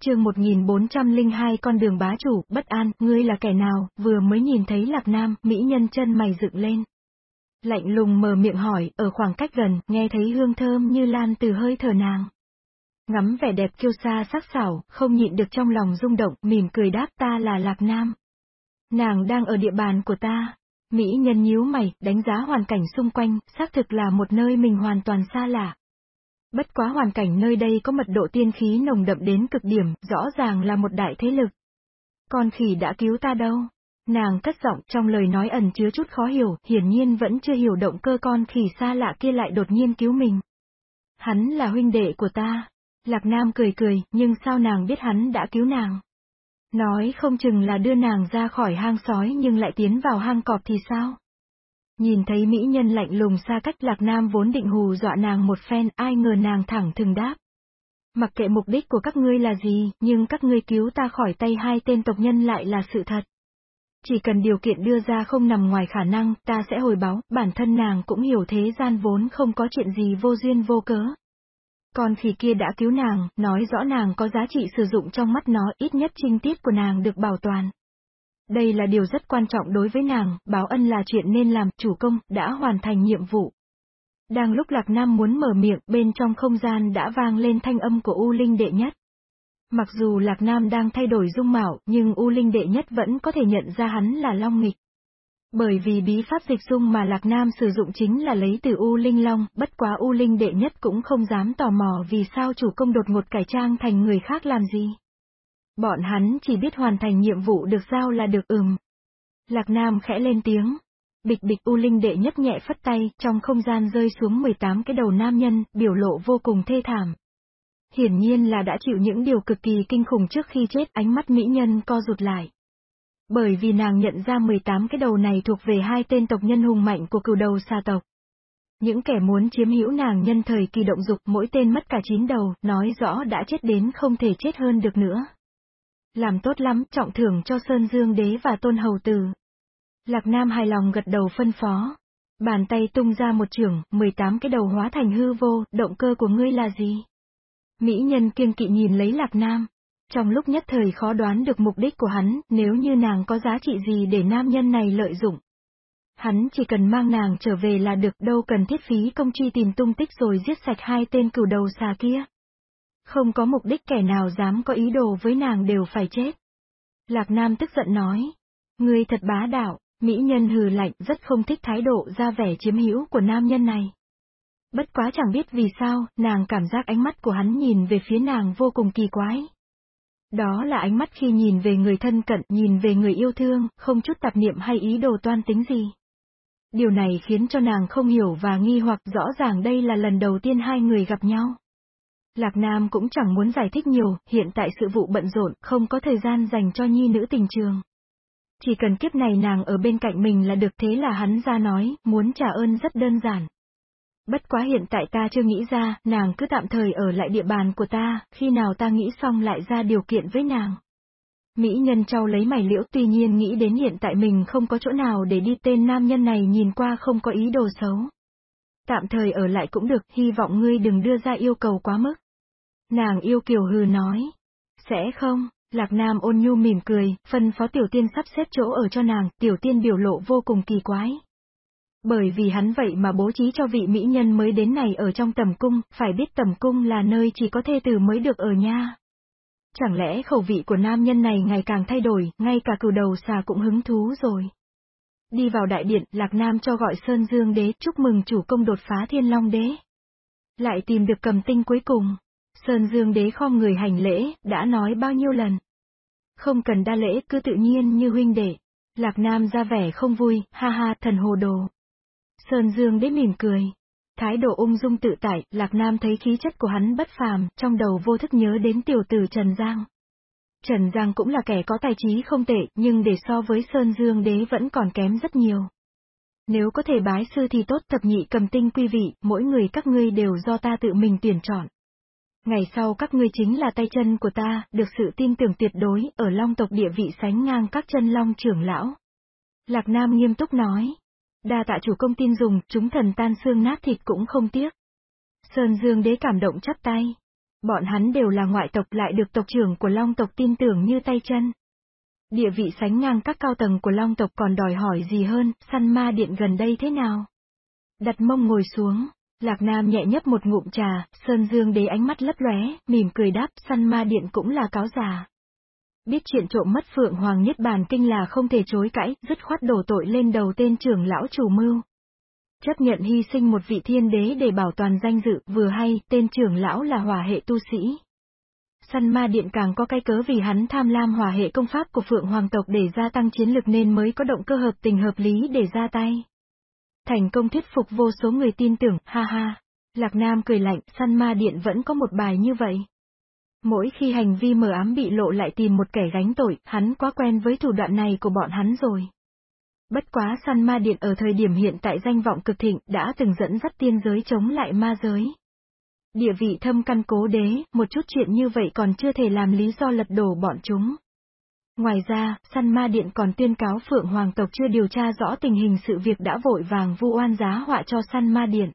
chương 1402 con đường bá chủ, bất an, ngươi là kẻ nào, vừa mới nhìn thấy lạc nam, mỹ nhân chân mày dựng lên. Lạnh lùng mở miệng hỏi, ở khoảng cách gần, nghe thấy hương thơm như lan từ hơi thở nàng. Ngắm vẻ đẹp kiêu sa sắc sảo, không nhịn được trong lòng rung động, mỉm cười đáp ta là lạc nam. Nàng đang ở địa bàn của ta. Mỹ nhân nhíu mày, đánh giá hoàn cảnh xung quanh, xác thực là một nơi mình hoàn toàn xa lạ. Bất quá hoàn cảnh nơi đây có mật độ tiên khí nồng đậm đến cực điểm, rõ ràng là một đại thế lực. Con khỉ đã cứu ta đâu? Nàng cất giọng trong lời nói ẩn chứa chút khó hiểu, hiển nhiên vẫn chưa hiểu động cơ con khỉ xa lạ kia lại đột nhiên cứu mình. Hắn là huynh đệ của ta. Lạc Nam cười cười, nhưng sao nàng biết hắn đã cứu nàng? Nói không chừng là đưa nàng ra khỏi hang sói nhưng lại tiến vào hang cọp thì sao? Nhìn thấy mỹ nhân lạnh lùng xa cách lạc nam vốn định hù dọa nàng một phen, ai ngờ nàng thẳng thừng đáp. Mặc kệ mục đích của các ngươi là gì, nhưng các ngươi cứu ta khỏi tay hai tên tộc nhân lại là sự thật. Chỉ cần điều kiện đưa ra không nằm ngoài khả năng, ta sẽ hồi báo, bản thân nàng cũng hiểu thế gian vốn không có chuyện gì vô duyên vô cớ. Còn khỉ kia đã cứu nàng, nói rõ nàng có giá trị sử dụng trong mắt nó, ít nhất trinh tiết của nàng được bảo toàn. Đây là điều rất quan trọng đối với nàng, báo ân là chuyện nên làm, chủ công, đã hoàn thành nhiệm vụ. Đang lúc Lạc Nam muốn mở miệng, bên trong không gian đã vang lên thanh âm của U Linh đệ nhất. Mặc dù Lạc Nam đang thay đổi dung mạo, nhưng U Linh đệ nhất vẫn có thể nhận ra hắn là Long Nghịch. Bởi vì bí pháp dịch dung mà Lạc Nam sử dụng chính là lấy từ U Linh Long, bất quá U Linh đệ nhất cũng không dám tò mò vì sao chủ công đột ngột cải trang thành người khác làm gì. Bọn hắn chỉ biết hoàn thành nhiệm vụ được giao là được ừm. Lạc Nam khẽ lên tiếng. Bịch bịch U Linh đệ nhất nhẹ phất tay, trong không gian rơi xuống 18 cái đầu nam nhân, biểu lộ vô cùng thê thảm. Hiển nhiên là đã chịu những điều cực kỳ kinh khủng trước khi chết, ánh mắt mỹ nhân co rụt lại. Bởi vì nàng nhận ra 18 cái đầu này thuộc về hai tên tộc nhân hùng mạnh của cửu đầu xa tộc. Những kẻ muốn chiếm hữu nàng nhân thời kỳ động dục mỗi tên mất cả chín đầu, nói rõ đã chết đến không thể chết hơn được nữa. Làm tốt lắm, trọng thưởng cho Sơn Dương Đế và Tôn Hầu Tử. Lạc Nam hài lòng gật đầu phân phó. Bàn tay tung ra một trường, 18 cái đầu hóa thành hư vô, động cơ của ngươi là gì? Mỹ nhân kiêng kỵ nhìn lấy Lạc Nam. Trong lúc nhất thời khó đoán được mục đích của hắn, nếu như nàng có giá trị gì để nam nhân này lợi dụng. Hắn chỉ cần mang nàng trở về là được đâu cần thiết phí công chi tìm tung tích rồi giết sạch hai tên cửu đầu xà kia. Không có mục đích kẻ nào dám có ý đồ với nàng đều phải chết. Lạc Nam tức giận nói. Ngươi thật bá đạo, mỹ nhân hừ lạnh rất không thích thái độ ra vẻ chiếm hữu của nam nhân này. Bất quá chẳng biết vì sao, nàng cảm giác ánh mắt của hắn nhìn về phía nàng vô cùng kỳ quái. Đó là ánh mắt khi nhìn về người thân cận, nhìn về người yêu thương, không chút tạp niệm hay ý đồ toan tính gì. Điều này khiến cho nàng không hiểu và nghi hoặc rõ ràng đây là lần đầu tiên hai người gặp nhau. Lạc Nam cũng chẳng muốn giải thích nhiều, hiện tại sự vụ bận rộn, không có thời gian dành cho nhi nữ tình trường. Chỉ cần kiếp này nàng ở bên cạnh mình là được thế là hắn ra nói, muốn trả ơn rất đơn giản. Bất quá hiện tại ta chưa nghĩ ra, nàng cứ tạm thời ở lại địa bàn của ta, khi nào ta nghĩ xong lại ra điều kiện với nàng. Mỹ nhân trao lấy mày liễu tuy nhiên nghĩ đến hiện tại mình không có chỗ nào để đi tên nam nhân này nhìn qua không có ý đồ xấu. Tạm thời ở lại cũng được, hy vọng ngươi đừng đưa ra yêu cầu quá mức. Nàng yêu kiều hừ nói. Sẽ không, Lạc Nam ôn nhu mỉm cười, phân phó tiểu tiên sắp xếp chỗ ở cho nàng, tiểu tiên biểu lộ vô cùng kỳ quái. Bởi vì hắn vậy mà bố trí cho vị mỹ nhân mới đến này ở trong tầm cung, phải biết tầm cung là nơi chỉ có thê tử mới được ở nha. Chẳng lẽ khẩu vị của nam nhân này ngày càng thay đổi, ngay cả cửu đầu xà cũng hứng thú rồi. Đi vào đại điện, Lạc Nam cho gọi Sơn Dương Đế chúc mừng chủ công đột phá Thiên Long Đế. Lại tìm được cầm tinh cuối cùng. Sơn Dương Đế khom người hành lễ, đã nói bao nhiêu lần. Không cần đa lễ, cứ tự nhiên như huynh đệ. Lạc Nam ra vẻ không vui, ha ha, thần hồ đồ. Sơn Dương Đế mỉm cười. Thái độ ung dung tự tại, Lạc Nam thấy khí chất của hắn bất phàm, trong đầu vô thức nhớ đến tiểu tử Trần Giang. Trần Giang cũng là kẻ có tài trí không tệ, nhưng để so với Sơn Dương Đế vẫn còn kém rất nhiều. Nếu có thể bái sư thì tốt thập nhị cầm tinh quy vị, mỗi người các ngươi đều do ta tự mình tuyển chọn. Ngày sau các ngươi chính là tay chân của ta, được sự tin tưởng tuyệt đối, ở long tộc địa vị sánh ngang các chân long trưởng lão. Lạc Nam nghiêm túc nói. Đa tạ chủ công tin dùng, chúng thần tan xương nát thịt cũng không tiếc. Sơn Dương đế cảm động chắp tay. Bọn hắn đều là ngoại tộc lại được tộc trưởng của Long tộc tin tưởng như tay chân. Địa vị sánh ngang các cao tầng của Long tộc còn đòi hỏi gì hơn, săn ma điện gần đây thế nào? Đặt mông ngồi xuống, Lạc Nam nhẹ nhấp một ngụm trà, Sơn Dương đế ánh mắt lấp lóe, mỉm cười đáp, săn ma điện cũng là cáo già. Biết chuyện trộm mất Phượng Hoàng Nhất Bàn Kinh là không thể chối cãi, dứt khoát đổ tội lên đầu tên trưởng lão chủ mưu. Chấp nhận hy sinh một vị thiên đế để bảo toàn danh dự, vừa hay, tên trưởng lão là hỏa hệ tu sĩ. Săn ma điện càng có cái cớ vì hắn tham lam hỏa hệ công pháp của Phượng Hoàng tộc để gia tăng chiến lực nên mới có động cơ hợp tình hợp lý để ra tay. Thành công thuyết phục vô số người tin tưởng, ha ha. Lạc Nam cười lạnh, săn ma điện vẫn có một bài như vậy. Mỗi khi hành vi mờ ám bị lộ lại tìm một kẻ gánh tội, hắn quá quen với thủ đoạn này của bọn hắn rồi. Bất quá săn ma điện ở thời điểm hiện tại danh vọng cực thịnh đã từng dẫn dắt tiên giới chống lại ma giới. Địa vị thâm căn cố đế, một chút chuyện như vậy còn chưa thể làm lý do lật đổ bọn chúng. Ngoài ra, săn ma điện còn tuyên cáo Phượng Hoàng tộc chưa điều tra rõ tình hình sự việc đã vội vàng vu oan giá họa cho săn ma điện.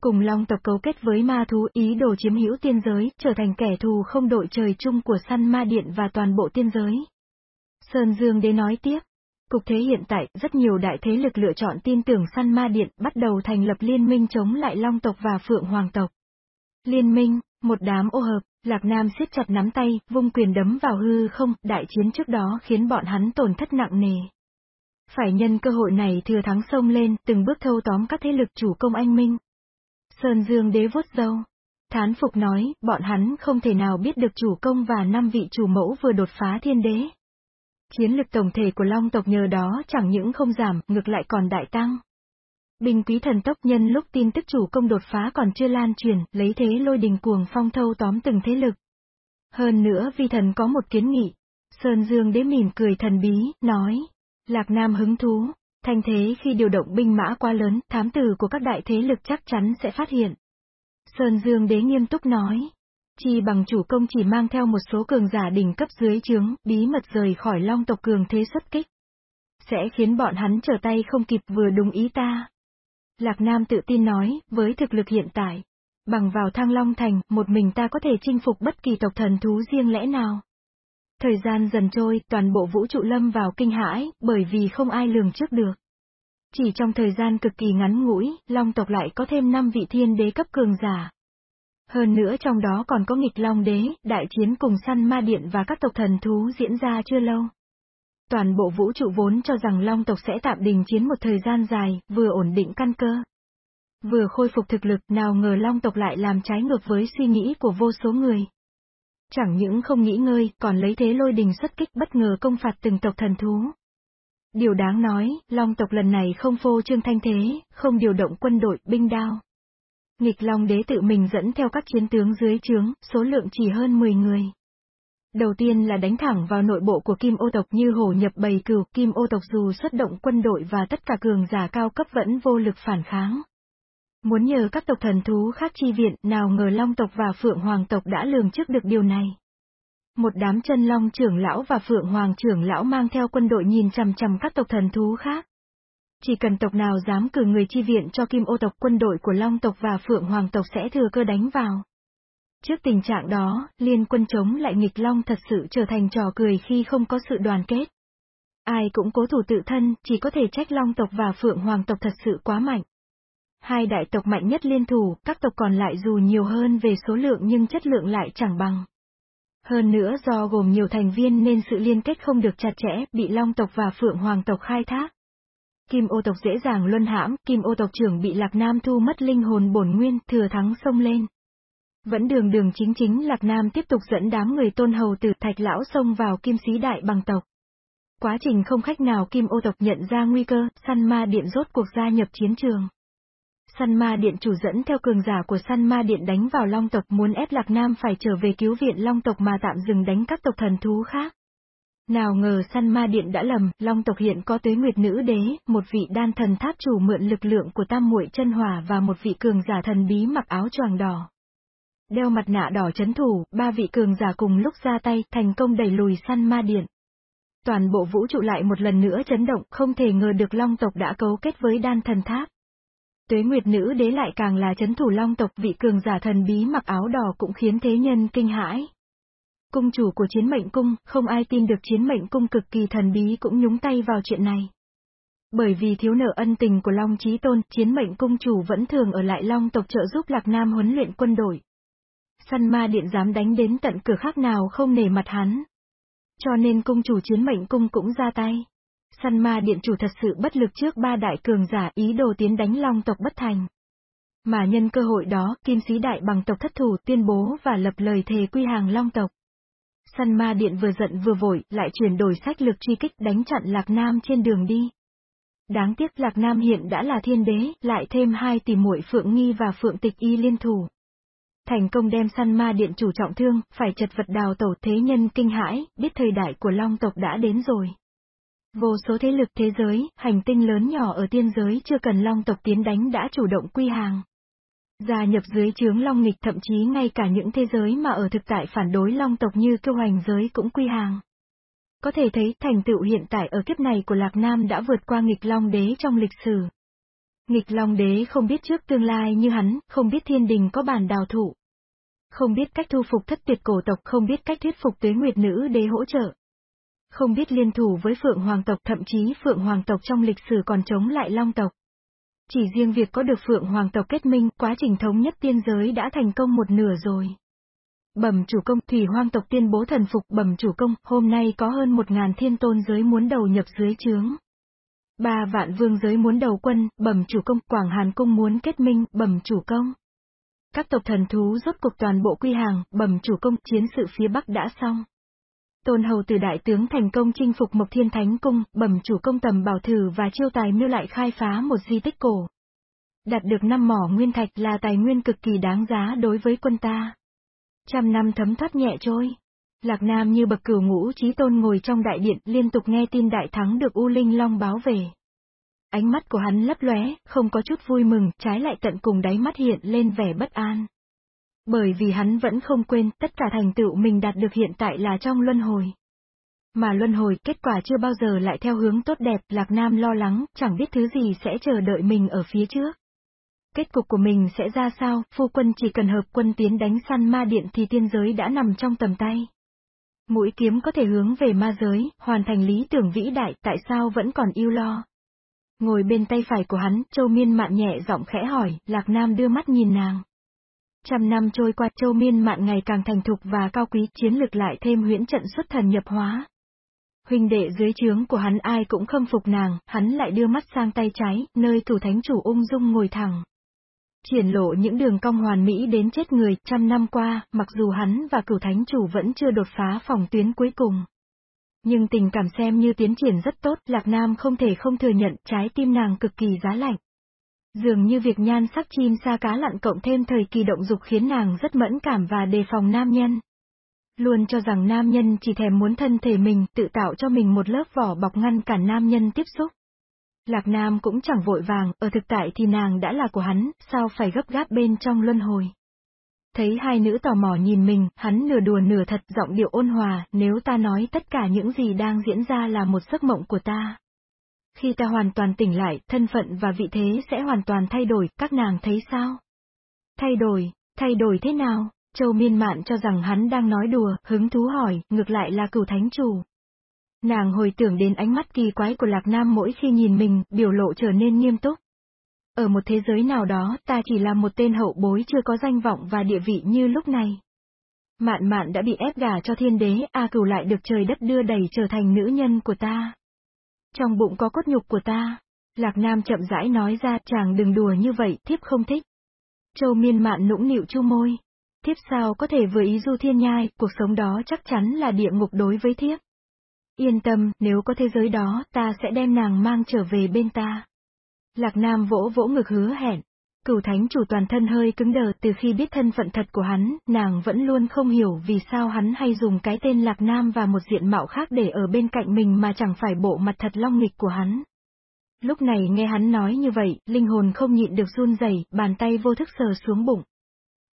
Cùng Long tộc cấu kết với ma thú ý đồ chiếm hữu tiên giới, trở thành kẻ thù không đội trời chung của săn ma điện và toàn bộ tiên giới. Sơn Dương đế nói tiếp. Cục thế hiện tại, rất nhiều đại thế lực lựa chọn tin tưởng săn ma điện, bắt đầu thành lập liên minh chống lại Long tộc và Phượng Hoàng tộc. Liên minh, một đám ô hợp, Lạc Nam siết chặt nắm tay, vung quyền đấm vào hư không, đại chiến trước đó khiến bọn hắn tổn thất nặng nề. Phải nhân cơ hội này thừa thắng sông lên, từng bước thâu tóm các thế lực chủ công anh minh. Sơn Dương đế vuốt dâu. Thán phục nói, bọn hắn không thể nào biết được chủ công và năm vị chủ mẫu vừa đột phá thiên đế. Chiến lực tổng thể của Long tộc nhờ đó chẳng những không giảm, ngược lại còn đại tăng. Bình quý thần tốc nhân lúc tin tức chủ công đột phá còn chưa lan truyền, lấy thế lôi đình cuồng phong thâu tóm từng thế lực. Hơn nữa vi thần có một kiến nghị. Sơn Dương đế mỉm cười thần bí, nói. Lạc Nam hứng thú, thanh thế khi điều động binh mã quá lớn, thám tử của các đại thế lực chắc chắn sẽ phát hiện. Sơn Dương đế nghiêm túc nói. Chi bằng chủ công chỉ mang theo một số cường giả đỉnh cấp dưới trướng, bí mật rời khỏi long tộc cường thế xuất kích. Sẽ khiến bọn hắn trở tay không kịp vừa đúng ý ta. Lạc Nam tự tin nói, với thực lực hiện tại, bằng vào thăng long thành, một mình ta có thể chinh phục bất kỳ tộc thần thú riêng lẽ nào. Thời gian dần trôi, toàn bộ vũ trụ lâm vào kinh hãi, bởi vì không ai lường trước được. Chỉ trong thời gian cực kỳ ngắn ngủi, long tộc lại có thêm 5 vị thiên đế cấp cường giả. Hơn nữa trong đó còn có nghịch long đế, đại chiến cùng săn ma điện và các tộc thần thú diễn ra chưa lâu. Toàn bộ vũ trụ vốn cho rằng Long tộc sẽ tạm đình chiến một thời gian dài, vừa ổn định căn cơ. Vừa khôi phục thực lực, nào ngờ Long tộc lại làm trái ngược với suy nghĩ của vô số người. Chẳng những không nghĩ ngơi, còn lấy thế lôi đình xuất kích bất ngờ công phạt từng tộc thần thú. Điều đáng nói, Long tộc lần này không phô trương thanh thế, không điều động quân đội, binh đao. Nghịch Long đế tự mình dẫn theo các chiến tướng dưới trướng, số lượng chỉ hơn 10 người. Đầu tiên là đánh thẳng vào nội bộ của Kim ô tộc như hổ nhập bầy cừu, Kim ô tộc dù xuất động quân đội và tất cả cường giả cao cấp vẫn vô lực phản kháng. Muốn nhờ các tộc thần thú khác chi viện, nào ngờ Long tộc và Phượng Hoàng tộc đã lường trước được điều này. Một đám chân Long trưởng lão và Phượng Hoàng trưởng lão mang theo quân đội nhìn chằm chằm các tộc thần thú khác. Chỉ cần tộc nào dám cử người chi viện cho Kim ô tộc quân đội của Long tộc và Phượng Hoàng tộc sẽ thừa cơ đánh vào. Trước tình trạng đó, liên quân chống lại nghịch long thật sự trở thành trò cười khi không có sự đoàn kết. Ai cũng cố thủ tự thân, chỉ có thể trách long tộc và phượng hoàng tộc thật sự quá mạnh. Hai đại tộc mạnh nhất liên thủ, các tộc còn lại dù nhiều hơn về số lượng nhưng chất lượng lại chẳng bằng. Hơn nữa do gồm nhiều thành viên nên sự liên kết không được chặt chẽ, bị long tộc và phượng hoàng tộc khai thác. Kim ô tộc dễ dàng luân hãm, kim ô tộc trưởng bị lạc nam thu mất linh hồn bổn nguyên, thừa thắng xông lên. Vẫn đường đường chính chính Lạc Nam tiếp tục dẫn đám người tôn hầu từ thạch lão xông vào kim sĩ đại bằng tộc. Quá trình không khách nào kim ô tộc nhận ra nguy cơ, săn ma điện rốt cuộc gia nhập chiến trường. Săn ma điện chủ dẫn theo cường giả của săn ma điện đánh vào long tộc muốn ép Lạc Nam phải trở về cứu viện long tộc mà tạm dừng đánh các tộc thần thú khác. Nào ngờ săn ma điện đã lầm, long tộc hiện có tới nguyệt nữ đế, một vị đan thần tháp chủ mượn lực lượng của tam muội chân hỏa và một vị cường giả thần bí mặc áo choàng đỏ. Đeo mặt nạ đỏ chấn thủ, ba vị cường giả cùng lúc ra tay, thành công đẩy lùi săn ma điện. Toàn bộ vũ trụ lại một lần nữa chấn động, không thể ngờ được long tộc đã cấu kết với đan thần tháp. Tuế Nguyệt Nữ đế lại càng là chấn thủ long tộc vị cường giả thần bí mặc áo đỏ cũng khiến thế nhân kinh hãi. Cung chủ của chiến mệnh cung, không ai tin được chiến mệnh cung cực kỳ thần bí cũng nhúng tay vào chuyện này. Bởi vì thiếu nợ ân tình của Long Chí Tôn, chiến mệnh cung chủ vẫn thường ở lại Long tộc trợ giúp Lạc Nam huấn luyện quân đội. Săn ma điện dám đánh đến tận cửa khác nào không nể mặt hắn. Cho nên cung chủ chiến mệnh cung cũng ra tay. Săn ma điện chủ thật sự bất lực trước ba đại cường giả ý đồ tiến đánh long tộc bất thành. Mà nhân cơ hội đó, kim sĩ đại bằng tộc thất thủ tuyên bố và lập lời thề quy hàng long tộc. Săn ma điện vừa giận vừa vội, lại chuyển đổi sách lực truy kích đánh chặn Lạc Nam trên đường đi. Đáng tiếc Lạc Nam hiện đã là thiên đế, lại thêm hai tỷ muội Phượng Nghi và Phượng Tịch Y liên thủ. Thành công đem săn ma điện chủ trọng thương, phải chật vật đào tẩu thế nhân kinh hãi, biết thời đại của Long tộc đã đến rồi. Vô số thế lực thế giới, hành tinh lớn nhỏ ở tiên giới chưa cần Long tộc tiến đánh đã chủ động quy hàng. Gia nhập dưới chướng Long nghịch thậm chí ngay cả những thế giới mà ở thực tại phản đối Long tộc như kêu hành giới cũng quy hàng. Có thể thấy thành tựu hiện tại ở kiếp này của Lạc Nam đã vượt qua nghịch Long đế trong lịch sử. Nghịch Long đế không biết trước tương lai như hắn, không biết thiên đình có bản đào thụ. Không biết cách thu phục thất tuyệt cổ tộc, không biết cách thuyết phục tuế nguyệt nữ đế hỗ trợ. Không biết liên thủ với Phượng Hoàng tộc thậm chí Phượng Hoàng tộc trong lịch sử còn chống lại Long tộc. Chỉ riêng việc có được Phượng Hoàng tộc kết minh, quá trình thống nhất tiên giới đã thành công một nửa rồi. Bẩm chủ công, Thủy Hoang tộc tuyên bố thần phục bẩm chủ công, hôm nay có hơn một ngàn thiên tôn giới muốn đầu nhập dưới chướng. Ba vạn vương giới muốn đầu quân, bẩm chủ công, Quảng Hàn cung muốn kết minh, bẩm chủ công. Các tộc thần thú rốt cuộc toàn bộ quy hàng, bẩm chủ công, chiến sự phía Bắc đã xong. Tôn hầu từ đại tướng thành công chinh phục Mộc Thiên Thánh Cung, bẩm chủ công tầm bảo thử và chiêu tài miêu lại khai phá một di tích cổ. Đạt được năm mỏ nguyên thạch là tài nguyên cực kỳ đáng giá đối với quân ta. Trăm năm thấm thoát nhẹ trôi. Lạc Nam như bậc cửu ngũ trí tôn ngồi trong đại điện liên tục nghe tin đại thắng được U Linh Long báo về. Ánh mắt của hắn lấp lóe, không có chút vui mừng, trái lại tận cùng đáy mắt hiện lên vẻ bất an. Bởi vì hắn vẫn không quên, tất cả thành tựu mình đạt được hiện tại là trong luân hồi. Mà luân hồi, kết quả chưa bao giờ lại theo hướng tốt đẹp, Lạc Nam lo lắng, chẳng biết thứ gì sẽ chờ đợi mình ở phía trước. Kết cục của mình sẽ ra sao, phu quân chỉ cần hợp quân tiến đánh săn ma điện thì tiên giới đã nằm trong tầm tay. Mũi kiếm có thể hướng về ma giới, hoàn thành lý tưởng vĩ đại, tại sao vẫn còn yêu lo. Ngồi bên tay phải của hắn, Châu Miên mạn nhẹ giọng khẽ hỏi, Lạc Nam đưa mắt nhìn nàng. Trăm năm trôi qua châu miên mạn ngày càng thành thục và cao quý chiến lực lại thêm huyễn trận xuất thần nhập hóa. Huynh đệ dưới trướng của hắn ai cũng khâm phục nàng, hắn lại đưa mắt sang tay trái, nơi thủ thánh chủ ung dung ngồi thẳng. Triển lộ những đường cong hoàn mỹ đến chết người, trăm năm qua, mặc dù hắn và cửu thánh chủ vẫn chưa đột phá phòng tuyến cuối cùng. Nhưng tình cảm xem như tiến triển rất tốt, Lạc Nam không thể không thừa nhận trái tim nàng cực kỳ giá lạnh. Dường như việc nhan sắc chim sa cá lặn cộng thêm thời kỳ động dục khiến nàng rất mẫn cảm và đề phòng nam nhân. Luôn cho rằng nam nhân chỉ thèm muốn thân thể mình, tự tạo cho mình một lớp vỏ bọc ngăn cản nam nhân tiếp xúc. Lạc Nam cũng chẳng vội vàng, ở thực tại thì nàng đã là của hắn, sao phải gấp gáp bên trong luân hồi. Thấy hai nữ tò mò nhìn mình, hắn nửa đùa nửa thật giọng điệu ôn hòa, nếu ta nói tất cả những gì đang diễn ra là một giấc mộng của ta. Khi ta hoàn toàn tỉnh lại, thân phận và vị thế sẽ hoàn toàn thay đổi, các nàng thấy sao? Thay đổi, thay đổi thế nào? Châu miên mạn cho rằng hắn đang nói đùa, hứng thú hỏi, ngược lại là cửu thánh chủ. Nàng hồi tưởng đến ánh mắt kỳ quái của Lạc Nam mỗi khi nhìn mình, biểu lộ trở nên nghiêm túc. Ở một thế giới nào đó, ta chỉ là một tên hậu bối chưa có danh vọng và địa vị như lúc này. Mạn mạn đã bị ép gả cho thiên đế, A cửu lại được trời đất đưa đẩy trở thành nữ nhân của ta. Trong bụng có cốt nhục của ta. Lạc Nam chậm rãi nói ra, chàng đừng đùa như vậy, thiếp không thích. Châu miên mạn nũng nịu chu môi. Thiếp sao có thể vừa ý du thiên nhai, cuộc sống đó chắc chắn là địa ngục đối với thiếp. Yên tâm, nếu có thế giới đó, ta sẽ đem nàng mang trở về bên ta. Lạc Nam vỗ vỗ ngực hứa hẹn. Cửu thánh chủ toàn thân hơi cứng đờ từ khi biết thân phận thật của hắn, nàng vẫn luôn không hiểu vì sao hắn hay dùng cái tên Lạc Nam và một diện mạo khác để ở bên cạnh mình mà chẳng phải bộ mặt thật long nghịch của hắn. Lúc này nghe hắn nói như vậy, linh hồn không nhịn được run rẩy, bàn tay vô thức sờ xuống bụng.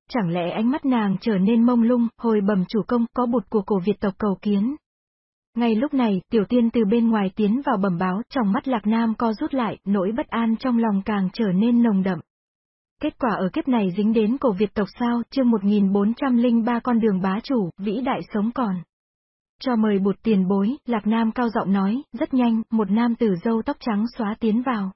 Chẳng lẽ ánh mắt nàng trở nên mông lung, hồi bẩm chủ công, có bụt của cổ Việt tộc cầu kiến. Ngay lúc này, tiểu tiên từ bên ngoài tiến vào bẩm báo, trong mắt Lạc Nam co rút lại, nỗi bất an trong lòng càng trở nên nồng đậm. Kết quả ở kiếp này dính đến cổ Việt tộc sao, chương 1403 con đường bá chủ, vĩ đại sống còn. Cho mời bụt tiền bối, Lạc Nam cao giọng nói, rất nhanh, một nam tử dâu tóc trắng xóa tiến vào.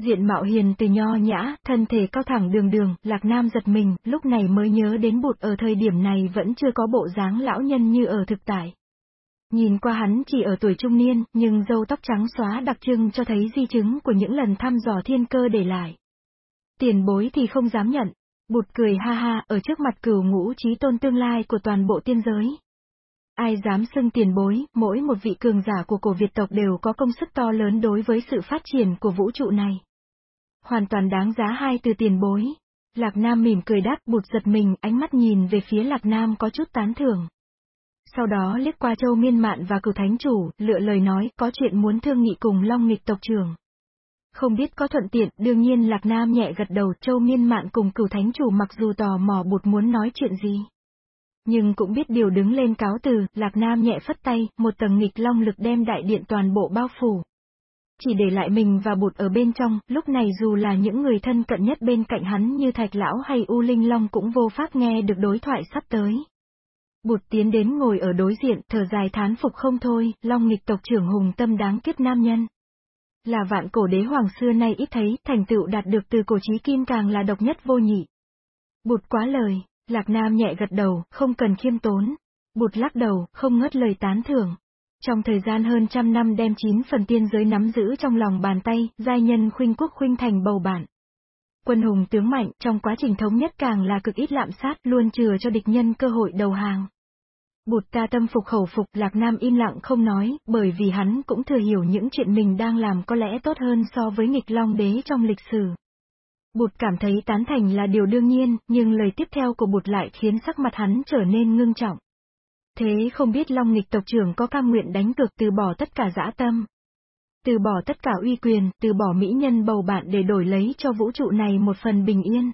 Diện mạo hiền từ nho nhã, thân thể cao thẳng đường đường, Lạc Nam giật mình, lúc này mới nhớ đến bụt ở thời điểm này vẫn chưa có bộ dáng lão nhân như ở thực tại. Nhìn qua hắn chỉ ở tuổi trung niên, nhưng dâu tóc trắng xóa đặc trưng cho thấy di chứng của những lần thăm dò thiên cơ để lại. Tiền bối thì không dám nhận. Bụt cười ha ha, ở trước mặt cửu ngũ trí tôn tương lai của toàn bộ tiên giới. Ai dám xưng tiền bối, mỗi một vị cường giả của cổ Việt tộc đều có công sức to lớn đối với sự phát triển của vũ trụ này. Hoàn toàn đáng giá hai từ tiền bối. Lạc Nam mỉm cười đáp bụt giật mình, ánh mắt nhìn về phía Lạc Nam có chút tán thưởng. Sau đó liếc qua châu miên mạn và cửu thánh chủ, lựa lời nói, có chuyện muốn thương nghị cùng long nghịch tộc trưởng. Không biết có thuận tiện, đương nhiên Lạc Nam nhẹ gật đầu, châu miên mạn cùng cửu thánh chủ mặc dù tò mò bụt muốn nói chuyện gì. Nhưng cũng biết điều đứng lên cáo từ, Lạc Nam nhẹ phất tay, một tầng nghịch long lực đem đại điện toàn bộ bao phủ. Chỉ để lại mình và bụt ở bên trong, lúc này dù là những người thân cận nhất bên cạnh hắn như Thạch Lão hay U Linh Long cũng vô pháp nghe được đối thoại sắp tới. Bụt tiến đến ngồi ở đối diện, thở dài thán phục không thôi, Long nghịch tộc trưởng hùng tâm đáng kiếp nam nhân. Là vạn cổ đế hoàng xưa nay ít thấy, thành tựu đạt được từ cổ trí kim càng là độc nhất vô nhị. Bụt quá lời, Lạc Nam nhẹ gật đầu, không cần khiêm tốn. Bụt lắc đầu, không ngớt lời tán thưởng. Trong thời gian hơn trăm năm đem chín phần tiên giới nắm giữ trong lòng bàn tay, giai nhân khuynh quốc khuynh thành bầu bạn. Quân hùng tướng mạnh, trong quá trình thống nhất càng là cực ít lạm sát, luôn chừa cho địch nhân cơ hội đầu hàng. Bụt ta tâm phục khẩu phục, Lạc Nam im lặng không nói, bởi vì hắn cũng thừa hiểu những chuyện mình đang làm có lẽ tốt hơn so với nghịch long đế trong lịch sử. Bụt cảm thấy tán thành là điều đương nhiên, nhưng lời tiếp theo của bụt lại khiến sắc mặt hắn trở nên ngưng trọng. Thế không biết Long nghịch tộc trưởng có cam nguyện đánh cược từ bỏ tất cả dã tâm. Từ bỏ tất cả uy quyền, từ bỏ mỹ nhân bầu bạn để đổi lấy cho vũ trụ này một phần bình yên.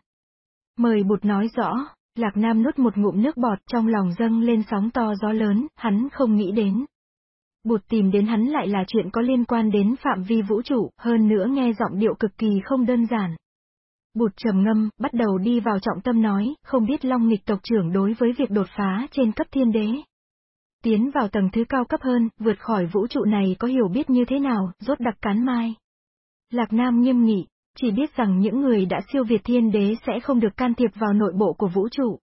Mời bụt nói rõ, Lạc Nam nuốt một ngụm nước bọt trong lòng dâng lên sóng to gió lớn, hắn không nghĩ đến. Bụt tìm đến hắn lại là chuyện có liên quan đến phạm vi vũ trụ, hơn nữa nghe giọng điệu cực kỳ không đơn giản. Bụt trầm ngâm, bắt đầu đi vào trọng tâm nói, không biết Long nghịch tộc trưởng đối với việc đột phá trên cấp thiên đế. Tiến vào tầng thứ cao cấp hơn, vượt khỏi vũ trụ này có hiểu biết như thế nào, rốt đặc cán mai. Lạc Nam nghiêm nghị, chỉ biết rằng những người đã siêu việt thiên đế sẽ không được can thiệp vào nội bộ của vũ trụ.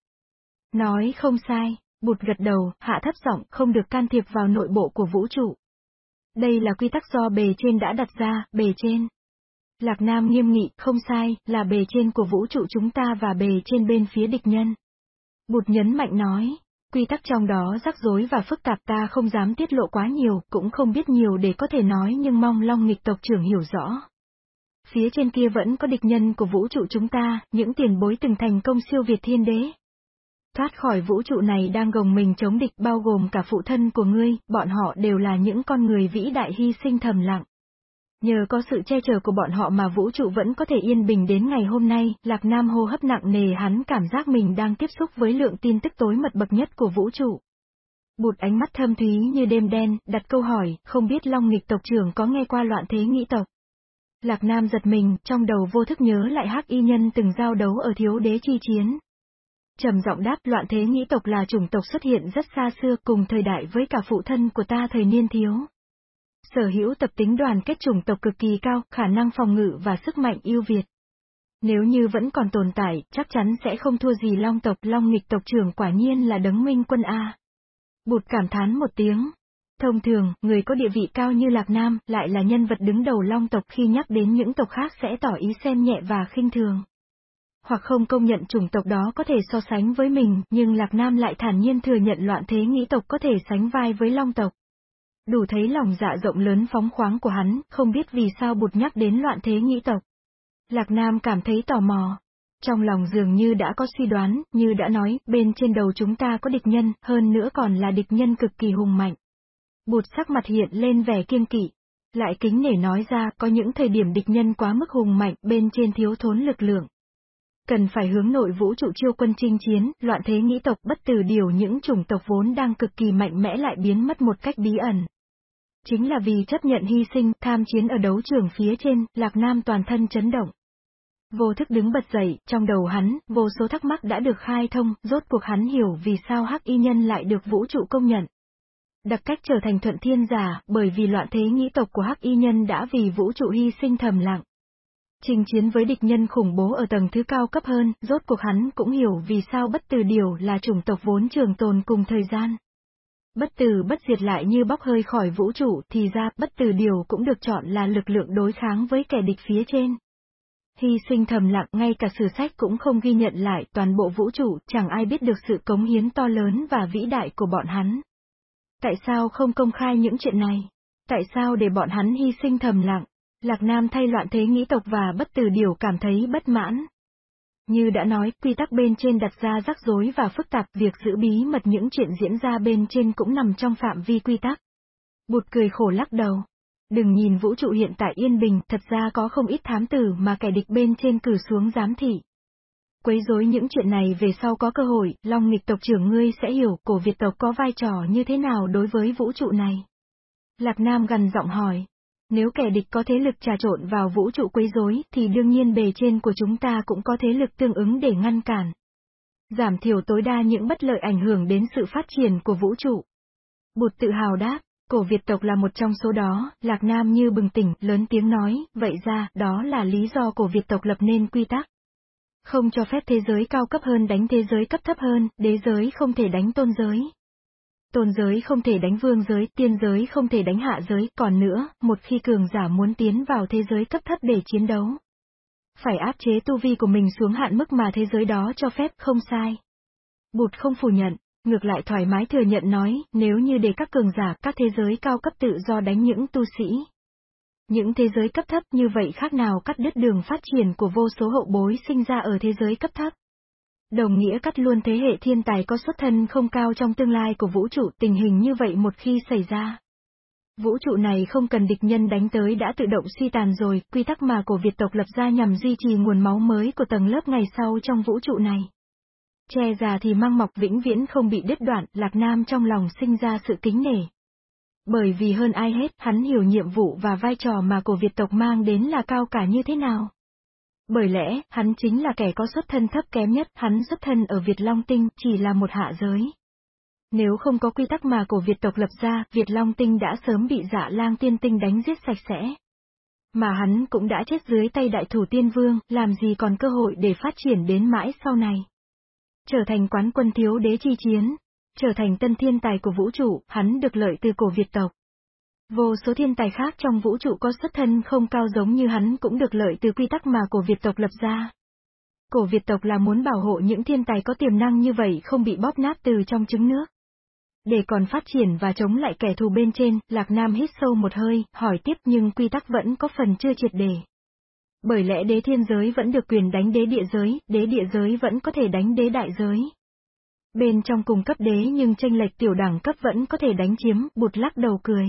Nói không sai, bụt gật đầu, hạ thấp giọng, không được can thiệp vào nội bộ của vũ trụ. Đây là quy tắc do bề trên đã đặt ra, bề trên. Lạc Nam nghiêm nghị, không sai, là bề trên của vũ trụ chúng ta và bề trên bên phía địch nhân. Bụt nhấn mạnh nói, quy tắc trong đó rắc rối và phức tạp ta không dám tiết lộ quá nhiều, cũng không biết nhiều để có thể nói nhưng mong Long nghịch tộc trưởng hiểu rõ. Phía trên kia vẫn có địch nhân của vũ trụ chúng ta, những tiền bối từng thành công siêu việt thiên đế. Thoát khỏi vũ trụ này đang gồng mình chống địch bao gồm cả phụ thân của ngươi, bọn họ đều là những con người vĩ đại hy sinh thầm lặng. Nhờ có sự che chở của bọn họ mà vũ trụ vẫn có thể yên bình đến ngày hôm nay, Lạc Nam hô hấp nặng nề hắn cảm giác mình đang tiếp xúc với lượng tin tức tối mật bậc nhất của vũ trụ. Bụt ánh mắt thâm thúy như đêm đen, đặt câu hỏi, không biết Long nghịch tộc trưởng có nghe qua loạn thế nghĩ tộc. Lạc Nam giật mình, trong đầu vô thức nhớ lại hắc y nhân từng giao đấu ở thiếu đế chi chiến. Trầm giọng đáp loạn thế nghĩ tộc là chủng tộc xuất hiện rất xa xưa cùng thời đại với cả phụ thân của ta thời niên thiếu. Sở hữu tập tính đoàn kết chủng tộc cực kỳ cao, khả năng phòng ngự và sức mạnh ưu Việt. Nếu như vẫn còn tồn tại, chắc chắn sẽ không thua gì long tộc, long nghịch tộc trưởng quả nhiên là đấng minh quân A. Bụt cảm thán một tiếng. Thông thường, người có địa vị cao như Lạc Nam, lại là nhân vật đứng đầu long tộc khi nhắc đến những tộc khác sẽ tỏ ý xem nhẹ và khinh thường. Hoặc không công nhận chủng tộc đó có thể so sánh với mình, nhưng Lạc Nam lại thản nhiên thừa nhận loạn thế nghĩ tộc có thể sánh vai với long tộc. Đủ thấy lòng dạ rộng lớn phóng khoáng của hắn, không biết vì sao bụt nhắc đến loạn thế nghĩ tộc. Lạc Nam cảm thấy tò mò. Trong lòng dường như đã có suy đoán, như đã nói, bên trên đầu chúng ta có địch nhân, hơn nữa còn là địch nhân cực kỳ hùng mạnh. Bụt sắc mặt hiện lên vẻ kiên kỵ. Lại kính nể nói ra, có những thời điểm địch nhân quá mức hùng mạnh, bên trên thiếu thốn lực lượng. Cần phải hướng nội vũ trụ chiêu quân chinh chiến, loạn thế nghĩ tộc bất từ điều những chủng tộc vốn đang cực kỳ mạnh mẽ lại biến mất một cách bí ẩn. Chính là vì chấp nhận hy sinh, tham chiến ở đấu trường phía trên, Lạc Nam toàn thân chấn động. Vô thức đứng bật dậy, trong đầu hắn, vô số thắc mắc đã được khai thông, rốt cuộc hắn hiểu vì sao hắc y nhân lại được vũ trụ công nhận. Đặc cách trở thành thuận thiên giả, bởi vì loạn thế nghĩ tộc của hắc y nhân đã vì vũ trụ hy sinh thầm lặng. Trình chiến với địch nhân khủng bố ở tầng thứ cao cấp hơn, rốt cuộc hắn cũng hiểu vì sao bất tử điều là chủng tộc vốn trường tồn cùng thời gian. Bất tử bất diệt lại như bóc hơi khỏi vũ trụ thì ra bất tử điều cũng được chọn là lực lượng đối kháng với kẻ địch phía trên. Hy sinh thầm lặng ngay cả sử sách cũng không ghi nhận lại toàn bộ vũ trụ, chẳng ai biết được sự cống hiến to lớn và vĩ đại của bọn hắn. Tại sao không công khai những chuyện này? Tại sao để bọn hắn hy sinh thầm lặng? Lạc Nam thay loạn thế nghĩ tộc và bất tử điều cảm thấy bất mãn. Như đã nói, quy tắc bên trên đặt ra rắc rối và phức tạp, việc giữ bí mật những chuyện diễn ra bên trên cũng nằm trong phạm vi quy tắc. Bụt cười khổ lắc đầu. Đừng nhìn vũ trụ hiện tại yên bình, thật ra có không ít thám tử mà kẻ địch bên trên cử xuống giám thị. Quấy rối những chuyện này về sau có cơ hội, Long nghịch tộc trưởng ngươi sẽ hiểu cổ Việt tộc có vai trò như thế nào đối với vũ trụ này. Lạc Nam gần giọng hỏi. Nếu kẻ địch có thế lực trà trộn vào vũ trụ quấy rối, thì đương nhiên bề trên của chúng ta cũng có thế lực tương ứng để ngăn cản. Giảm thiểu tối đa những bất lợi ảnh hưởng đến sự phát triển của vũ trụ. Bụt tự hào đáp, cổ Việt tộc là một trong số đó, Lạc Nam như bừng tỉnh, lớn tiếng nói, vậy ra, đó là lý do cổ Việt tộc lập nên quy tắc. Không cho phép thế giới cao cấp hơn đánh thế giới cấp thấp hơn, đế giới không thể đánh tôn giới tôn giới không thể đánh vương giới, tiên giới không thể đánh hạ giới, còn nữa, một khi cường giả muốn tiến vào thế giới cấp thấp để chiến đấu. Phải áp chế tu vi của mình xuống hạn mức mà thế giới đó cho phép, không sai. Bụt không phủ nhận, ngược lại thoải mái thừa nhận nói, nếu như để các cường giả, các thế giới cao cấp tự do đánh những tu sĩ. Những thế giới cấp thấp như vậy khác nào cắt đứt đường phát triển của vô số hậu bối sinh ra ở thế giới cấp thấp. Đồng nghĩa cắt luôn thế hệ thiên tài có xuất thân không cao trong tương lai của vũ trụ tình hình như vậy một khi xảy ra. Vũ trụ này không cần địch nhân đánh tới đã tự động suy tàn rồi, quy tắc mà cổ Việt tộc lập ra nhằm duy trì nguồn máu mới của tầng lớp ngày sau trong vũ trụ này. Che già thì mang mọc vĩnh viễn không bị đứt đoạn, Lạc Nam trong lòng sinh ra sự kính nể. Bởi vì hơn ai hết, hắn hiểu nhiệm vụ và vai trò mà cổ Việt tộc mang đến là cao cả như thế nào. Bởi lẽ, hắn chính là kẻ có xuất thân thấp kém nhất, hắn xuất thân ở Việt Long Tinh, chỉ là một hạ giới. Nếu không có quy tắc mà cổ Việt tộc lập ra, Việt Long Tinh đã sớm bị dạ lang tiên tinh đánh giết sạch sẽ. Mà hắn cũng đã chết dưới tay đại thủ tiên vương, làm gì còn cơ hội để phát triển đến mãi sau này. Trở thành quán quân thiếu đế chi chiến, trở thành tân thiên tài của vũ trụ, hắn được lợi từ cổ Việt tộc. Vô số thiên tài khác trong vũ trụ có xuất thân không cao giống như hắn cũng được lợi từ quy tắc mà cổ Việt tộc lập ra. Cổ Việt tộc là muốn bảo hộ những thiên tài có tiềm năng như vậy không bị bóp nát từ trong trứng nước. Để còn phát triển và chống lại kẻ thù bên trên, Lạc Nam hít sâu một hơi, hỏi tiếp nhưng quy tắc vẫn có phần chưa triệt đề. Bởi lẽ đế thiên giới vẫn được quyền đánh đế địa giới, đế địa giới vẫn có thể đánh đế đại giới. Bên trong cùng cấp đế nhưng tranh lệch tiểu đẳng cấp vẫn có thể đánh chiếm, bụt lắc đầu cười.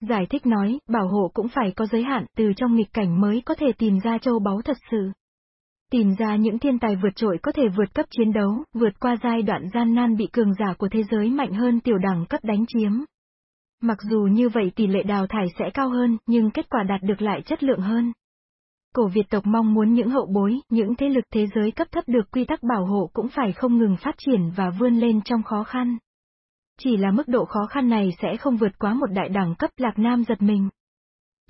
Giải thích nói, bảo hộ cũng phải có giới hạn, từ trong nghịch cảnh mới có thể tìm ra châu báu thật sự. Tìm ra những thiên tài vượt trội có thể vượt cấp chiến đấu, vượt qua giai đoạn gian nan bị cường giả của thế giới mạnh hơn tiểu đẳng cấp đánh chiếm. Mặc dù như vậy tỷ lệ đào thải sẽ cao hơn, nhưng kết quả đạt được lại chất lượng hơn. Cổ Việt tộc mong muốn những hậu bối, những thế lực thế giới cấp thấp được quy tắc bảo hộ cũng phải không ngừng phát triển và vươn lên trong khó khăn. Chỉ là mức độ khó khăn này sẽ không vượt quá một đại đẳng cấp Lạc Nam giật mình.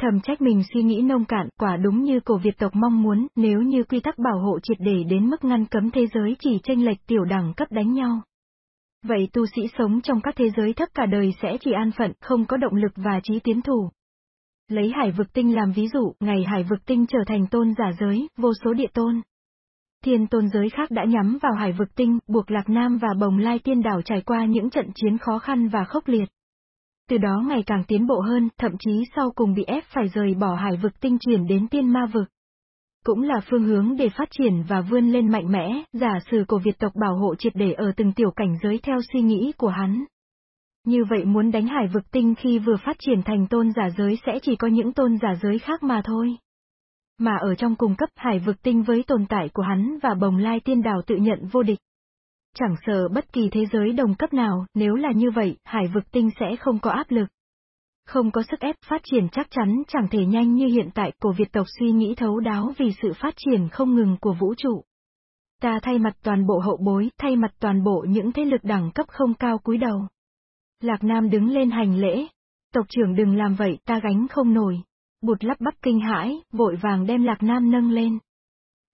Thầm trách mình suy nghĩ nông cạn, quả đúng như cổ Việt tộc mong muốn, nếu như quy tắc bảo hộ triệt để đến mức ngăn cấm thế giới chỉ tranh lệch tiểu đẳng cấp đánh nhau. Vậy tu sĩ sống trong các thế giới thấp cả đời sẽ chỉ an phận, không có động lực và trí tiến thủ. Lấy hải vực tinh làm ví dụ, ngày hải vực tinh trở thành tôn giả giới, vô số địa tôn. Thiên tôn giới khác đã nhắm vào hải vực tinh, buộc Lạc Nam và Bồng Lai tiên đảo trải qua những trận chiến khó khăn và khốc liệt. Từ đó ngày càng tiến bộ hơn, thậm chí sau cùng bị ép phải rời bỏ hải vực tinh chuyển đến tiên ma vực. Cũng là phương hướng để phát triển và vươn lên mạnh mẽ, giả sử của Việt tộc bảo hộ triệt để ở từng tiểu cảnh giới theo suy nghĩ của hắn. Như vậy muốn đánh hải vực tinh khi vừa phát triển thành tôn giả giới sẽ chỉ có những tôn giả giới khác mà thôi. Mà ở trong cùng cấp hải vực tinh với tồn tại của hắn và bồng lai tiên Đào tự nhận vô địch. Chẳng sợ bất kỳ thế giới đồng cấp nào, nếu là như vậy, hải vực tinh sẽ không có áp lực. Không có sức ép phát triển chắc chắn chẳng thể nhanh như hiện tại của Việt tộc suy nghĩ thấu đáo vì sự phát triển không ngừng của vũ trụ. Ta thay mặt toàn bộ hậu bối, thay mặt toàn bộ những thế lực đẳng cấp không cao cúi đầu. Lạc Nam đứng lên hành lễ. Tộc trưởng đừng làm vậy, ta gánh không nổi. Bụt lắp bắp kinh hãi, vội vàng đem Lạc Nam nâng lên.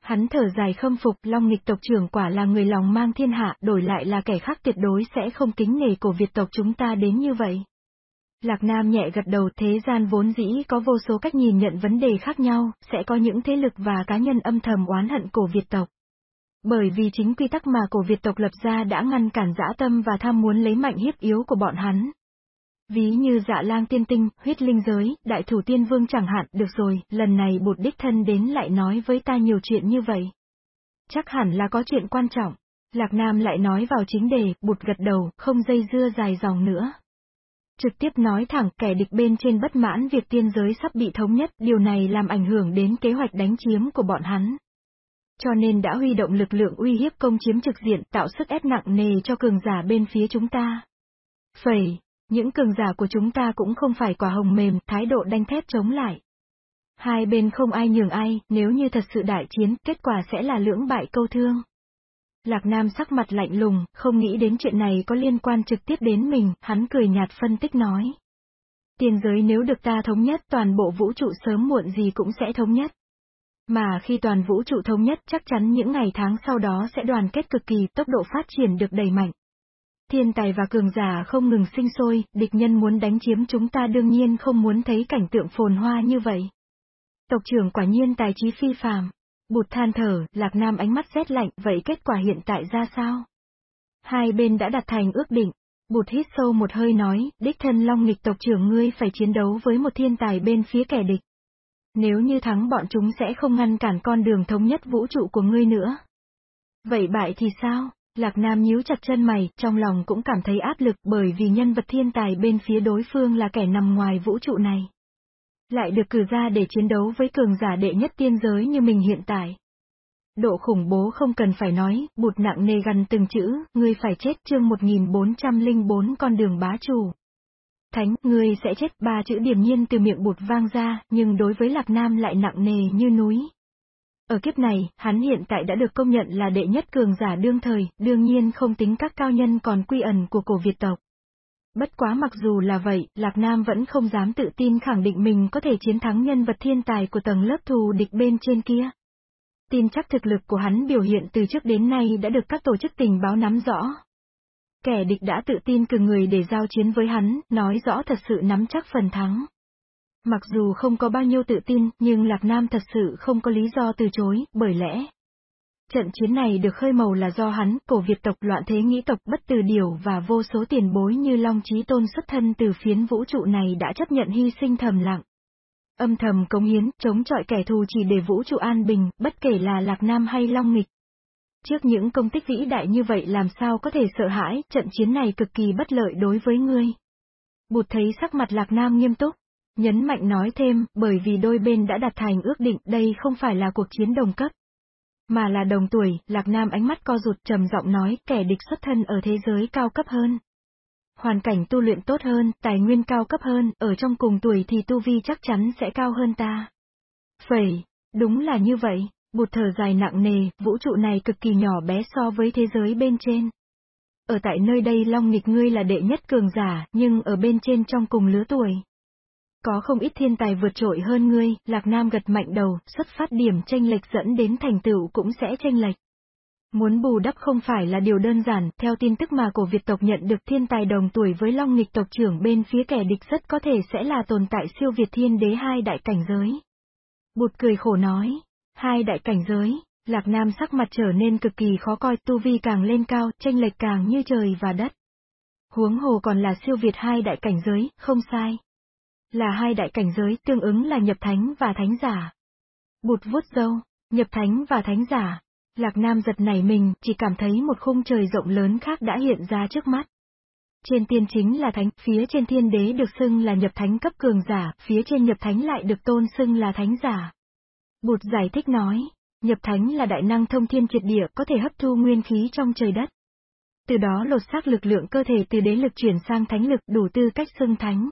Hắn thở dài khâm phục, Long nghịch tộc trưởng quả là người lòng mang thiên hạ, đổi lại là kẻ khác tuyệt đối sẽ không kính nể của Việt tộc chúng ta đến như vậy. Lạc Nam nhẹ gật đầu thế gian vốn dĩ có vô số cách nhìn nhận vấn đề khác nhau, sẽ có những thế lực và cá nhân âm thầm oán hận cổ Việt tộc. Bởi vì chính quy tắc mà cổ Việt tộc lập ra đã ngăn cản dã tâm và tham muốn lấy mạnh hiếp yếu của bọn hắn. Ví như dạ lang tiên tinh, huyết linh giới, đại thủ tiên vương chẳng hạn, được rồi, lần này bột đích thân đến lại nói với ta nhiều chuyện như vậy. Chắc hẳn là có chuyện quan trọng. Lạc Nam lại nói vào chính đề, bụt gật đầu, không dây dưa dài dòng nữa. Trực tiếp nói thẳng kẻ địch bên trên bất mãn việc tiên giới sắp bị thống nhất, điều này làm ảnh hưởng đến kế hoạch đánh chiếm của bọn hắn. Cho nên đã huy động lực lượng uy hiếp công chiếm trực diện tạo sức ép nặng nề cho cường giả bên phía chúng ta. Phẩy, những cường giả của chúng ta cũng không phải quả hồng mềm, thái độ đanh thép chống lại. Hai bên không ai nhường ai, nếu như thật sự đại chiến, kết quả sẽ là lưỡng bại câu thương. Lạc Nam sắc mặt lạnh lùng, không nghĩ đến chuyện này có liên quan trực tiếp đến mình, hắn cười nhạt phân tích nói. Tiền giới nếu được ta thống nhất toàn bộ vũ trụ sớm muộn gì cũng sẽ thống nhất. Mà khi toàn vũ trụ thống nhất chắc chắn những ngày tháng sau đó sẽ đoàn kết cực kỳ, tốc độ phát triển được đầy mạnh. Thiên tài và cường giả không ngừng sinh sôi, địch nhân muốn đánh chiếm chúng ta đương nhiên không muốn thấy cảnh tượng phồn hoa như vậy. Tộc trưởng quả nhiên tài trí phi phàm. Bụt than thở, Lạc Nam ánh mắt rét lạnh, vậy kết quả hiện tại ra sao? Hai bên đã đặt thành ước định. Bụt hít sâu một hơi nói, đích thân long nghịch tộc trưởng ngươi phải chiến đấu với một thiên tài bên phía kẻ địch. Nếu như thắng bọn chúng sẽ không ngăn cản con đường thống nhất vũ trụ của ngươi nữa. Vậy bại thì sao? Lạc Nam nhíu chặt chân mày, trong lòng cũng cảm thấy áp lực bởi vì nhân vật thiên tài bên phía đối phương là kẻ nằm ngoài vũ trụ này. Lại được cử ra để chiến đấu với cường giả đệ nhất tiên giới như mình hiện tại. Độ khủng bố không cần phải nói, bụt nặng nề gần từng chữ, ngươi phải chết chương 1404 con đường bá chủ. Thánh, ngươi sẽ chết ba chữ điềm nhiên từ miệng bụt vang ra, nhưng đối với Lạc Nam lại nặng nề như núi. Ở kiếp này, hắn hiện tại đã được công nhận là đệ nhất cường giả đương thời, đương nhiên không tính các cao nhân còn quy ẩn của cổ Việt tộc. Bất quá mặc dù là vậy, Lạc Nam vẫn không dám tự tin khẳng định mình có thể chiến thắng nhân vật thiên tài của tầng lớp thù địch bên trên kia. Tin chắc thực lực của hắn biểu hiện từ trước đến nay đã được các tổ chức tình báo nắm rõ. Kẻ địch đã tự tin cử người để giao chiến với hắn, nói rõ thật sự nắm chắc phần thắng. Mặc dù không có bao nhiêu tự tin, nhưng Lạc Nam thật sự không có lý do từ chối, bởi lẽ. Trận chiến này được khơi màu là do hắn, cổ Việt tộc loạn thế nghĩ tộc bất từ điều và vô số tiền bối như Long trí Tôn xuất thân từ phiến vũ trụ này đã chấp nhận hy sinh thầm lặng. Âm thầm cống hiến, chống chọi kẻ thù chỉ để vũ trụ an bình, bất kể là Lạc Nam hay Long Nghịch. Trước những công tích vĩ đại như vậy làm sao có thể sợ hãi, trận chiến này cực kỳ bất lợi đối với ngươi. Bụt thấy sắc mặt Lạc Nam nghiêm túc, nhấn mạnh nói thêm, bởi vì đôi bên đã đặt thành ước định đây không phải là cuộc chiến đồng cấp. Mà là đồng tuổi, Lạc Nam ánh mắt co rụt trầm giọng nói, kẻ địch xuất thân ở thế giới cao cấp hơn. Hoàn cảnh tu luyện tốt hơn, tài nguyên cao cấp hơn, ở trong cùng tuổi thì tu vi chắc chắn sẽ cao hơn ta. Phẩy, đúng là như vậy, bụt thở dài nặng nề, vũ trụ này cực kỳ nhỏ bé so với thế giới bên trên. Ở tại nơi đây Long nghịch ngươi là đệ nhất cường giả, nhưng ở bên trên trong cùng lứa tuổi. Có không ít thiên tài vượt trội hơn ngươi, Lạc Nam gật mạnh đầu, xuất phát điểm tranh lệch dẫn đến thành tựu cũng sẽ tranh lệch. Muốn bù đắp không phải là điều đơn giản, theo tin tức mà cổ Việt tộc nhận được thiên tài đồng tuổi với Long nghịch tộc trưởng bên phía kẻ địch rất có thể sẽ là tồn tại siêu Việt thiên đế hai đại cảnh giới. Bụt cười khổ nói, hai đại cảnh giới, Lạc Nam sắc mặt trở nên cực kỳ khó coi, tu vi càng lên cao, tranh lệch càng như trời và đất. Huống hồ còn là siêu Việt hai đại cảnh giới, không sai. Là hai đại cảnh giới tương ứng là nhập thánh và thánh giả. Bụt vuốt dâu, nhập thánh và thánh giả. Lạc Nam giật nảy mình, chỉ cảm thấy một khung trời rộng lớn khác đã hiện ra trước mắt. Trên tiên chính là thánh, phía trên thiên đế được xưng là nhập thánh cấp cường giả, phía trên nhập thánh lại được tôn xưng là thánh giả. Bụt giải thích nói, nhập thánh là đại năng thông thiên triệt địa có thể hấp thu nguyên khí trong trời đất. Từ đó lột xác lực lượng cơ thể từ đế lực chuyển sang thánh lực đủ tư cách xưng thánh.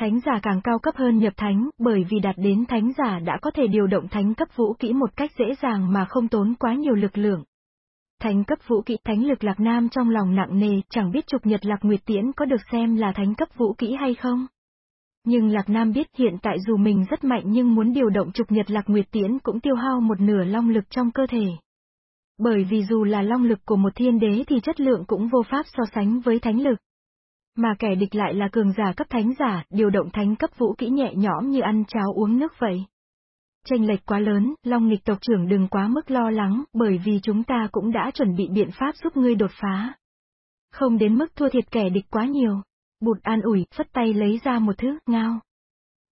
Thánh giả càng cao cấp hơn nhập thánh, bởi vì đạt đến thánh giả đã có thể điều động thánh cấp vũ kỹ một cách dễ dàng mà không tốn quá nhiều lực lượng. Thánh cấp vũ kỹ thánh lực lạc nam trong lòng nặng nề, chẳng biết trục nhật lạc nguyệt tiễn có được xem là thánh cấp vũ kỹ hay không. Nhưng Lạc Nam biết hiện tại dù mình rất mạnh nhưng muốn điều động trục nhật Lạc Nguyệt Tiễn cũng tiêu hao một nửa long lực trong cơ thể. Bởi vì dù là long lực của một thiên đế thì chất lượng cũng vô pháp so sánh với thánh lực. Mà kẻ địch lại là cường giả cấp thánh giả, điều động thánh cấp vũ kỹ nhẹ nhõm như ăn cháo uống nước vậy. Tranh lệch quá lớn, Long nghịch tộc trưởng đừng quá mức lo lắng, bởi vì chúng ta cũng đã chuẩn bị biện pháp giúp ngươi đột phá. Không đến mức thua thiệt kẻ địch quá nhiều. Bụt an ủi, phất tay lấy ra một thứ, ngao.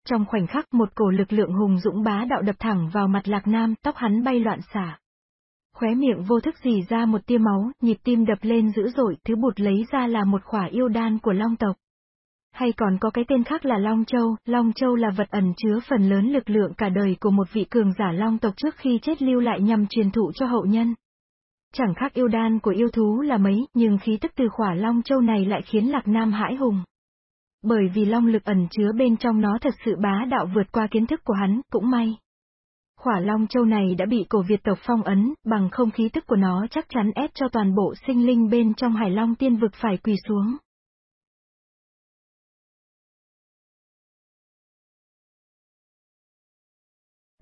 Trong khoảnh khắc một cổ lực lượng hùng dũng bá đạo đập thẳng vào mặt lạc nam, tóc hắn bay loạn xả. Khóe miệng vô thức dì ra một tia máu, nhịp tim đập lên dữ dội, thứ bụt lấy ra là một khỏa yêu đan của long tộc. Hay còn có cái tên khác là Long Châu, Long Châu là vật ẩn chứa phần lớn lực lượng cả đời của một vị cường giả Long tộc trước khi chết lưu lại nhằm truyền thụ cho hậu nhân. Chẳng khác yêu đan của yêu thú là mấy, nhưng khí tức từ khỏa Long Châu này lại khiến Lạc Nam hãi hùng. Bởi vì long lực ẩn chứa bên trong nó thật sự bá đạo vượt qua kiến thức của hắn, cũng may. Khỏa Long Châu này đã bị cổ Việt tộc phong ấn, bằng không khí tức của nó chắc chắn ép cho toàn bộ sinh linh bên trong Hải Long tiên vực phải quỳ xuống.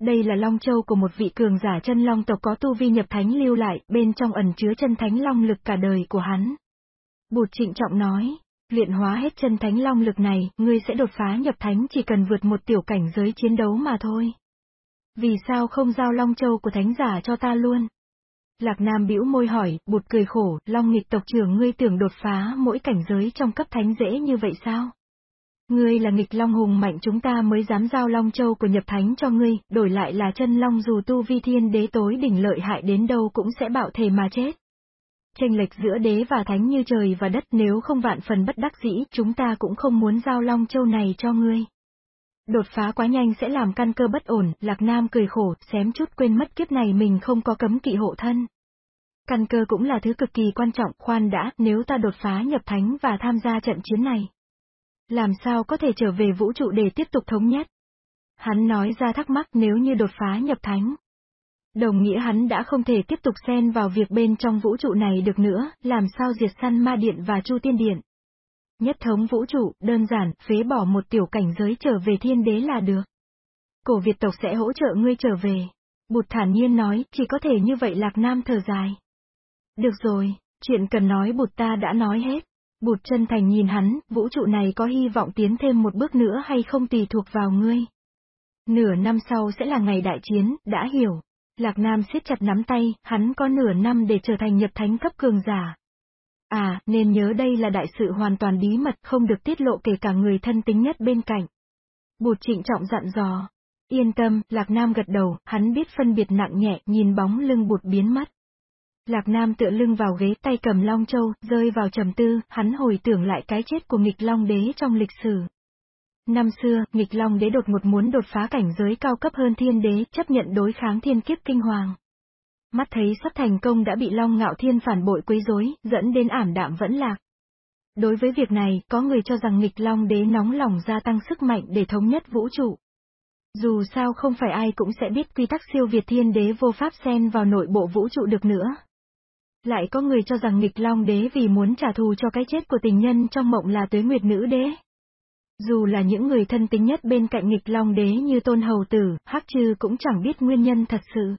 Đây là Long Châu của một vị cường giả chân Long tộc có tu vi nhập thánh lưu lại, bên trong ẩn chứa chân thánh Long lực cả đời của hắn. Bụt trịnh trọng nói, luyện hóa hết chân thánh Long lực này, ngươi sẽ đột phá nhập thánh chỉ cần vượt một tiểu cảnh giới chiến đấu mà thôi. Vì sao không giao Long Châu của thánh giả cho ta luôn? Lạc Nam bĩu môi hỏi, bụt cười khổ, Long nghịch tộc trưởng ngươi tưởng đột phá mỗi cảnh giới trong cấp thánh dễ như vậy sao? Ngươi là nghịch long hùng mạnh chúng ta mới dám giao long châu của nhập thánh cho ngươi, đổi lại là chân long dù tu vi thiên đế tối đỉnh lợi hại đến đâu cũng sẽ bạo thể mà chết. Tranh lệch giữa đế và thánh như trời và đất nếu không vạn phần bất đắc dĩ, chúng ta cũng không muốn giao long châu này cho ngươi. Đột phá quá nhanh sẽ làm căn cơ bất ổn, Lạc Nam cười khổ, xém chút quên mất kiếp này mình không có cấm kỵ hộ thân. Căn cơ cũng là thứ cực kỳ quan trọng, khoan đã, nếu ta đột phá nhập thánh và tham gia trận chiến này. Làm sao có thể trở về vũ trụ để tiếp tục thống nhất? Hắn nói ra thắc mắc nếu như đột phá nhập thánh. Đồng nghĩa hắn đã không thể tiếp tục xen vào việc bên trong vũ trụ này được nữa, làm sao diệt săn ma điện và chu tiên điện. Nhất thống vũ trụ, đơn giản, phế bỏ một tiểu cảnh giới trở về thiên đế là được. Cổ Việt tộc sẽ hỗ trợ ngươi trở về. Bụt thản nhiên nói, chỉ có thể như vậy Lạc Nam thở dài. Được rồi, chuyện cần nói bụt ta đã nói hết. Bụt chân thành nhìn hắn, vũ trụ này có hy vọng tiến thêm một bước nữa hay không tùy thuộc vào ngươi. Nửa năm sau sẽ là ngày đại chiến, đã hiểu. Lạc Nam siết chặt nắm tay, hắn có nửa năm để trở thành nhập thánh cấp cường giả. À, nên nhớ đây là đại sự hoàn toàn bí mật, không được tiết lộ kể cả người thân tính nhất bên cạnh. Bụt trịnh trọng dặn dò. Yên tâm, Lạc Nam gật đầu, hắn biết phân biệt nặng nhẹ, nhìn bóng lưng bụt biến mất. Lạc Nam tựa lưng vào ghế tay cầm Long Châu, rơi vào trầm tư, hắn hồi tưởng lại cái chết của nghịch Long Đế trong lịch sử. Năm xưa, nghịch Long Đế đột ngột muốn đột phá cảnh giới cao cấp hơn thiên đế, chấp nhận đối kháng thiên kiếp kinh hoàng. Mắt thấy sắp thành công đã bị Long Ngạo Thiên phản bội quấy rối, dẫn đến ảm đạm vẫn lạc. Đối với việc này, có người cho rằng nghịch Long Đế nóng lòng gia tăng sức mạnh để thống nhất vũ trụ. Dù sao không phải ai cũng sẽ biết quy tắc siêu việt thiên đế vô pháp xen vào nội bộ vũ trụ được nữa. Lại có người cho rằng nghịch long đế vì muốn trả thù cho cái chết của tình nhân trong mộng là tuế nguyệt nữ đế. Dù là những người thân tính nhất bên cạnh nghịch long đế như tôn hầu tử, hắc trư cũng chẳng biết nguyên nhân thật sự.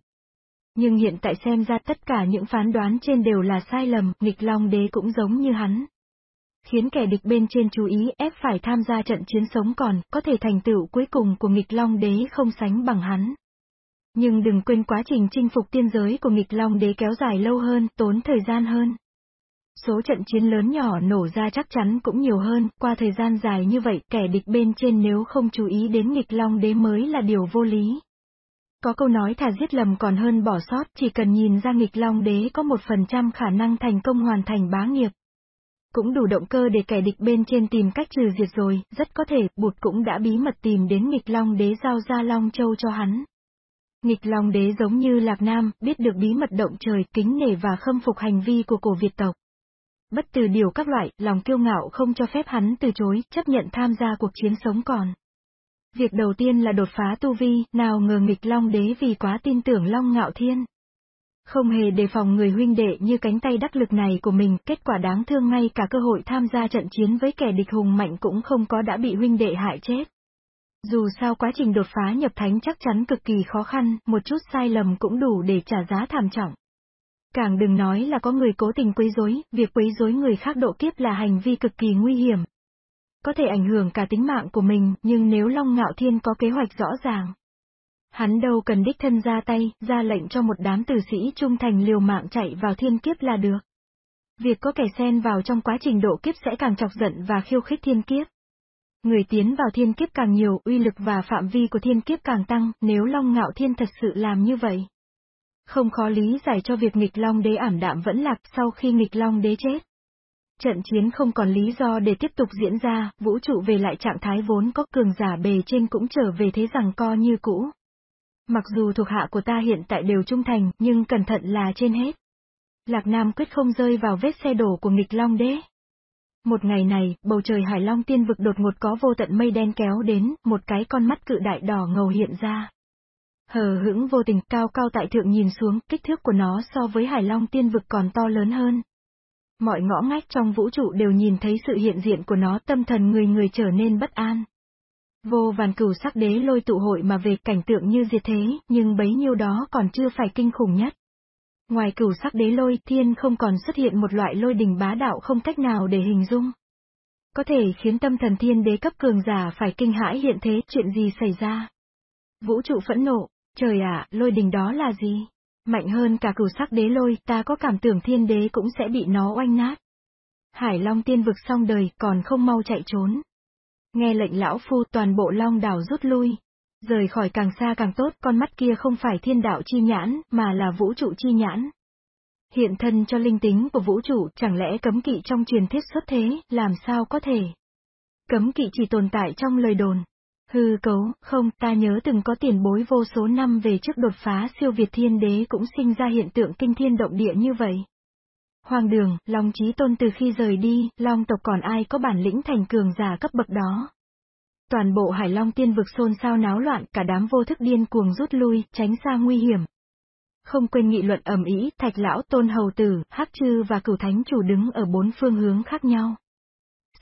Nhưng hiện tại xem ra tất cả những phán đoán trên đều là sai lầm, nghịch long đế cũng giống như hắn. Khiến kẻ địch bên trên chú ý ép phải tham gia trận chiến sống còn, có thể thành tựu cuối cùng của nghịch long đế không sánh bằng hắn. Nhưng đừng quên quá trình chinh phục tiên giới của nghịch long đế kéo dài lâu hơn, tốn thời gian hơn. Số trận chiến lớn nhỏ nổ ra chắc chắn cũng nhiều hơn, qua thời gian dài như vậy, kẻ địch bên trên nếu không chú ý đến nghịch long đế mới là điều vô lý. Có câu nói thà giết lầm còn hơn bỏ sót, chỉ cần nhìn ra nghịch long đế có một phần trăm khả năng thành công hoàn thành bá nghiệp. Cũng đủ động cơ để kẻ địch bên trên tìm cách trừ diệt rồi, rất có thể, bụt cũng đã bí mật tìm đến nghịch long đế giao ra long châu cho hắn. Nghịch Long đế giống như Lạc Nam, biết được bí mật động trời, kính nể và khâm phục hành vi của cổ Việt tộc. Bất từ điều các loại, lòng kiêu ngạo không cho phép hắn từ chối, chấp nhận tham gia cuộc chiến sống còn. Việc đầu tiên là đột phá tu vi, nào ngờ nghịch Long đế vì quá tin tưởng Long Ngạo Thiên. Không hề đề phòng người huynh đệ như cánh tay đắc lực này của mình, kết quả đáng thương ngay cả cơ hội tham gia trận chiến với kẻ địch hùng mạnh cũng không có đã bị huynh đệ hại chết. Dù sao quá trình đột phá nhập thánh chắc chắn cực kỳ khó khăn, một chút sai lầm cũng đủ để trả giá thảm trọng. Càng đừng nói là có người cố tình quấy rối, việc quấy rối người khác độ kiếp là hành vi cực kỳ nguy hiểm. Có thể ảnh hưởng cả tính mạng của mình, nhưng nếu Long Ngạo Thiên có kế hoạch rõ ràng. Hắn đâu cần đích thân ra tay, ra lệnh cho một đám tử sĩ trung thành liều mạng chạy vào thiên kiếp là được. Việc có kẻ xen vào trong quá trình độ kiếp sẽ càng chọc giận và khiêu khích thiên kiếp. Người tiến vào thiên kiếp càng nhiều, uy lực và phạm vi của thiên kiếp càng tăng, nếu Long Ngạo Thiên thật sự làm như vậy. Không khó lý giải cho việc nghịch Long Đế ảm đạm vẫn lạc sau khi nghịch Long Đế chết. Trận chiến không còn lý do để tiếp tục diễn ra, vũ trụ về lại trạng thái vốn có cường giả bề trên cũng trở về thế rằng co như cũ. Mặc dù thuộc hạ của ta hiện tại đều trung thành, nhưng cẩn thận là trên hết. Lạc Nam quyết không rơi vào vết xe đổ của nghịch Long Đế. Một ngày này, bầu trời Hải Long tiên vực đột ngột có vô tận mây đen kéo đến, một cái con mắt cự đại đỏ ngầu hiện ra. Hờ hững vô tình, cao cao tại thượng nhìn xuống, kích thước của nó so với Hải Long tiên vực còn to lớn hơn. Mọi ngõ ngách trong vũ trụ đều nhìn thấy sự hiện diện của nó, tâm thần người người trở nên bất an. Vô vàn cửu sắc đế lôi tụ hội mà về cảnh tượng như diệt thế, nhưng bấy nhiêu đó còn chưa phải kinh khủng nhất. Ngoài cửu sắc đế lôi, thiên không còn xuất hiện một loại lôi đình bá đạo không cách nào để hình dung. Có thể khiến tâm thần thiên đế cấp cường giả phải kinh hãi hiện thế, chuyện gì xảy ra? Vũ trụ phẫn nộ, trời ạ, lôi đình đó là gì? Mạnh hơn cả cửu sắc đế lôi, ta có cảm tưởng thiên đế cũng sẽ bị nó oanh nát. Hải Long tiên vực xong đời, còn không mau chạy trốn. Nghe lệnh lão phu toàn bộ long đảo rút lui. Rời khỏi càng xa càng tốt, con mắt kia không phải thiên đạo chi nhãn, mà là vũ trụ chi nhãn. Hiện thân cho linh tính của vũ trụ, chẳng lẽ cấm kỵ trong truyền thuyết xuất thế, làm sao có thể? Cấm kỵ chỉ tồn tại trong lời đồn. Hư cấu, không, ta nhớ từng có tiền bối vô số năm về trước đột phá siêu Việt thiên đế cũng sinh ra hiện tượng kinh thiên động địa như vậy. Hoàng đường, Long Chí Tôn từ khi rời đi, Long tộc còn ai có bản lĩnh thành cường giả cấp bậc đó. Toàn bộ Hải Long tiên vực xôn xao náo loạn, cả đám vô thức điên cuồng rút lui, tránh xa nguy hiểm. Không quên nghị luận ẩm ý, thạch lão tôn hầu tử, hắc chư và cửu thánh chủ đứng ở bốn phương hướng khác nhau.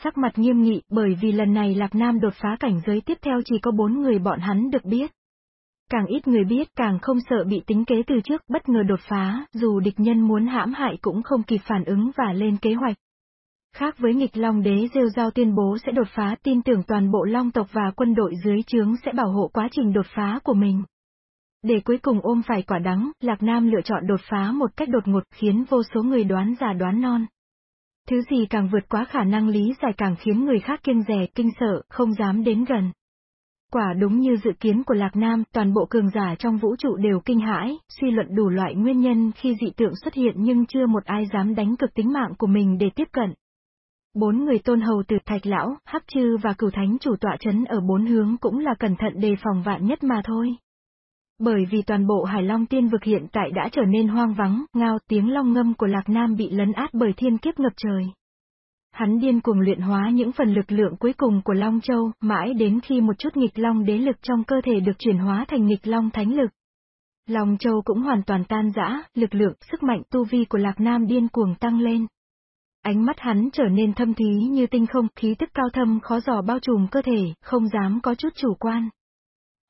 Sắc mặt nghiêm nghị, bởi vì lần này Lạc Nam đột phá cảnh giới tiếp theo chỉ có bốn người bọn hắn được biết. Càng ít người biết càng không sợ bị tính kế từ trước bất ngờ đột phá, dù địch nhân muốn hãm hại cũng không kịp phản ứng và lên kế hoạch. Khác với nghịch Long đế rêu giao tuyên bố sẽ đột phá tin tưởng toàn bộ Long tộc và quân đội dưới trướng sẽ bảo hộ quá trình đột phá của mình. Để cuối cùng ôm phải quả đắng, Lạc Nam lựa chọn đột phá một cách đột ngột khiến vô số người đoán già đoán non. Thứ gì càng vượt quá khả năng lý giải càng khiến người khác kiêng rẻ, kinh sợ, không dám đến gần. Quả đúng như dự kiến của Lạc Nam, toàn bộ cường giả trong vũ trụ đều kinh hãi, suy luận đủ loại nguyên nhân khi dị tượng xuất hiện nhưng chưa một ai dám đánh cực tính mạng của mình để tiếp cận. Bốn người tôn hầu từ thạch lão, hắc chư và cửu thánh chủ tọa chấn ở bốn hướng cũng là cẩn thận đề phòng vạn nhất mà thôi. Bởi vì toàn bộ Hải Long tiên vực hiện tại đã trở nên hoang vắng, ngao tiếng long ngâm của Lạc Nam bị lấn át bởi thiên kiếp ngập trời. Hắn điên cuồng luyện hóa những phần lực lượng cuối cùng của Long Châu, mãi đến khi một chút nghịch Long đế lực trong cơ thể được chuyển hóa thành nghịch Long thánh lực. Long Châu cũng hoàn toàn tan rã, lực lượng, sức mạnh tu vi của Lạc Nam điên cuồng tăng lên. Ánh mắt hắn trở nên thâm thí như tinh không, khí tức cao thâm khó dò bao trùm cơ thể, không dám có chút chủ quan.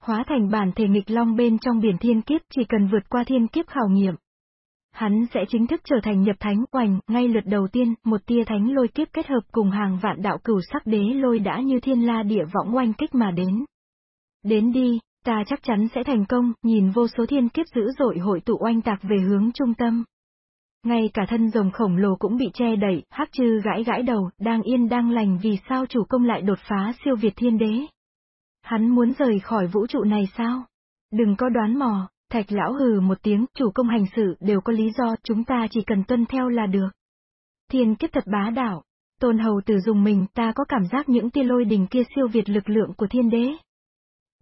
Hóa thành bản thể nghịch long bên trong biển thiên kiếp chỉ cần vượt qua thiên kiếp khảo nghiệm. Hắn sẽ chính thức trở thành nhập thánh oành, ngay lượt đầu tiên, một tia thánh lôi kiếp kết hợp cùng hàng vạn đạo cửu sắc đế lôi đã như thiên la địa võng oanh kích mà đến. Đến đi, ta chắc chắn sẽ thành công, nhìn vô số thiên kiếp dữ dội hội tụ oanh tạc về hướng trung tâm. Ngay cả thân rồng khổng lồ cũng bị che đẩy, hắc chư gãi gãi đầu, đang yên đang lành vì sao chủ công lại đột phá siêu việt thiên đế. Hắn muốn rời khỏi vũ trụ này sao? Đừng có đoán mò, thạch lão hừ một tiếng, chủ công hành sự đều có lý do, chúng ta chỉ cần tuân theo là được. Thiên kiếp thật bá đạo, tôn hầu tử dùng mình, ta có cảm giác những tia lôi đình kia siêu việt lực lượng của thiên đế.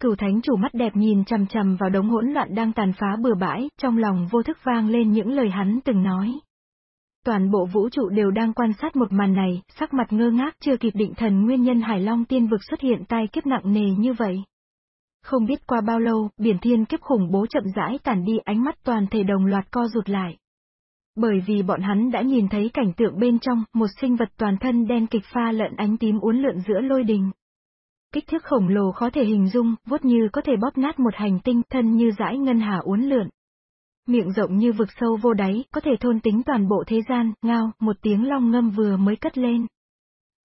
Cửu thánh chủ mắt đẹp nhìn chằm chằm vào đống hỗn loạn đang tàn phá bừa bãi, trong lòng vô thức vang lên những lời hắn từng nói. Toàn bộ vũ trụ đều đang quan sát một màn này, sắc mặt ngơ ngác chưa kịp định thần nguyên nhân Hải Long tiên vực xuất hiện tai kiếp nặng nề như vậy. Không biết qua bao lâu, biển thiên kiếp khủng bố chậm rãi tàn đi ánh mắt toàn thể đồng loạt co rụt lại. Bởi vì bọn hắn đã nhìn thấy cảnh tượng bên trong, một sinh vật toàn thân đen kịch pha lợn ánh tím uốn lượn giữa lôi đình. Kích thước khổng lồ khó thể hình dung, vuốt như có thể bóp nát một hành tinh, thân như dãi ngân hà uốn lượn. Miệng rộng như vực sâu vô đáy, có thể thôn tính toàn bộ thế gian, ngao, một tiếng long ngâm vừa mới cất lên.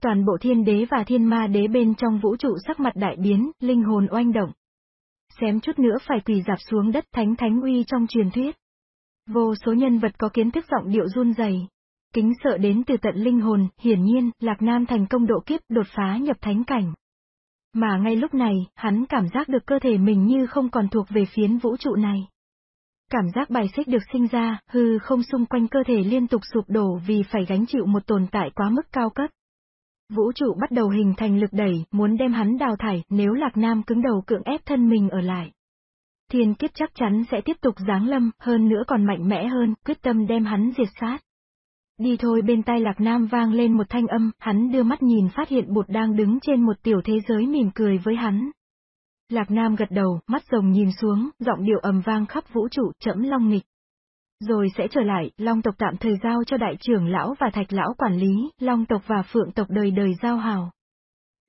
Toàn bộ thiên đế và thiên ma đế bên trong vũ trụ sắc mặt đại biến, linh hồn oanh động. Xém chút nữa phải quỳ dạp xuống đất thánh thánh uy trong truyền thuyết. Vô số nhân vật có kiến thức giọng điệu run rẩy, kính sợ đến từ tận linh hồn, hiển nhiên, Lạc Nam thành công độ kiếp đột phá nhập thánh cảnh. Mà ngay lúc này, hắn cảm giác được cơ thể mình như không còn thuộc về phiến vũ trụ này. Cảm giác bài xích được sinh ra, hư không xung quanh cơ thể liên tục sụp đổ vì phải gánh chịu một tồn tại quá mức cao cấp. Vũ trụ bắt đầu hình thành lực đẩy, muốn đem hắn đào thải, nếu Lạc Nam cứng đầu cưỡng ép thân mình ở lại. Thiên kiếp chắc chắn sẽ tiếp tục giáng lâm, hơn nữa còn mạnh mẽ hơn, quyết tâm đem hắn diệt sát. Đi thôi bên tai Lạc Nam vang lên một thanh âm, hắn đưa mắt nhìn phát hiện bột đang đứng trên một tiểu thế giới mỉm cười với hắn. Lạc Nam gật đầu, mắt rồng nhìn xuống, giọng điệu ầm vang khắp vũ trụ, chẫm long nghịch. Rồi sẽ trở lại, long tộc tạm thời giao cho đại trưởng lão và thạch lão quản lý, long tộc và phượng tộc đời đời giao hào.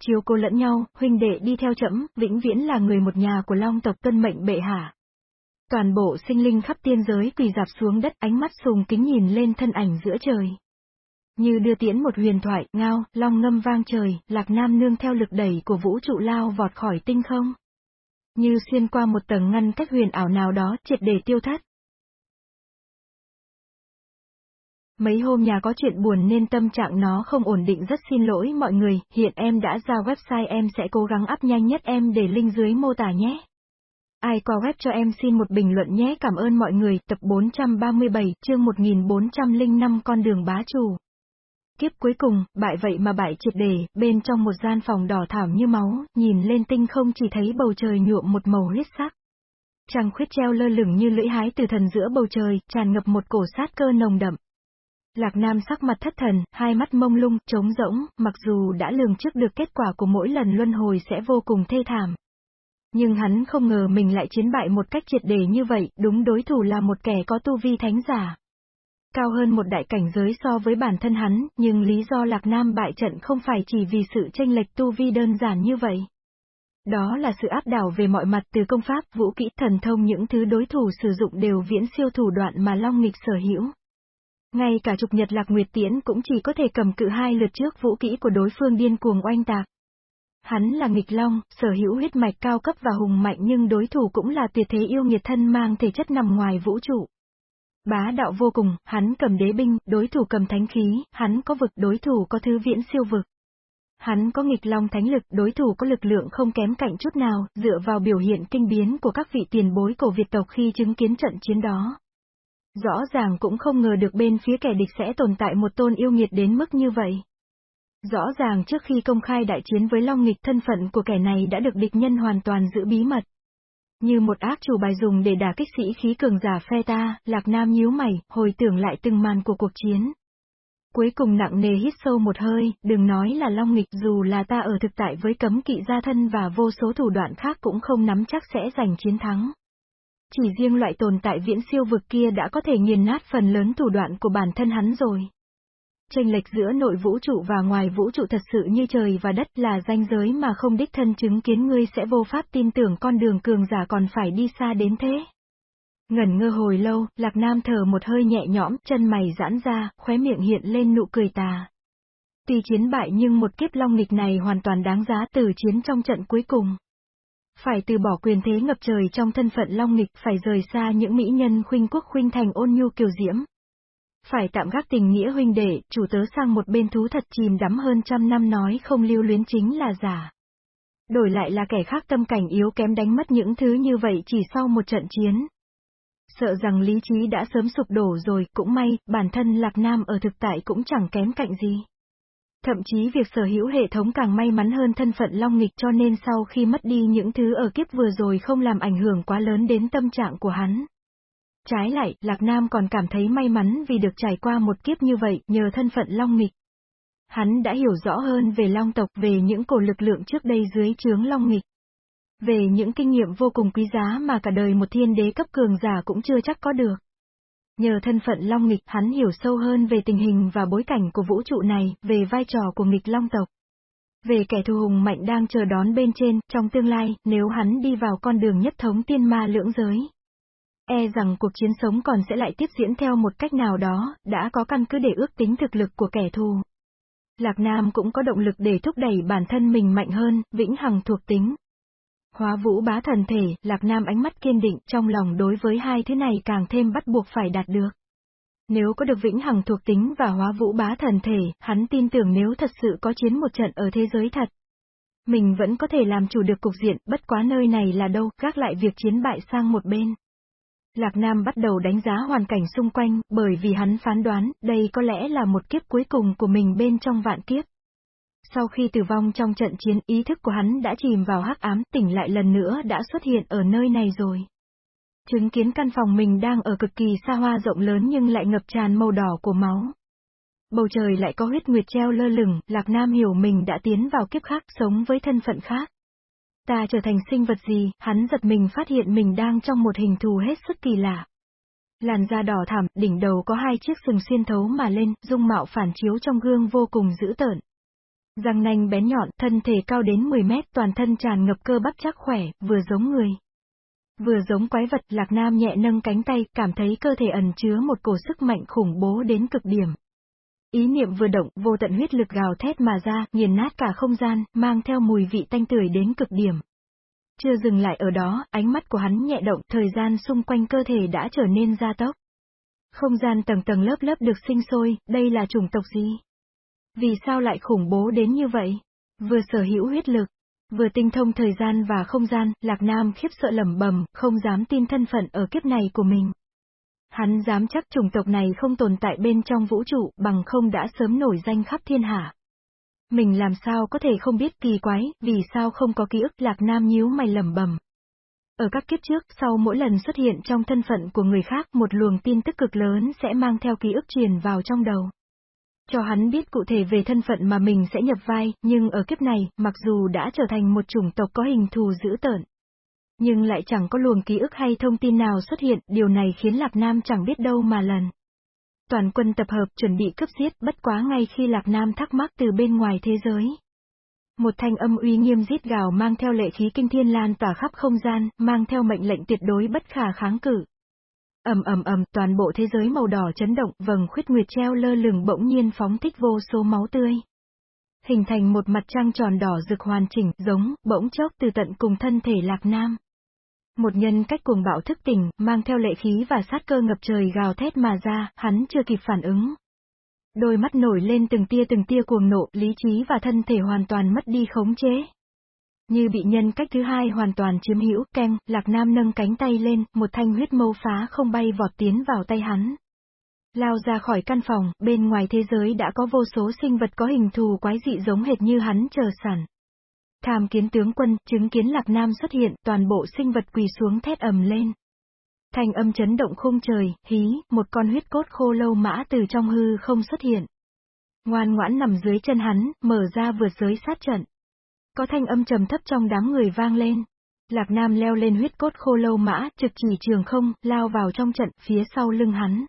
Chiếu cô lẫn nhau, huynh đệ đi theo chẫm, vĩnh viễn là người một nhà của long tộc tuân mệnh bệ hạ. Toàn bộ sinh linh khắp tiên giới quỳ dạp xuống đất ánh mắt sùng kính nhìn lên thân ảnh giữa trời. Như đưa tiễn một huyền thoại, ngao, long ngâm vang trời, lạc nam nương theo lực đẩy của vũ trụ lao vọt khỏi tinh không. Như xuyên qua một tầng ngăn cách huyền ảo nào đó, triệt để tiêu thất. Mấy hôm nhà có chuyện buồn nên tâm trạng nó không ổn định rất xin lỗi mọi người, hiện em đã ra website em sẽ cố gắng up nhanh nhất em để link dưới mô tả nhé. Ai qua web cho em xin một bình luận nhé cảm ơn mọi người, tập 437, chương 1405 con đường bá chủ. Kiếp cuối cùng, bại vậy mà bại triệt để, bên trong một gian phòng đỏ thảm như máu, nhìn lên tinh không chỉ thấy bầu trời nhuộm một màu huyết sắc. Trăng khuyết treo lơ lửng như lưỡi hái từ thần giữa bầu trời, tràn ngập một cổ sát cơ nồng đậm. Lạc Nam sắc mặt thất thần, hai mắt mông lung, trống rỗng, mặc dù đã lường trước được kết quả của mỗi lần luân hồi sẽ vô cùng thê thảm. Nhưng hắn không ngờ mình lại chiến bại một cách triệt đề như vậy, đúng đối thủ là một kẻ có tu vi thánh giả. Cao hơn một đại cảnh giới so với bản thân hắn, nhưng lý do Lạc Nam bại trận không phải chỉ vì sự tranh lệch tu vi đơn giản như vậy. Đó là sự áp đảo về mọi mặt từ công pháp, vũ kỹ, thần thông những thứ đối thủ sử dụng đều viễn siêu thủ đoạn mà Long Nghịch sở hữu. Ngay cả trục nhật lạc nguyệt tiễn cũng chỉ có thể cầm cự hai lượt trước vũ kỹ của đối phương điên cuồng oanh tạc. Hắn là nghịch long, sở hữu huyết mạch cao cấp và hùng mạnh nhưng đối thủ cũng là tuyệt thế yêu nghiệt thân mang thể chất nằm ngoài vũ trụ. Bá đạo vô cùng, hắn cầm đế binh, đối thủ cầm thánh khí, hắn có vực, đối thủ có thứ viễn siêu vực. Hắn có nghịch long thánh lực, đối thủ có lực lượng không kém cạnh chút nào, dựa vào biểu hiện kinh biến của các vị tiền bối cổ Việt tộc khi chứng kiến trận chiến đó. Rõ ràng cũng không ngờ được bên phía kẻ địch sẽ tồn tại một tôn yêu nghiệt đến mức như vậy. Rõ ràng trước khi công khai đại chiến với Long Nghịch thân phận của kẻ này đã được địch nhân hoàn toàn giữ bí mật. Như một ác chủ bài dùng để đả kích sĩ khí cường giả phe ta, Lạc Nam nhíu mày, hồi tưởng lại từng màn của cuộc chiến. Cuối cùng nặng nề hít sâu một hơi, đừng nói là Long Nghịch dù là ta ở thực tại với cấm kỵ gia thân và vô số thủ đoạn khác cũng không nắm chắc sẽ giành chiến thắng. Chỉ riêng loại tồn tại viễn siêu vực kia đã có thể nghiền nát phần lớn thủ đoạn của bản thân hắn rồi. Tranh lệch giữa nội vũ trụ và ngoài vũ trụ thật sự như trời và đất là ranh giới mà không đích thân chứng kiến ngươi sẽ vô pháp tin tưởng con đường cường giả còn phải đi xa đến thế. Ngẩn ngơ hồi lâu, Lạc Nam thở một hơi nhẹ nhõm, chân mày giãn ra, khóe miệng hiện lên nụ cười tà. Tuy chiến bại nhưng một kiếp long nghịch này hoàn toàn đáng giá từ chiến trong trận cuối cùng. Phải từ bỏ quyền thế ngập trời trong thân phận long nghịch, phải rời xa những mỹ nhân khuynh quốc khuynh thành ôn nhu kiều diễm, phải tạm gác tình nghĩa huynh đệ, chủ tớ sang một bên thú thật chìm đắm hơn trăm năm nói không lưu luyến chính là giả. Đổi lại là kẻ khác tâm cảnh yếu kém đánh mất những thứ như vậy chỉ sau một trận chiến. Sợ rằng lý trí đã sớm sụp đổ rồi, cũng may, bản thân Lạc Nam ở thực tại cũng chẳng kém cạnh gì. Thậm chí việc sở hữu hệ thống càng may mắn hơn thân phận long nghịch cho nên sau khi mất đi những thứ ở kiếp vừa rồi không làm ảnh hưởng quá lớn đến tâm trạng của hắn. Trái lại, Lạc Nam còn cảm thấy may mắn vì được trải qua một kiếp như vậy, nhờ thân phận long nghịch. Hắn đã hiểu rõ hơn về long tộc, về những cổ lực lượng trước đây dưới chướng long nghịch. Về những kinh nghiệm vô cùng quý giá mà cả đời một thiên đế cấp cường giả cũng chưa chắc có được. Nhờ thân phận Long Nghịch, hắn hiểu sâu hơn về tình hình và bối cảnh của vũ trụ này, về vai trò của nghịch Long tộc. Về kẻ thù hùng mạnh đang chờ đón bên trên, trong tương lai, nếu hắn đi vào con đường nhất thống tiên ma lưỡng giới. E rằng cuộc chiến sống còn sẽ lại tiếp diễn theo một cách nào đó, đã có căn cứ để ước tính thực lực của kẻ thù. Lạc Nam cũng có động lực để thúc đẩy bản thân mình mạnh hơn, vĩnh hằng thuộc tính, Hóa vũ bá thần thể, Lạc Nam ánh mắt kiên định, trong lòng đối với hai thứ này càng thêm bắt buộc phải đạt được. Nếu có được vĩnh hằng thuộc tính và hóa vũ bá thần thể, hắn tin tưởng nếu thật sự có chiến một trận ở thế giới thật. Mình vẫn có thể làm chủ được cục diện, bất quá nơi này là đâu, gác lại việc chiến bại sang một bên. Lạc Nam bắt đầu đánh giá hoàn cảnh xung quanh, bởi vì hắn phán đoán, đây có lẽ là một kiếp cuối cùng của mình bên trong vạn kiếp. Sau khi tử vong trong trận chiến, ý thức của hắn đã chìm vào hắc ám, tỉnh lại lần nữa đã xuất hiện ở nơi này rồi. Chứng kiến căn phòng mình đang ở cực kỳ xa hoa rộng lớn nhưng lại ngập tràn màu đỏ của máu. Bầu trời lại có huyết nguyệt treo lơ lửng, Lạc Nam hiểu mình đã tiến vào kiếp khác, sống với thân phận khác. Ta trở thành sinh vật gì, hắn giật mình phát hiện mình đang trong một hình thù hết sức kỳ lạ. Làn da đỏ thảm, đỉnh đầu có hai chiếc sừng xuyên thấu mà lên, dung mạo phản chiếu trong gương vô cùng dữ tợn. Răng nanh bén nhọn, thân thể cao đến 10 mét, toàn thân tràn ngập cơ bắp chắc khỏe, vừa giống người. Vừa giống quái vật, Lạc Nam nhẹ nâng cánh tay, cảm thấy cơ thể ẩn chứa một cổ sức mạnh khủng bố đến cực điểm. Ý niệm vừa động, vô tận huyết lực gào thét mà ra, nghiền nát cả không gian, mang theo mùi vị tanh tưởi đến cực điểm. Chưa dừng lại ở đó, ánh mắt của hắn nhẹ động, thời gian xung quanh cơ thể đã trở nên gia tốc. Không gian tầng tầng lớp lớp được sinh sôi, đây là chủng tộc gì? Vì sao lại khủng bố đến như vậy? Vừa sở hữu huyết lực, vừa tinh thông thời gian và không gian, Lạc Nam khiếp sợ lẩm bẩm, không dám tin thân phận ở kiếp này của mình. Hắn dám chắc chủng tộc này không tồn tại bên trong vũ trụ, bằng không đã sớm nổi danh khắp thiên hạ. Mình làm sao có thể không biết kỳ quái, vì sao không có ký ức Lạc Nam nhíu mày lẩm bẩm. Ở các kiếp trước, sau mỗi lần xuất hiện trong thân phận của người khác, một luồng tin tức cực lớn sẽ mang theo ký ức truyền vào trong đầu cho hắn biết cụ thể về thân phận mà mình sẽ nhập vai, nhưng ở kiếp này, mặc dù đã trở thành một chủng tộc có hình thù dữ tợn, nhưng lại chẳng có luồng ký ức hay thông tin nào xuất hiện, điều này khiến Lạc Nam chẳng biết đâu mà lần. Toàn quân tập hợp chuẩn bị cướp giết, bất quá ngay khi Lạc Nam thắc mắc từ bên ngoài thế giới. Một thanh âm uy nghiêm rít gào mang theo lệ khí kinh thiên lan tỏa khắp không gian, mang theo mệnh lệnh tuyệt đối bất khả kháng cử. ầm ầm ầm, toàn bộ thế giới màu đỏ chấn động, vầng khuyết nguyệt treo lơ lửng bỗng nhiên phóng thích vô số máu tươi. Hình thành một mặt trăng tròn đỏ rực hoàn chỉnh, giống, bỗng chốc từ tận cùng thân thể lạc nam. Một nhân cách cuồng bạo thức tỉnh, mang theo lệ khí và sát cơ ngập trời gào thét mà ra, hắn chưa kịp phản ứng. Đôi mắt nổi lên từng tia từng tia cuồng nộ, lý trí và thân thể hoàn toàn mất đi khống chế. Như bị nhân cách thứ hai hoàn toàn chiếm hữu, Keng Lạc Nam nâng cánh tay lên, một thanh huyết mâu phá không bay vọt tiến vào tay hắn. Lao ra khỏi căn phòng, bên ngoài thế giới đã có vô số sinh vật có hình thù quái dị giống hệt như hắn chờ sẵn. Tham kiến tướng quân, chứng kiến Lạc Nam xuất hiện, toàn bộ sinh vật quỳ xuống thét ầm lên. Thành âm chấn động khung trời, hí, một con huyết cốt khô lâu mã từ trong hư không xuất hiện. Ngoan ngoãn nằm dưới chân hắn, mở ra vượt giới sát trận. Có thanh âm trầm thấp trong đám người vang lên. Lạc Nam leo lên huyết cốt khô lâu mã, trực chỉ trường không, lao vào trong trận, phía sau lưng hắn.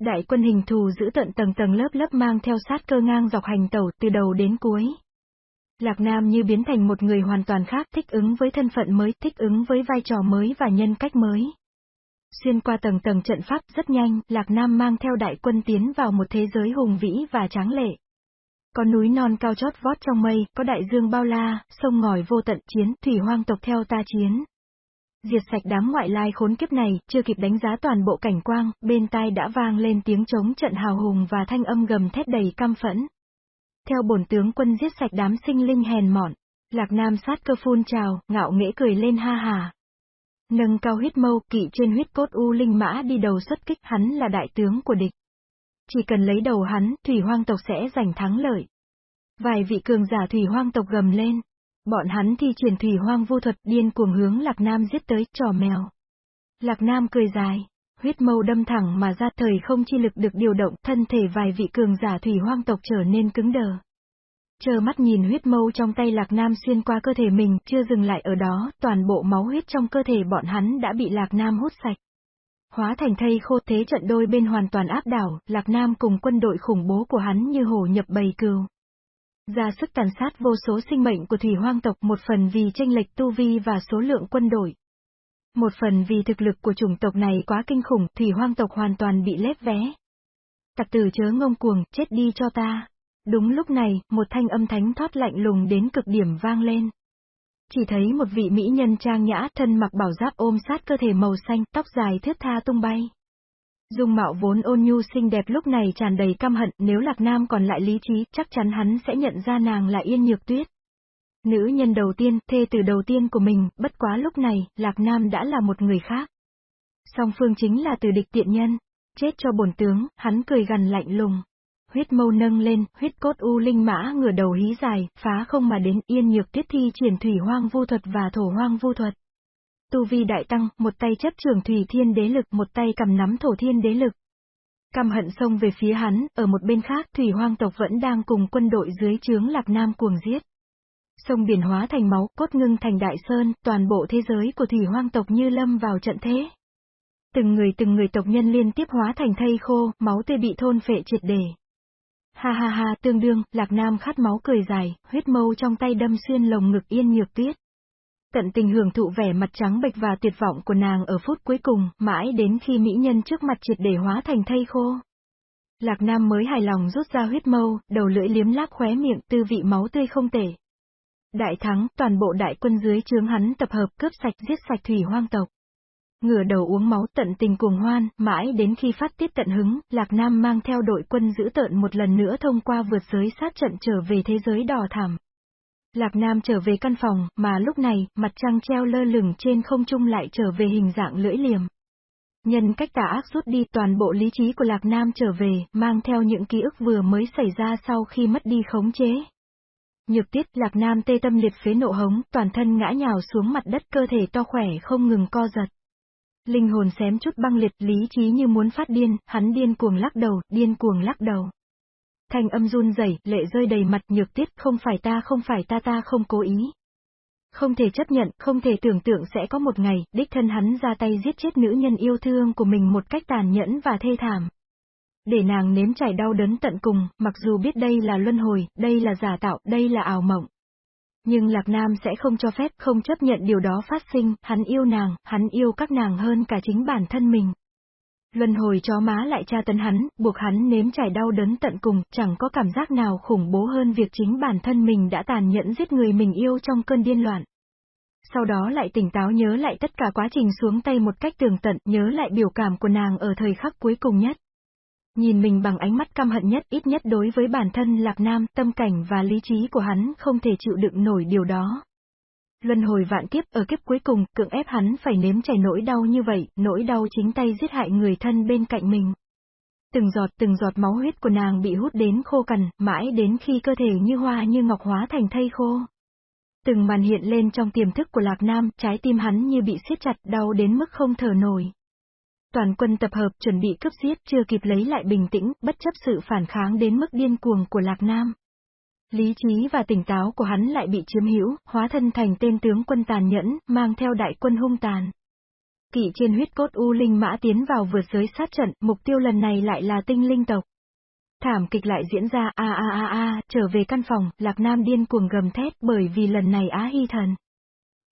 Đại quân hình thù giữ tận tầng tầng lớp lớp mang theo sát cơ ngang dọc hành tẩu từ đầu đến cuối. Lạc Nam như biến thành một người hoàn toàn khác, thích ứng với thân phận mới, thích ứng với vai trò mới và nhân cách mới. Xuyên qua tầng tầng trận pháp rất nhanh, Lạc Nam mang theo đại quân tiến vào một thế giới hùng vĩ và tráng lệ. Có núi non cao chót vót trong mây, có đại dương bao la, sông ngòi vô tận chiến, thủy hoang tộc theo ta chiến. Diệt sạch đám ngoại lai khốn kiếp này, chưa kịp đánh giá toàn bộ cảnh quang, bên tai đã vang lên tiếng chống trận hào hùng và thanh âm gầm thét đầy căm phẫn. Theo bổn tướng quân giết sạch đám sinh linh hèn mọn, Lạc Nam sát cơ phun trào, ngạo nghễ cười lên ha hà. Nâng cao huyết mâu, kỵ trên huyết cốt u linh mã đi đầu xuất kích, hắn là đại tướng của địch. Chỉ cần lấy đầu hắn, thủy hoang tộc sẽ giành thắng lợi. Vài vị cường giả thủy hoang tộc gầm lên. Bọn hắn thi triển thủy hoang vô thuật điên cuồng hướng Lạc Nam giết tới, trò mèo. Lạc Nam cười dài, huyết mâu đâm thẳng mà ra thời không chi lực được điều động, thân thể vài vị cường giả thủy hoang tộc trở nên cứng đờ. Chờ mắt nhìn huyết mâu trong tay Lạc Nam xuyên qua cơ thể mình, chưa dừng lại ở đó, toàn bộ máu huyết trong cơ thể bọn hắn đã bị Lạc Nam hút sạch. Hóa thành thây khô thế trận đôi bên hoàn toàn áp đảo, Lạc Nam cùng quân đội khủng bố của hắn như hổ nhập bầy cừu. Ra sức tàn sát vô số sinh mệnh của thủy hoang tộc một phần vì tranh lệch tu vi và số lượng quân đội. Một phần vì thực lực của chủng tộc này quá kinh khủng, thủy hoang tộc hoàn toàn bị lép vé. Tặc tử chớ ngông cuồng, chết đi cho ta. Đúng lúc này, một thanh âm thánh thoát lạnh lùng đến cực điểm vang lên. Chỉ thấy một vị mỹ nhân trang nhã thân mặc bảo giáp ôm sát cơ thể màu xanh, tóc dài thướt tha tung bay. Dung mạo vốn ôn nhu xinh đẹp lúc này tràn đầy căm hận, nếu Lạc Nam còn lại lý trí, chắc chắn hắn sẽ nhận ra nàng là Yên Nhược Tuyết. Nữ nhân đầu tiên, thê từ đầu tiên của mình, bất quá lúc này, Lạc Nam đã là một người khác. Song phương chính là từ địch tiện nhân. Chết cho bổn tướng, hắn cười gần lạnh lùng. Huyết mâu nâng lên, huyết cốt u linh mã ngửa đầu hí dài, phá không mà đến yên nhược tiết thi triển thủy hoang vu thuật và thổ hoang vu thuật. Tu vi đại tăng, một tay chấp trường thủy thiên đế lực, một tay cầm nắm thổ thiên đế lực. Căm hận xông về phía hắn, ở một bên khác thủy hoang tộc vẫn đang cùng quân đội dưới trướng lạc nam cuồng giết. Sông biển hóa thành máu, cốt ngưng thành đại sơn, toàn bộ thế giới của thủy hoang tộc như lâm vào trận thế. Từng người từng người tộc nhân liên tiếp hóa thành thây khô, máu tươi bị thôn phệ triệt để. Ha ha ha, tương đương, Lạc Nam khát máu cười dài, huyết mâu trong tay đâm xuyên lồng ngực yên nhược tuyết. Tận tình hưởng thụ vẻ mặt trắng bệch và tuyệt vọng của nàng ở phút cuối cùng, mãi đến khi mỹ nhân trước mặt triệt để hóa thành thây khô. Lạc Nam mới hài lòng rút ra huyết mâu, đầu lưỡi liếm láp khóe miệng tư vị máu tươi không tệ. Đại thắng, toàn bộ đại quân dưới trướng hắn tập hợp cướp sạch giết sạch thủy hoang tộc. Ngửa đầu uống máu tận tình cuồng hoan, mãi đến khi phát tiết tận hứng, Lạc Nam mang theo đội quân giữ tợn một lần nữa thông qua vượt giới sát trận trở về thế giới đỏ thảm. Lạc Nam trở về căn phòng, mà lúc này, mặt trăng treo lơ lửng trên không trung lại trở về hình dạng lưỡi liềm. Nhân cách tà ác rút đi toàn bộ lý trí của Lạc Nam trở về, mang theo những ký ức vừa mới xảy ra sau khi mất đi khống chế. Nhược tiết Lạc Nam tê tâm liệt phế nộ hống, toàn thân ngã nhào xuống mặt đất cơ thể to khỏe không ngừng co giật. Linh hồn xém chút băng liệt, lý trí như muốn phát điên, hắn điên cuồng lắc đầu, điên cuồng lắc đầu. Thanh âm run rẩy, lệ rơi đầy mặt nhược tiết, không phải ta không phải ta ta không cố ý. Không thể chấp nhận, không thể tưởng tượng sẽ có một ngày, đích thân hắn ra tay giết chết nữ nhân yêu thương của mình một cách tàn nhẫn và thê thảm. Để nàng nếm trải đau đớn tận cùng, mặc dù biết đây là luân hồi, đây là giả tạo, đây là ảo mộng. Nhưng Lạc Nam sẽ không cho phép, không chấp nhận điều đó phát sinh, hắn yêu nàng, hắn yêu các nàng hơn cả chính bản thân mình. Luân hồi chó má lại tra tấn hắn, buộc hắn nếm trải đau đớn tận cùng, chẳng có cảm giác nào khủng bố hơn việc chính bản thân mình đã tàn nhẫn giết người mình yêu trong cơn điên loạn. Sau đó lại tỉnh táo nhớ lại tất cả quá trình xuống tay một cách tường tận, nhớ lại biểu cảm của nàng ở thời khắc cuối cùng nhất. Nhìn mình bằng ánh mắt căm hận nhất ít nhất đối với bản thân Lạc Nam, tâm cảnh và lý trí của hắn không thể chịu đựng nổi điều đó. Luân hồi vạn kiếp ở kiếp cuối cùng, cưỡng ép hắn phải nếm chảy nỗi đau như vậy, nỗi đau chính tay giết hại người thân bên cạnh mình. Từng giọt từng giọt máu huyết của nàng bị hút đến khô cằn, mãi đến khi cơ thể như hoa như ngọc hóa thành thây khô. Từng màn hiện lên trong tiềm thức của Lạc Nam, trái tim hắn như bị siết chặt, đau đến mức không thở nổi. Toàn quân tập hợp chuẩn bị cướp giết chưa kịp lấy lại bình tĩnh, bất chấp sự phản kháng đến mức điên cuồng của Lạc Nam. Lý trí và tỉnh táo của hắn lại bị chiếm hữu, hóa thân thành tên tướng quân tàn nhẫn, mang theo đại quân hung tàn. Kỵ trên huyết cốt U Linh Mã tiến vào vượt giới sát trận, mục tiêu lần này lại là tinh linh tộc. Thảm kịch lại diễn ra, a a a a, trở về căn phòng, Lạc Nam điên cuồng gầm thét bởi vì lần này Á Hy Thần.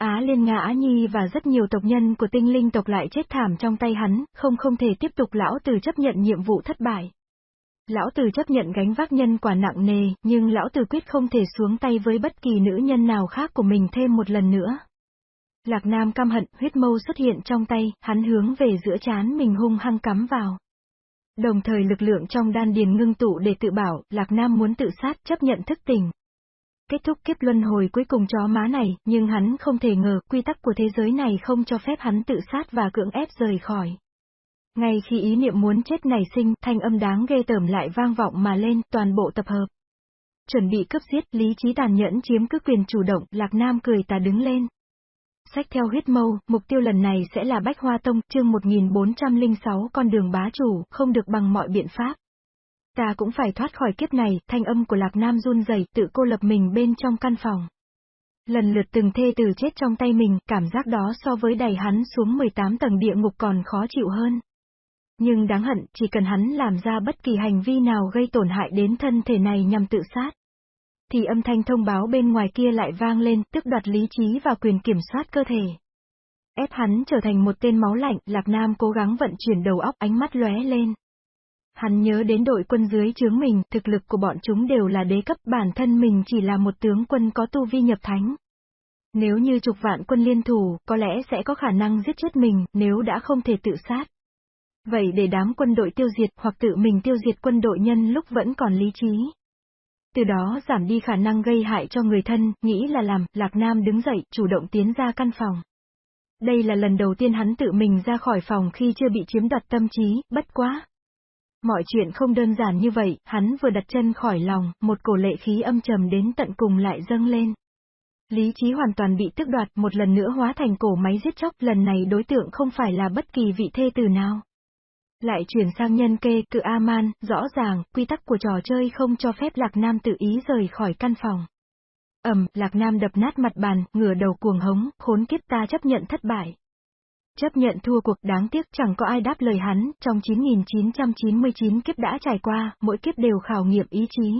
Á Liên Nga Á Nhi và rất nhiều tộc nhân của tinh linh tộc lại chết thảm trong tay hắn, không không thể tiếp tục lão tử chấp nhận nhiệm vụ thất bại. Lão tử chấp nhận gánh vác nhân quả nặng nề, nhưng lão tử quyết không thể xuống tay với bất kỳ nữ nhân nào khác của mình thêm một lần nữa. Lạc Nam căm hận, huyết mâu xuất hiện trong tay, hắn hướng về giữa chán mình hung hăng cắm vào. Đồng thời lực lượng trong đan điền ngưng tụ để tự bảo, Lạc Nam muốn tự sát chấp nhận thức tỉnh kết thúc kiếp luân hồi cuối cùng chó má này, nhưng hắn không thể ngờ quy tắc của thế giới này không cho phép hắn tự sát và cưỡng ép rời khỏi. Ngay khi ý niệm muốn chết nảy sinh, thanh âm đáng ghê tởm lại vang vọng mà lên, toàn bộ tập hợp. chuẩn bị cướp giết, lý trí tàn nhẫn chiếm cứ quyền chủ động, Lạc Nam cười tà đứng lên. Sách theo huyết mâu, mục tiêu lần này sẽ là Bách Hoa Tông, chương 1406 con đường bá chủ, không được bằng mọi biện pháp. Ta cũng phải thoát khỏi kiếp này, thanh âm của Lạc Nam run rẩy, tự cô lập mình bên trong căn phòng. Lần lượt từng thê tử chết trong tay mình, cảm giác đó so với đẩy hắn xuống 18 tầng địa ngục còn khó chịu hơn. Nhưng đáng hận, chỉ cần hắn làm ra bất kỳ hành vi nào gây tổn hại đến thân thể này nhằm tự sát. Thì âm thanh thông báo bên ngoài kia lại vang lên, tức đoạt lý trí và quyền kiểm soát cơ thể. Ép hắn trở thành một tên máu lạnh, Lạc Nam cố gắng vận chuyển đầu óc ánh mắt lóe lên. Hắn nhớ đến đội quân dưới chướng mình, thực lực của bọn chúng đều là đế cấp, bản thân mình chỉ là một tướng quân có tu vi nhập thánh. Nếu như chục vạn quân liên thủ, có lẽ sẽ có khả năng giết chết mình, nếu đã không thể tự sát. Vậy để đám quân đội tiêu diệt hoặc tự mình tiêu diệt quân đội nhân lúc vẫn còn lý trí. Từ đó giảm đi khả năng gây hại cho người thân, nghĩ là làm, Lạc Nam đứng dậy, chủ động tiến ra căn phòng. Đây là lần đầu tiên hắn tự mình ra khỏi phòng khi chưa bị chiếm đoạt tâm trí, bất quá. Mọi chuyện không đơn giản như vậy, hắn vừa đặt chân khỏi lòng, một cổ lệ khí âm trầm đến tận cùng lại dâng lên. Lý trí hoàn toàn bị tước đoạt, một lần nữa hóa thành cổ máy giết chóc, lần này đối tượng không phải là bất kỳ vị thê tử nào. Lại chuyển sang nhân kê, cự A-man, rõ ràng, quy tắc của trò chơi không cho phép Lạc Nam tự ý rời khỏi căn phòng. ầm, Lạc Nam đập nát mặt bàn, ngửa đầu cuồng hống, khốn kiếp ta chấp nhận thất bại. Chấp nhận thua cuộc đáng tiếc chẳng có ai đáp lời hắn, trong 9.999 kiếp đã trải qua, mỗi kiếp đều khảo nghiệm ý chí.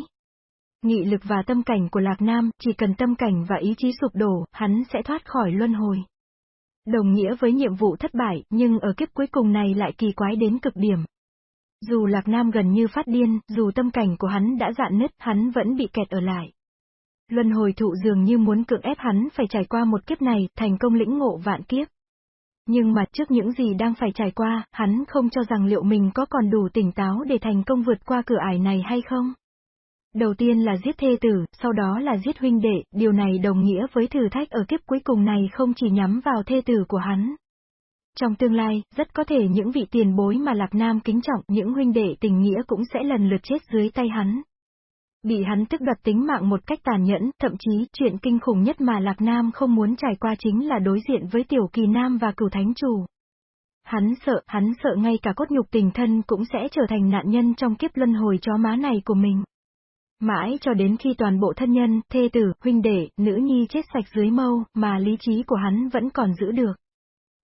Nghị lực và tâm cảnh của Lạc Nam, chỉ cần tâm cảnh và ý chí sụp đổ, hắn sẽ thoát khỏi luân hồi. Đồng nghĩa với nhiệm vụ thất bại, nhưng ở kiếp cuối cùng này lại kỳ quái đến cực điểm. Dù Lạc Nam gần như phát điên, dù tâm cảnh của hắn đã dạn nứt, hắn vẫn bị kẹt ở lại. Luân hồi thụ dường như muốn cưỡng ép hắn phải trải qua một kiếp này, thành công lĩnh ngộ vạn kiếp. Nhưng mà trước những gì đang phải trải qua, hắn không cho rằng liệu mình có còn đủ tỉnh táo để thành công vượt qua cửa ải này hay không. Đầu tiên là giết thê tử, sau đó là giết huynh đệ, điều này đồng nghĩa với thử thách ở kiếp cuối cùng này không chỉ nhắm vào thê tử của hắn. Trong tương lai, rất có thể những vị tiền bối mà Lạc Nam kính trọng, những huynh đệ tình nghĩa cũng sẽ lần lượt chết dưới tay hắn. Bị hắn tức đoạt tính mạng một cách tàn nhẫn, thậm chí chuyện kinh khủng nhất mà Lạc Nam không muốn trải qua chính là đối diện với Tiểu Kỳ Nam và Cửu Thánh Chủ. Hắn sợ, hắn sợ ngay cả cốt nhục tình thân cũng sẽ trở thành nạn nhân trong kiếp luân hồi chó má này của mình. Mãi cho đến khi toàn bộ thân nhân, thê tử, huynh đệ, nữ nhi chết sạch dưới mâu, mà lý trí của hắn vẫn còn giữ được.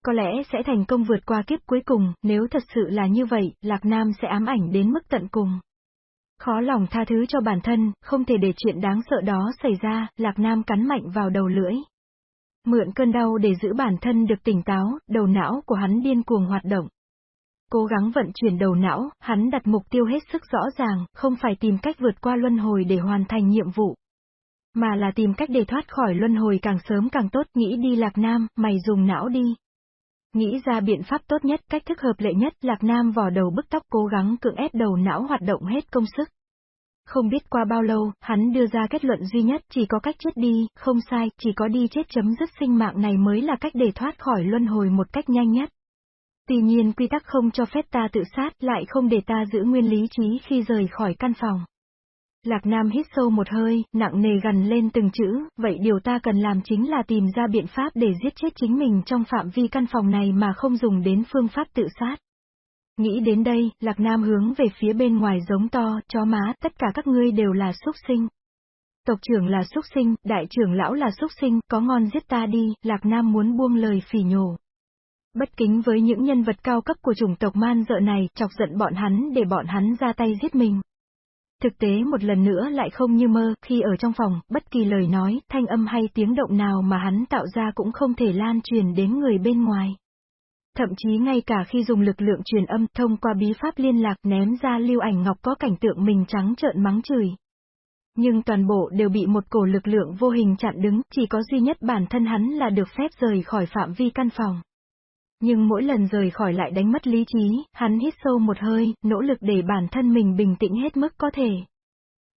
Có lẽ sẽ thành công vượt qua kiếp cuối cùng, nếu thật sự là như vậy, Lạc Nam sẽ ám ảnh đến mức tận cùng. Khó lòng tha thứ cho bản thân, không thể để chuyện đáng sợ đó xảy ra, Lạc Nam cắn mạnh vào đầu lưỡi. Mượn cơn đau để giữ bản thân được tỉnh táo, đầu não của hắn điên cuồng hoạt động. Cố gắng vận chuyển đầu não, hắn đặt mục tiêu hết sức rõ ràng, không phải tìm cách vượt qua luân hồi để hoàn thành nhiệm vụ. Mà là tìm cách để thoát khỏi luân hồi càng sớm càng tốt, nghĩ đi Lạc Nam, mày dùng não đi. Nghĩ ra biện pháp tốt nhất, cách thức hợp lệ nhất, Lạc Nam vò đầu bức tóc cố gắng cưỡng ép đầu não hoạt động hết công sức. Không biết qua bao lâu, hắn đưa ra kết luận duy nhất, chỉ có cách chết đi, không sai, chỉ có đi chết chấm dứt sinh mạng này mới là cách để thoát khỏi luân hồi một cách nhanh nhất. Tuy nhiên quy tắc không cho phép ta tự sát, lại không để ta giữ nguyên lý trí khi rời khỏi căn phòng. Lạc Nam hít sâu một hơi, nặng nề gần lên từng chữ, vậy điều ta cần làm chính là tìm ra biện pháp để giết chết chính mình trong phạm vi căn phòng này mà không dùng đến phương pháp tự sát. Nghĩ đến đây, Lạc Nam hướng về phía bên ngoài giống to, chó má, tất cả các ngươi đều là súc sinh. Tộc trưởng là súc sinh, đại trưởng lão là súc sinh, có ngon giết ta đi, Lạc Nam muốn buông lời phỉ nhổ. Bất kính với những nhân vật cao cấp của chủng tộc man dợ này, chọc giận bọn hắn để bọn hắn ra tay giết mình. Thực tế một lần nữa lại không như mơ, khi ở trong phòng, bất kỳ lời nói, thanh âm hay tiếng động nào mà hắn tạo ra cũng không thể lan truyền đến người bên ngoài. Thậm chí ngay cả khi dùng lực lượng truyền âm thông qua bí pháp liên lạc ném ra lưu ảnh ngọc có cảnh tượng mình trắng trợn mắng chửi. Nhưng toàn bộ đều bị một cổ lực lượng vô hình chặn đứng, chỉ có duy nhất bản thân hắn là được phép rời khỏi phạm vi căn phòng. Nhưng mỗi lần rời khỏi lại đánh mất lý trí, hắn hít sâu một hơi, nỗ lực để bản thân mình bình tĩnh hết mức có thể.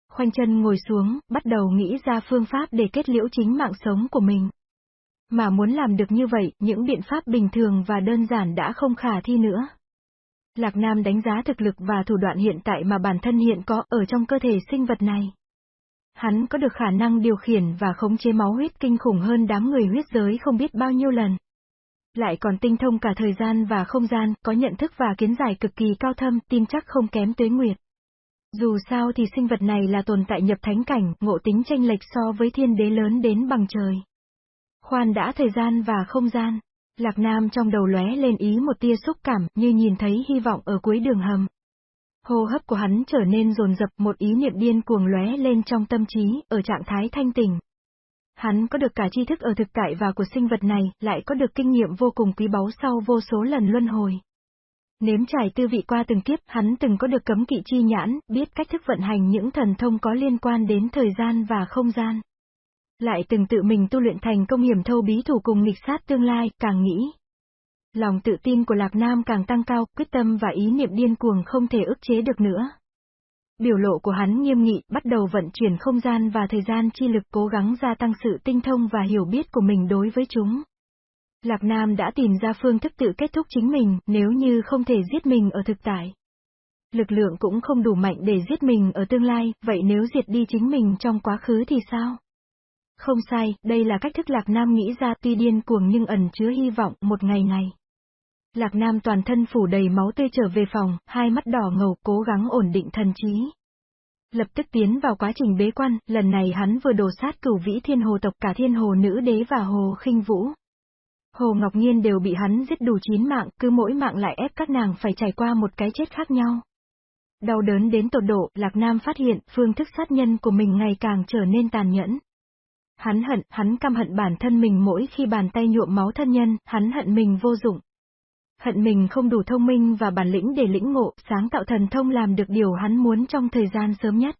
Khoanh chân ngồi xuống, bắt đầu nghĩ ra phương pháp để kết liễu chính mạng sống của mình. Mà muốn làm được như vậy, những biện pháp bình thường và đơn giản đã không khả thi nữa. Lạc Nam đánh giá thực lực và thủ đoạn hiện tại mà bản thân hiện có ở trong cơ thể sinh vật này. Hắn có được khả năng điều khiển và khống chế máu huyết kinh khủng hơn đám người huyết giới không biết bao nhiêu lần. Lại còn tinh thông cả thời gian và không gian, có nhận thức và kiến giải cực kỳ cao thâm, tin chắc không kém tuế nguyệt. Dù sao thì sinh vật này là tồn tại nhập thánh cảnh, ngộ tính tranh lệch so với thiên đế lớn đến bằng trời. Khoan đã thời gian và không gian. Lạc Nam trong đầu lóe lên ý một tia xúc cảm, như nhìn thấy hy vọng ở cuối đường hầm. Hô hấp của hắn trở nên rồn rập, một ý niệm điên cuồng lóe lên trong tâm trí, ở trạng thái thanh tỉnh. Hắn có được cả tri thức ở thực tại và của sinh vật này, lại có được kinh nghiệm vô cùng quý báu sau vô số lần luân hồi. Nếm trải tư vị qua từng kiếp, hắn từng có được cấm kỵ chi nhãn, biết cách thức vận hành những thần thông có liên quan đến thời gian và không gian. Lại từng tự mình tu luyện thành công hiểm thâu bí thủ cùng nghịch sát tương lai, càng nghĩ. Lòng tự tin của Lạc Nam càng tăng cao, quyết tâm và ý niệm điên cuồng không thể ức chế được nữa. Biểu lộ của hắn nghiêm nghị, bắt đầu vận chuyển không gian và thời gian chi lực cố gắng gia tăng sự tinh thông và hiểu biết của mình đối với chúng. Lạc Nam đã tìm ra phương thức tự kết thúc chính mình, nếu như không thể giết mình ở thực tại. Lực lượng cũng không đủ mạnh để giết mình ở tương lai, vậy nếu diệt đi chính mình trong quá khứ thì sao? Không sai, đây là cách thức Lạc Nam nghĩ ra tuy điên cuồng nhưng ẩn chứa hy vọng một ngày này. Lạc Nam toàn thân phủ đầy máu tươi trở về phòng, hai mắt đỏ ngầu cố gắng ổn định thần trí. Lập tức tiến vào quá trình bế quan, lần này hắn vừa đổ sát cửu vĩ thiên hồ tộc cả thiên hồ nữ đế và hồ khinh vũ. Hồ Ngọc Nhiên đều bị hắn giết đủ chín mạng, cứ mỗi mạng lại ép các nàng phải trải qua một cái chết khác nhau. Đau đớn đến tột độ, Lạc Nam phát hiện phương thức sát nhân của mình ngày càng trở nên tàn nhẫn. Hắn hận, hắn căm hận bản thân mình mỗi khi bàn tay nhuộm máu thân nhân, hắn hận mình vô dụng. Hận mình không đủ thông minh và bản lĩnh để lĩnh ngộ, sáng tạo thần thông làm được điều hắn muốn trong thời gian sớm nhất.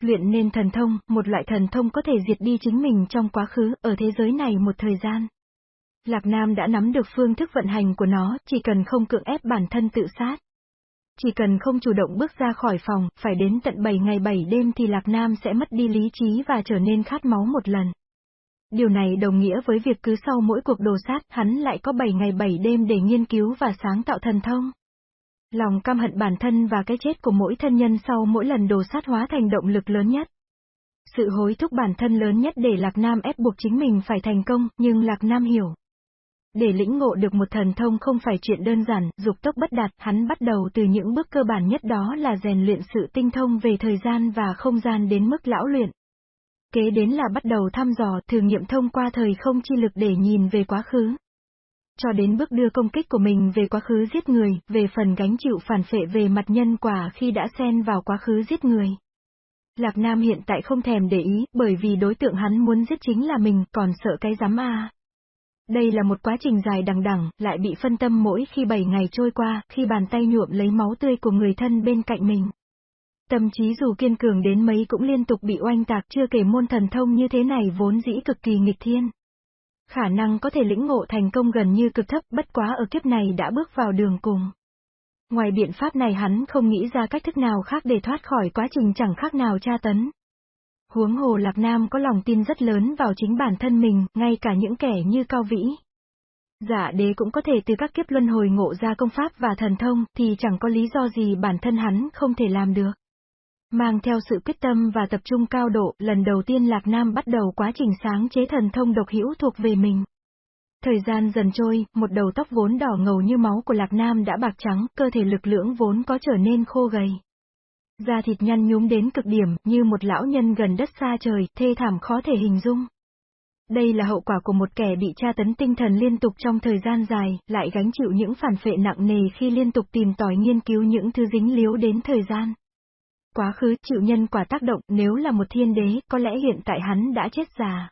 Luyện nên thần thông, một loại thần thông có thể diệt đi chính mình trong quá khứ, ở thế giới này một thời gian. Lạc Nam đã nắm được phương thức vận hành của nó, chỉ cần không cưỡng ép bản thân tự sát. Chỉ cần không chủ động bước ra khỏi phòng, phải đến tận 7 ngày 7 đêm thì Lạc Nam sẽ mất đi lý trí và trở nên khát máu một lần. Điều này đồng nghĩa với việc cứ sau mỗi cuộc đồ sát, hắn lại có 7 ngày 7 đêm để nghiên cứu và sáng tạo thần thông. Lòng căm hận bản thân và cái chết của mỗi thân nhân sau mỗi lần đồ sát hóa thành động lực lớn nhất. Sự hối thúc bản thân lớn nhất để Lạc Nam ép buộc chính mình phải thành công, nhưng Lạc Nam hiểu. Để lĩnh ngộ được một thần thông không phải chuyện đơn giản, dục tốc bất đạt, hắn bắt đầu từ những bước cơ bản nhất đó là rèn luyện sự tinh thông về thời gian và không gian đến mức lão luyện. Kế đến là bắt đầu thăm dò, thử nghiệm thông qua thời không chi lực để nhìn về quá khứ. Cho đến bước đưa công kích của mình về quá khứ giết người, về phần gánh chịu phản phệ về mặt nhân quả khi đã xen vào quá khứ giết người. Lạc Nam hiện tại không thèm để ý, bởi vì đối tượng hắn muốn giết chính là mình, còn sợ cái dám a. Đây là một quá trình dài đằng đẳng, lại bị phân tâm mỗi khi 7 ngày trôi qua, khi bàn tay nhuộm lấy máu tươi của người thân bên cạnh mình. Tâm trí dù kiên cường đến mấy cũng liên tục bị oanh tạc chưa kể môn thần thông như thế này vốn dĩ cực kỳ nghịch thiên. Khả năng có thể lĩnh ngộ thành công gần như cực thấp bất quá ở kiếp này đã bước vào đường cùng. Ngoài biện pháp này hắn không nghĩ ra cách thức nào khác để thoát khỏi quá trình chẳng khác nào tra tấn. Huống hồ Lạc Nam có lòng tin rất lớn vào chính bản thân mình, ngay cả những kẻ như Cao Vĩ. Giả đế cũng có thể từ các kiếp luân hồi ngộ ra công pháp và thần thông, thì chẳng có lý do gì bản thân hắn không thể làm được. Mang theo sự quyết tâm và tập trung cao độ, lần đầu tiên Lạc Nam bắt đầu quá trình sáng chế thần thông độc hữu thuộc về mình. Thời gian dần trôi, một đầu tóc vốn đỏ ngầu như máu của Lạc Nam đã bạc trắng, cơ thể lực lưỡng vốn có trở nên khô gầy. Da thịt nhăn nhúm đến cực điểm, như một lão nhân gần đất xa trời, thê thảm khó thể hình dung. Đây là hậu quả của một kẻ bị tra tấn tinh thần liên tục trong thời gian dài, lại gánh chịu những phản phệ nặng nề khi liên tục tìm tòi nghiên cứu những thứ dính líu đến thời gian. Quá khứ chịu nhân quả tác động, nếu là một thiên đế, có lẽ hiện tại hắn đã chết già.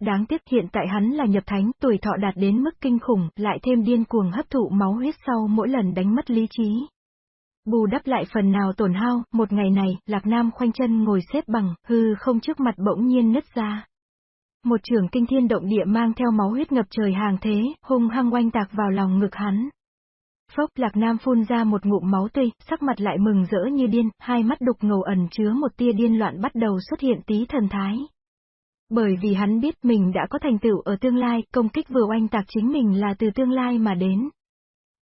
Đáng tiếc hiện tại hắn là nhập thánh, tuổi thọ đạt đến mức kinh khủng, lại thêm điên cuồng hấp thụ máu huyết sau mỗi lần đánh mất lý trí. Bù đắp lại phần nào tổn hao, một ngày này, Lạc Nam khoanh chân ngồi xếp bằng, hư không trước mặt bỗng nhiên nứt ra. Một trường kinh thiên động địa mang theo máu huyết ngập trời hàng thế, hung hăng oanh tạc vào lòng ngực hắn. Phốc Lạc Nam phun ra một ngụm máu tươi, sắc mặt lại mừng rỡ như điên, hai mắt đục ngầu ẩn chứa một tia điên loạn bắt đầu xuất hiện tí thần thái. Bởi vì hắn biết mình đã có thành tựu ở tương lai, công kích vừa oanh tạc chính mình là từ tương lai mà đến.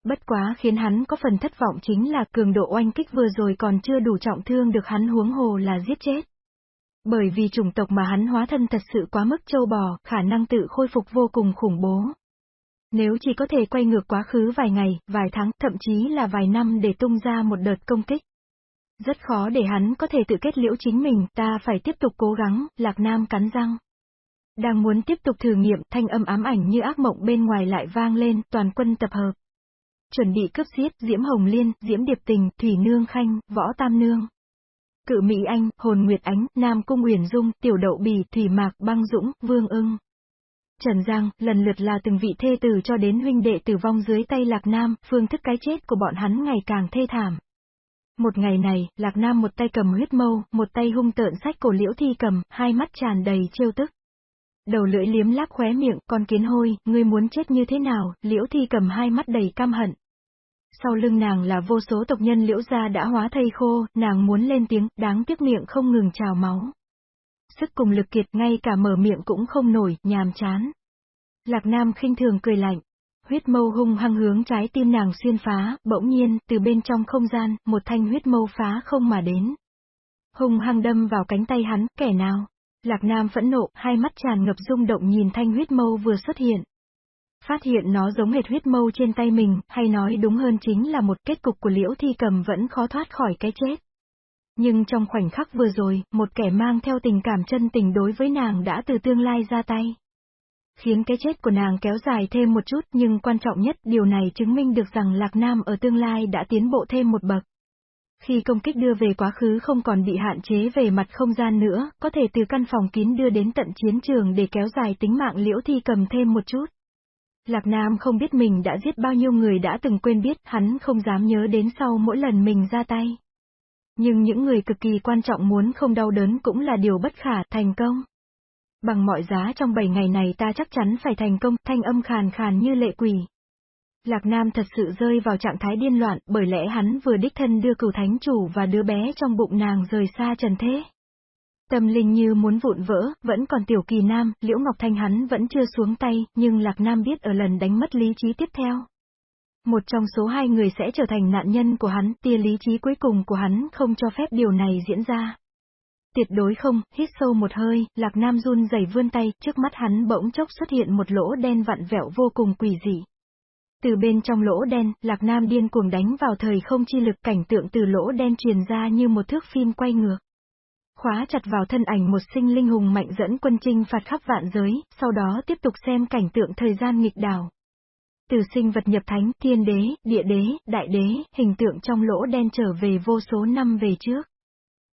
Bất quá khiến hắn có phần thất vọng chính là cường độ oanh kích vừa rồi còn chưa đủ trọng thương được hắn huống hồ là giết chết. Bởi vì chủng tộc mà hắn hóa thân thật sự quá mức châu bò, khả năng tự khôi phục vô cùng khủng bố. Nếu chỉ có thể quay ngược quá khứ vài ngày, vài tháng, thậm chí là vài năm để tung ra một đợt công kích. Rất khó để hắn có thể tự kết liễu chính mình, ta phải tiếp tục cố gắng, Lạc Nam cắn răng. Đang muốn tiếp tục thử nghiệm, thanh âm ám ảnh như ác mộng bên ngoài lại vang lên, toàn quân tập hợp. Chuẩn bị cấp giết, Diễm Hồng Liên, Diễm Điệp Tình, Thủy Nương Khanh, Võ Tam Nương. Cự Mỹ Anh, Hồn Nguyệt Ánh, Nam Cung Huyền Dung, Tiểu Đậu Bì, Thủy Mạc, Băng Dũng, Vương ưng. Trần Giang, lần lượt là từng vị thê tử cho đến huynh đệ tử vong dưới tay Lạc Nam, phương thức cái chết của bọn hắn ngày càng thê thảm. Một ngày này, Lạc Nam một tay cầm huyết mâu, một tay hung tợn sách cổ liễu thi cầm, hai mắt tràn đầy trêu tức. Đầu lưỡi liếm láp khóe miệng, con kiến hôi, ngươi muốn chết như thế nào, liễu thi cầm hai mắt đầy cam hận. Sau lưng nàng là vô số tộc nhân liễu gia đã hóa thây khô, nàng muốn lên tiếng, đáng tiếc miệng không ngừng trào máu. Sức cùng lực kiệt ngay cả mở miệng cũng không nổi, nhàm chán. Lạc Nam khinh thường cười lạnh. Huyết mâu hung hăng hướng trái tim nàng xuyên phá, bỗng nhiên, từ bên trong không gian, một thanh huyết mâu phá không mà đến. Hung hăng đâm vào cánh tay hắn, kẻ nào? Lạc Nam phẫn nộ, hai mắt tràn ngập rung động nhìn thanh huyết mâu vừa xuất hiện. Phát hiện nó giống hệt huyết mâu trên tay mình, hay nói đúng hơn chính là một kết cục của liễu thi cầm vẫn khó thoát khỏi cái chết. Nhưng trong khoảnh khắc vừa rồi, một kẻ mang theo tình cảm chân tình đối với nàng đã từ tương lai ra tay. Khiến cái chết của nàng kéo dài thêm một chút nhưng quan trọng nhất điều này chứng minh được rằng Lạc Nam ở tương lai đã tiến bộ thêm một bậc. Khi công kích đưa về quá khứ không còn bị hạn chế về mặt không gian nữa, có thể từ căn phòng kín đưa đến tận chiến trường để kéo dài tính mạng liễu thi cầm thêm một chút. Lạc Nam không biết mình đã giết bao nhiêu người đã từng quên biết, hắn không dám nhớ đến sau mỗi lần mình ra tay. Nhưng những người cực kỳ quan trọng muốn không đau đớn cũng là điều bất khả thành công. Bằng mọi giá trong 7 ngày này ta chắc chắn phải thành công, thanh âm khàn khàn như lệ quỷ. Lạc Nam thật sự rơi vào trạng thái điên loạn, bởi lẽ hắn vừa đích thân đưa cửu thánh chủ và đứa bé trong bụng nàng rời xa trần thế. Tâm linh như muốn vụn vỡ, vẫn còn tiểu kỳ nam, Liễu Ngọc Thanh hắn vẫn chưa xuống tay, nhưng Lạc Nam biết ở lần đánh mất lý trí tiếp theo. Một trong số hai người sẽ trở thành nạn nhân của hắn, tia lý trí cuối cùng của hắn không cho phép điều này diễn ra. Tuyệt đối không, hít sâu một hơi, Lạc Nam run rẩy vươn tay, trước mắt hắn bỗng chốc xuất hiện một lỗ đen vặn vẹo vô cùng quỷ dị. Từ bên trong lỗ đen, Lạc Nam điên cuồng đánh vào thời không chi lực cảnh tượng từ lỗ đen truyền ra như một thước phim quay ngược. Khóa chặt vào thân ảnh một sinh linh hùng mạnh dẫn quân trinh phạt khắp vạn giới, sau đó tiếp tục xem cảnh tượng thời gian nghịch đảo. Từ sinh vật nhập thánh, thiên đế, địa đế, đại đế, hình tượng trong lỗ đen trở về vô số năm về trước.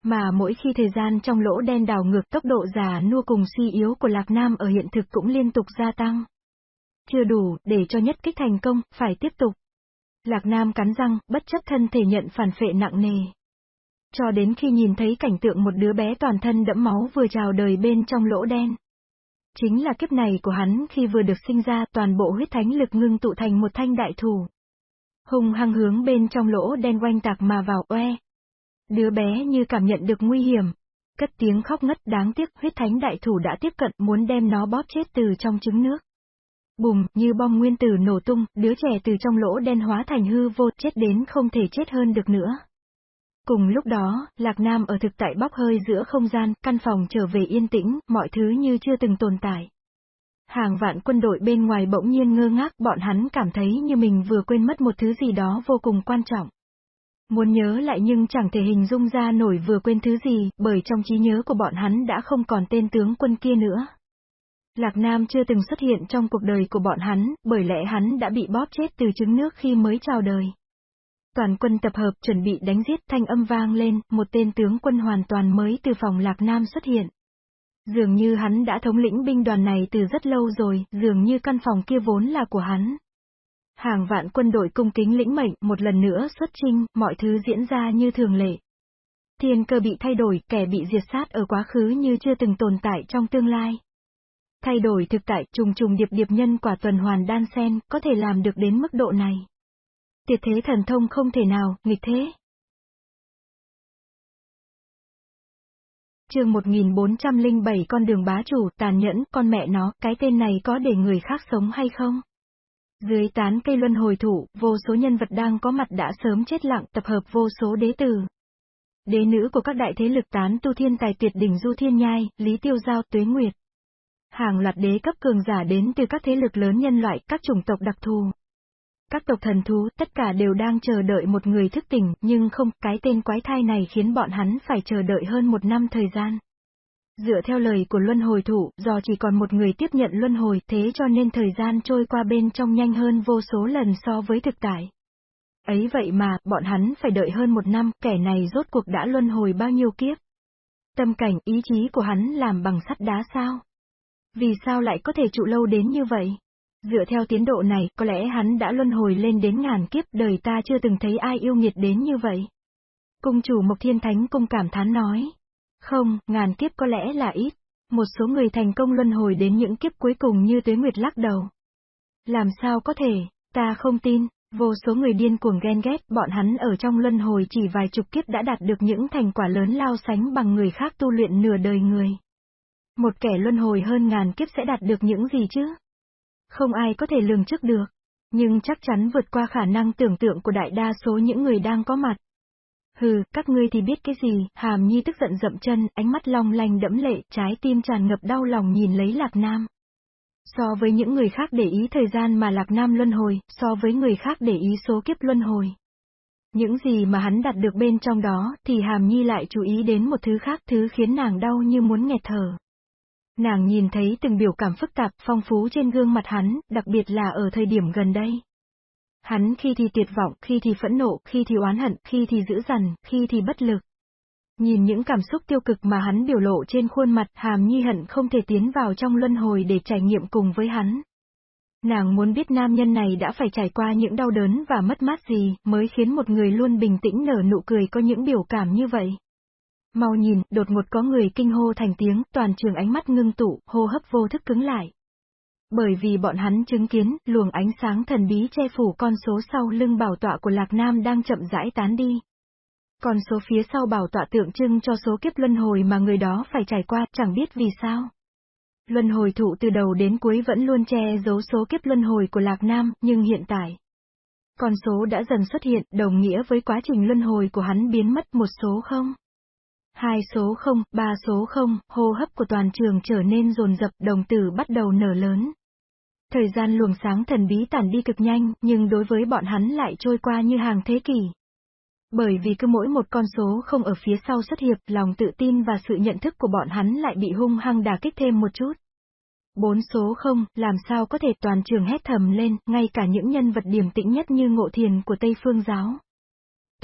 Mà mỗi khi thời gian trong lỗ đen đảo ngược tốc độ già nua cùng suy yếu của Lạc Nam ở hiện thực cũng liên tục gia tăng. Chưa đủ, để cho nhất kích thành công, phải tiếp tục. Lạc Nam cắn răng, bất chấp thân thể nhận phản phệ nặng nề. Cho đến khi nhìn thấy cảnh tượng một đứa bé toàn thân đẫm máu vừa chào đời bên trong lỗ đen. Chính là kiếp này của hắn khi vừa được sinh ra toàn bộ huyết thánh lực ngưng tụ thành một thanh đại thủ. Hùng hăng hướng bên trong lỗ đen quanh tạc mà vào oe. Đứa bé như cảm nhận được nguy hiểm. Cất tiếng khóc ngất đáng tiếc huyết thánh đại thủ đã tiếp cận muốn đem nó bóp chết từ trong trứng nước. Bùm, như bom nguyên tử nổ tung, đứa trẻ từ trong lỗ đen hóa thành hư vô, chết đến không thể chết hơn được nữa. Cùng lúc đó, Lạc Nam ở thực tại bóc hơi giữa không gian, căn phòng trở về yên tĩnh, mọi thứ như chưa từng tồn tại. Hàng vạn quân đội bên ngoài bỗng nhiên ngơ ngác, bọn hắn cảm thấy như mình vừa quên mất một thứ gì đó vô cùng quan trọng. Muốn nhớ lại nhưng chẳng thể hình dung ra nổi vừa quên thứ gì, bởi trong trí nhớ của bọn hắn đã không còn tên tướng quân kia nữa. Lạc Nam chưa từng xuất hiện trong cuộc đời của bọn hắn, bởi lẽ hắn đã bị bóp chết từ trứng nước khi mới chào đời. Toàn quân tập hợp chuẩn bị đánh giết thanh âm vang lên, một tên tướng quân hoàn toàn mới từ phòng Lạc Nam xuất hiện. Dường như hắn đã thống lĩnh binh đoàn này từ rất lâu rồi, dường như căn phòng kia vốn là của hắn. Hàng vạn quân đội cung kính lĩnh mệnh, một lần nữa xuất trinh, mọi thứ diễn ra như thường lệ. Thiên cơ bị thay đổi, kẻ bị diệt sát ở quá khứ như chưa từng tồn tại trong tương lai. Thay đổi thực tại, trùng trùng điệp điệp nhân quả tuần hoàn đan sen, có thể làm được đến mức độ này tiệt thế thần thông không thể nào, nghịch thế. chương 1407 con đường bá chủ, tàn nhẫn, con mẹ nó, cái tên này có để người khác sống hay không? Dưới tán cây luân hồi thủ, vô số nhân vật đang có mặt đã sớm chết lặng tập hợp vô số đế tử. Đế nữ của các đại thế lực tán tu thiên tài tuyệt đỉnh Du Thiên Nhai, Lý Tiêu Giao, Tuế Nguyệt. Hàng loạt đế cấp cường giả đến từ các thế lực lớn nhân loại, các chủng tộc đặc thù. Các tộc thần thú, tất cả đều đang chờ đợi một người thức tỉnh, nhưng không, cái tên quái thai này khiến bọn hắn phải chờ đợi hơn một năm thời gian. Dựa theo lời của luân hồi thủ, do chỉ còn một người tiếp nhận luân hồi, thế cho nên thời gian trôi qua bên trong nhanh hơn vô số lần so với thực tại. Ấy vậy mà, bọn hắn phải đợi hơn một năm, kẻ này rốt cuộc đã luân hồi bao nhiêu kiếp. Tâm cảnh, ý chí của hắn làm bằng sắt đá sao? Vì sao lại có thể trụ lâu đến như vậy? Dựa theo tiến độ này, có lẽ hắn đã luân hồi lên đến ngàn kiếp, đời ta chưa từng thấy ai yêu nghiệt đến như vậy. Cung chủ Mộc Thiên Thánh Cung cảm thán nói. Không, ngàn kiếp có lẽ là ít. Một số người thành công luân hồi đến những kiếp cuối cùng như Tuế Nguyệt lắc đầu. Làm sao có thể, ta không tin, vô số người điên cuồng ghen ghét, bọn hắn ở trong luân hồi chỉ vài chục kiếp đã đạt được những thành quả lớn lao sánh bằng người khác tu luyện nửa đời người. Một kẻ luân hồi hơn ngàn kiếp sẽ đạt được những gì chứ? Không ai có thể lường trước được, nhưng chắc chắn vượt qua khả năng tưởng tượng của đại đa số những người đang có mặt. Hừ, các ngươi thì biết cái gì, hàm nhi tức giận dậm chân, ánh mắt long lanh đẫm lệ, trái tim tràn ngập đau lòng nhìn lấy Lạc Nam. So với những người khác để ý thời gian mà Lạc Nam luân hồi, so với người khác để ý số kiếp luân hồi. Những gì mà hắn đạt được bên trong đó, thì hàm nhi lại chú ý đến một thứ khác, thứ khiến nàng đau như muốn nghẹt thở. Nàng nhìn thấy từng biểu cảm phức tạp, phong phú trên gương mặt hắn, đặc biệt là ở thời điểm gần đây. Hắn khi thì tuyệt vọng, khi thì phẫn nộ, khi thì oán hận, khi thì dữ dằn, khi thì bất lực. Nhìn những cảm xúc tiêu cực mà hắn biểu lộ trên khuôn mặt, hàm nhi hận không thể tiến vào trong luân hồi để trải nghiệm cùng với hắn. Nàng muốn biết nam nhân này đã phải trải qua những đau đớn và mất mát gì, mới khiến một người luôn bình tĩnh nở nụ cười có những biểu cảm như vậy. Mau nhìn, đột ngột có người kinh hô thành tiếng, toàn trường ánh mắt ngưng tụ, hô hấp vô thức cứng lại. Bởi vì bọn hắn chứng kiến, luồng ánh sáng thần bí che phủ con số sau lưng bảo tọa của Lạc Nam đang chậm rãi tán đi. Con số phía sau bảo tọa tượng trưng cho số kiếp luân hồi mà người đó phải trải qua, chẳng biết vì sao. Luân hồi thụ từ đầu đến cuối vẫn luôn che giấu số kiếp luân hồi của Lạc Nam, nhưng hiện tại. Con số đã dần xuất hiện, đồng nghĩa với quá trình luân hồi của hắn biến mất một số không? Hai số không, ba số không, hô hấp của toàn trường trở nên rồn rập, đồng tử bắt đầu nở lớn. Thời gian luồng sáng thần bí tản đi cực nhanh, nhưng đối với bọn hắn lại trôi qua như hàng thế kỷ. Bởi vì cứ mỗi một con số không ở phía sau xuất hiệp, lòng tự tin và sự nhận thức của bọn hắn lại bị hung hăng đà kích thêm một chút. Bốn số không, làm sao có thể toàn trường hét thầm lên, ngay cả những nhân vật điềm tĩnh nhất như ngộ thiền của Tây Phương Giáo.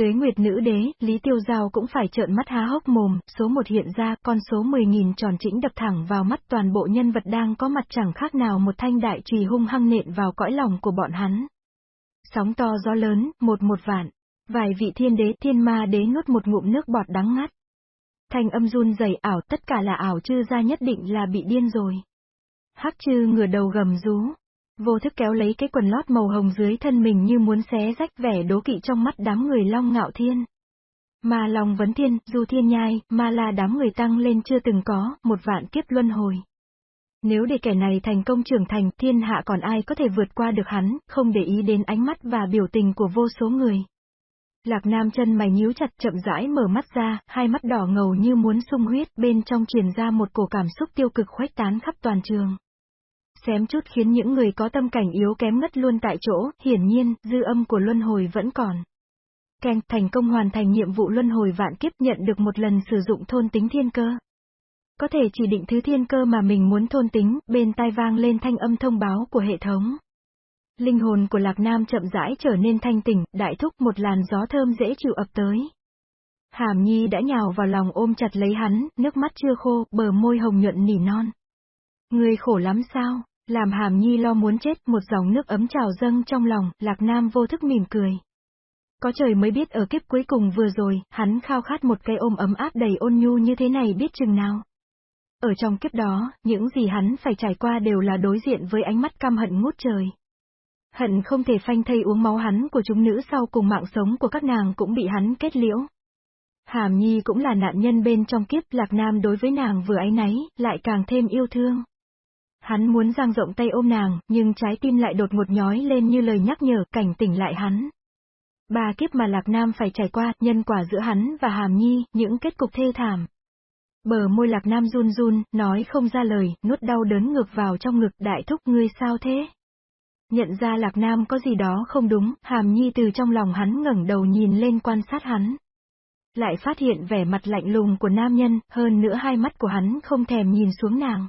Tuế Nguyệt Nữ Đế, Lý Tiêu Giao cũng phải trợn mắt há hốc mồm, số một hiện ra, con số 10.000 tròn chỉnh đập thẳng vào mắt toàn bộ nhân vật đang có mặt chẳng khác nào một thanh đại trùy hung hăng nện vào cõi lòng của bọn hắn. Sóng to gió lớn, một một vạn. Vài vị thiên đế thiên ma đế nuốt một ngụm nước bọt đắng ngắt. Thanh âm run dày ảo tất cả là ảo chư ra nhất định là bị điên rồi. Hắc chư ngửa đầu gầm rú. Vô thức kéo lấy cái quần lót màu hồng dưới thân mình như muốn xé rách vẻ đố kỵ trong mắt đám người long ngạo thiên. Ma lòng Vấn Thiên, Du Thiên Nhai, Ma là đám người tăng lên chưa từng có, một vạn kiếp luân hồi. Nếu để kẻ này thành công trưởng thành, thiên hạ còn ai có thể vượt qua được hắn, không để ý đến ánh mắt và biểu tình của vô số người. Lạc Nam chân mày nhíu chặt chậm rãi mở mắt ra, hai mắt đỏ ngầu như muốn sung huyết, bên trong truyền ra một cổ cảm xúc tiêu cực khuếch tán khắp toàn trường. Xém chút khiến những người có tâm cảnh yếu kém ngất luôn tại chỗ, hiển nhiên, dư âm của luân hồi vẫn còn. Keng, thành công hoàn thành nhiệm vụ luân hồi vạn kiếp nhận được một lần sử dụng thôn tính thiên cơ. Có thể chỉ định thứ thiên cơ mà mình muốn thôn tính, bên tai vang lên thanh âm thông báo của hệ thống. Linh hồn của Lạc Nam chậm rãi trở nên thanh tỉnh, đại thúc một làn gió thơm dễ chịu ập tới. Hàm Nhi đã nhào vào lòng ôm chặt lấy hắn, nước mắt chưa khô, bờ môi hồng nhuận nỉ non. Người khổ lắm sao, làm Hàm Nhi lo muốn chết, một dòng nước ấm trào dâng trong lòng, Lạc Nam vô thức mỉm cười. Có trời mới biết ở kiếp cuối cùng vừa rồi, hắn khao khát một cái ôm ấm áp đầy ôn nhu như thế này biết chừng nào. Ở trong kiếp đó, những gì hắn phải trải qua đều là đối diện với ánh mắt căm hận ngút trời. Hận không thể phanh thây uống máu hắn của chúng nữ sau cùng mạng sống của các nàng cũng bị hắn kết liễu. Hàm Nhi cũng là nạn nhân bên trong kiếp Lạc Nam đối với nàng vừa ái náy, lại càng thêm yêu thương. Hắn muốn giang rộng tay ôm nàng, nhưng trái tim lại đột ngột nhói lên như lời nhắc nhở, cảnh tỉnh lại hắn. Ba kiếp mà Lạc Nam phải trải qua, nhân quả giữa hắn và Hàm Nhi, những kết cục thê thảm. Bờ môi Lạc Nam run run, nói không ra lời, nuốt đau đớn ngược vào trong ngực, đại thúc ngươi sao thế? Nhận ra Lạc Nam có gì đó không đúng, Hàm Nhi từ trong lòng hắn ngẩng đầu nhìn lên quan sát hắn. Lại phát hiện vẻ mặt lạnh lùng của nam nhân, hơn nữa hai mắt của hắn không thèm nhìn xuống nàng.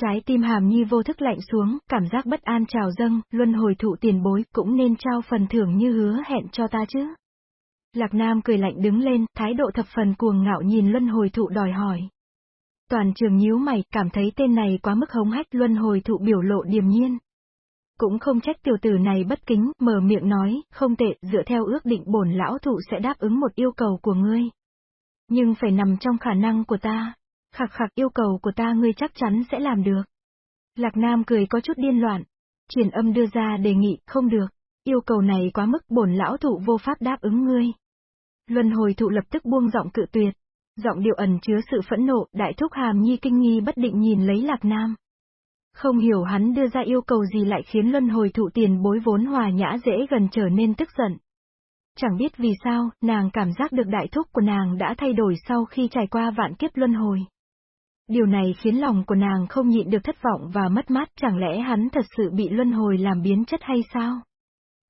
Trái tim hàm nhi vô thức lạnh xuống, cảm giác bất an trào dâng, luân hồi thụ tiền bối, cũng nên trao phần thưởng như hứa hẹn cho ta chứ. Lạc Nam cười lạnh đứng lên, thái độ thập phần cuồng ngạo nhìn luân hồi thụ đòi hỏi. Toàn trường nhíu mày, cảm thấy tên này quá mức hống hách luân hồi thụ biểu lộ điềm nhiên. Cũng không trách tiểu tử này bất kính, mở miệng nói, không tệ, dựa theo ước định bổn lão thụ sẽ đáp ứng một yêu cầu của ngươi. Nhưng phải nằm trong khả năng của ta. Khạc khạc yêu cầu của ta ngươi chắc chắn sẽ làm được. Lạc Nam cười có chút điên loạn. Truyền âm đưa ra đề nghị, không được. Yêu cầu này quá mức bổn lão thụ vô pháp đáp ứng ngươi. Luân hồi thụ lập tức buông giọng cự tuyệt. Giọng điệu ẩn chứa sự phẫn nộ, đại thúc hàm nhi kinh nghi bất định nhìn lấy Lạc Nam. Không hiểu hắn đưa ra yêu cầu gì lại khiến luân hồi thụ tiền bối vốn hòa nhã dễ gần trở nên tức giận. Chẳng biết vì sao, nàng cảm giác được đại thúc của nàng đã thay đổi sau khi trải qua vạn kiếp luân hồi. Điều này khiến lòng của nàng không nhịn được thất vọng và mất mát chẳng lẽ hắn thật sự bị luân hồi làm biến chất hay sao?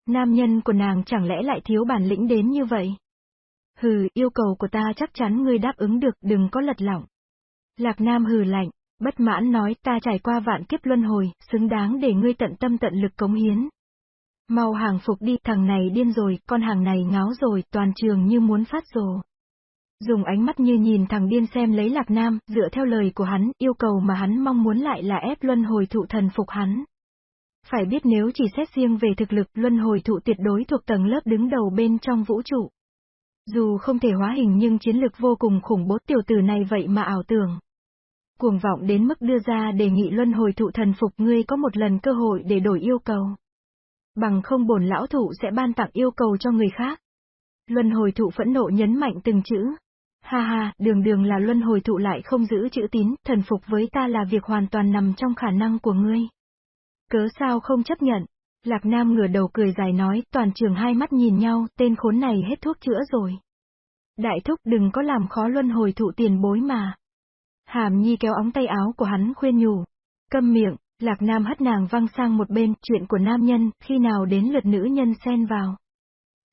Nam nhân của nàng chẳng lẽ lại thiếu bản lĩnh đến như vậy? Hừ, yêu cầu của ta chắc chắn ngươi đáp ứng được, đừng có lật lỏng. Lạc Nam hừ lạnh, bất mãn nói ta trải qua vạn kiếp luân hồi, xứng đáng để ngươi tận tâm tận lực cống hiến. Mau hàng phục đi, thằng này điên rồi, con hàng này ngáo rồi, toàn trường như muốn phát rồ. Dùng ánh mắt như nhìn thằng điên xem lấy Lạc Nam, dựa theo lời của hắn, yêu cầu mà hắn mong muốn lại là ép luân hồi thụ thần phục hắn. Phải biết nếu chỉ xét riêng về thực lực, luân hồi thụ tuyệt đối thuộc tầng lớp đứng đầu bên trong vũ trụ. Dù không thể hóa hình nhưng chiến lực vô cùng khủng bố tiểu tử này vậy mà ảo tưởng. Cuồng vọng đến mức đưa ra đề nghị luân hồi thụ thần phục ngươi có một lần cơ hội để đổi yêu cầu. Bằng không bổn lão thụ sẽ ban tặng yêu cầu cho người khác. Luân hồi thụ phẫn nộ nhấn mạnh từng chữ, Ha ha, đường đường là luân hồi thụ lại không giữ chữ tín, thần phục với ta là việc hoàn toàn nằm trong khả năng của ngươi. Cớ sao không chấp nhận? Lạc Nam ngửa đầu cười dài nói, toàn trường hai mắt nhìn nhau, tên khốn này hết thuốc chữa rồi. Đại thúc đừng có làm khó luân hồi thụ tiền bối mà. Hàm Nhi kéo ống tay áo của hắn khuyên nhủ. Câm miệng, Lạc Nam hất nàng văng sang một bên, chuyện của nam nhân, khi nào đến lượt nữ nhân xen vào.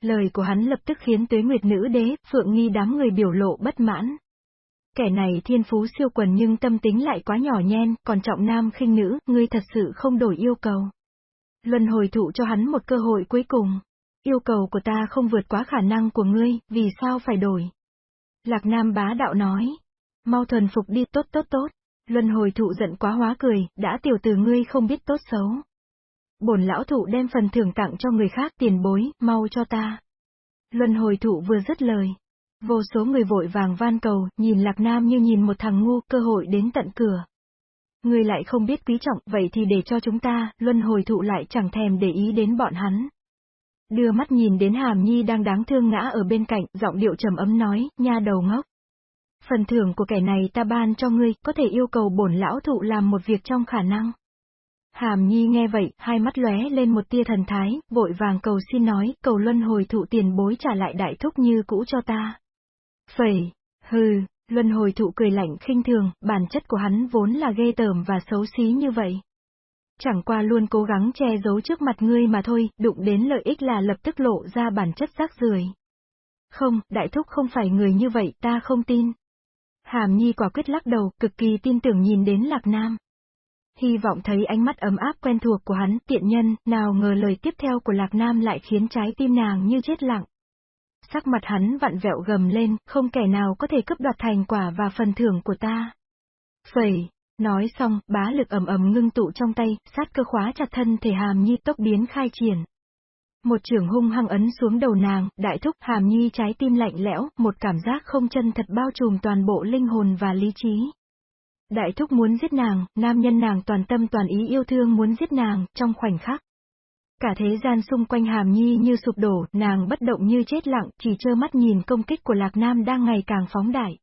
Lời của hắn lập tức khiến tuế nguyệt nữ đế, phượng nghi đám người biểu lộ bất mãn. Kẻ này thiên phú siêu quần nhưng tâm tính lại quá nhỏ nhen, còn trọng nam khinh nữ, ngươi thật sự không đổi yêu cầu. Luân hồi thụ cho hắn một cơ hội cuối cùng. Yêu cầu của ta không vượt quá khả năng của ngươi, vì sao phải đổi? Lạc Nam bá đạo nói. Mau thuần phục đi tốt tốt tốt. Luân hồi thụ giận quá hóa cười, đã tiểu từ ngươi không biết tốt xấu bổn lão thụ đem phần thưởng tặng cho người khác tiền bối, mau cho ta. Luân hồi thụ vừa dứt lời. Vô số người vội vàng van cầu, nhìn Lạc Nam như nhìn một thằng ngu, cơ hội đến tận cửa. Người lại không biết quý trọng, vậy thì để cho chúng ta, luân hồi thụ lại chẳng thèm để ý đến bọn hắn. Đưa mắt nhìn đến Hàm Nhi đang đáng thương ngã ở bên cạnh, giọng điệu trầm ấm nói, nha đầu ngốc. Phần thưởng của kẻ này ta ban cho ngươi, có thể yêu cầu bổn lão thụ làm một việc trong khả năng. Hàm Nhi nghe vậy, hai mắt lóe lên một tia thần thái, vội vàng cầu xin nói, cầu luân hồi thụ tiền bối trả lại đại thúc như cũ cho ta. Phẩy, hừ, luân hồi thụ cười lạnh khinh thường, bản chất của hắn vốn là ghê tởm và xấu xí như vậy. Chẳng qua luôn cố gắng che giấu trước mặt ngươi mà thôi, đụng đến lợi ích là lập tức lộ ra bản chất rác rưởi. Không, đại thúc không phải người như vậy, ta không tin. Hàm Nhi quả quyết lắc đầu, cực kỳ tin tưởng nhìn đến Lạc Nam hy vọng thấy ánh mắt ấm áp quen thuộc của hắn, tiện nhân, nào ngờ lời tiếp theo của Lạc Nam lại khiến trái tim nàng như chết lặng. Sắc mặt hắn vặn vẹo gầm lên, không kẻ nào có thể cướp đoạt thành quả và phần thưởng của ta. Phẩy, nói xong, bá lực ầm ầm ngưng tụ trong tay, sát cơ khóa chặt thân thể hàm nhi tốc biến khai triển. Một trường hung hăng ấn xuống đầu nàng, đại thúc hàm nhi trái tim lạnh lẽo, một cảm giác không chân thật bao trùm toàn bộ linh hồn và lý trí. Đại thúc muốn giết nàng, nam nhân nàng toàn tâm toàn ý yêu thương muốn giết nàng, trong khoảnh khắc. Cả thế gian xung quanh hàm nhi như sụp đổ, nàng bất động như chết lặng, chỉ trơ mắt nhìn công kích của Lạc Nam đang ngày càng phóng đại.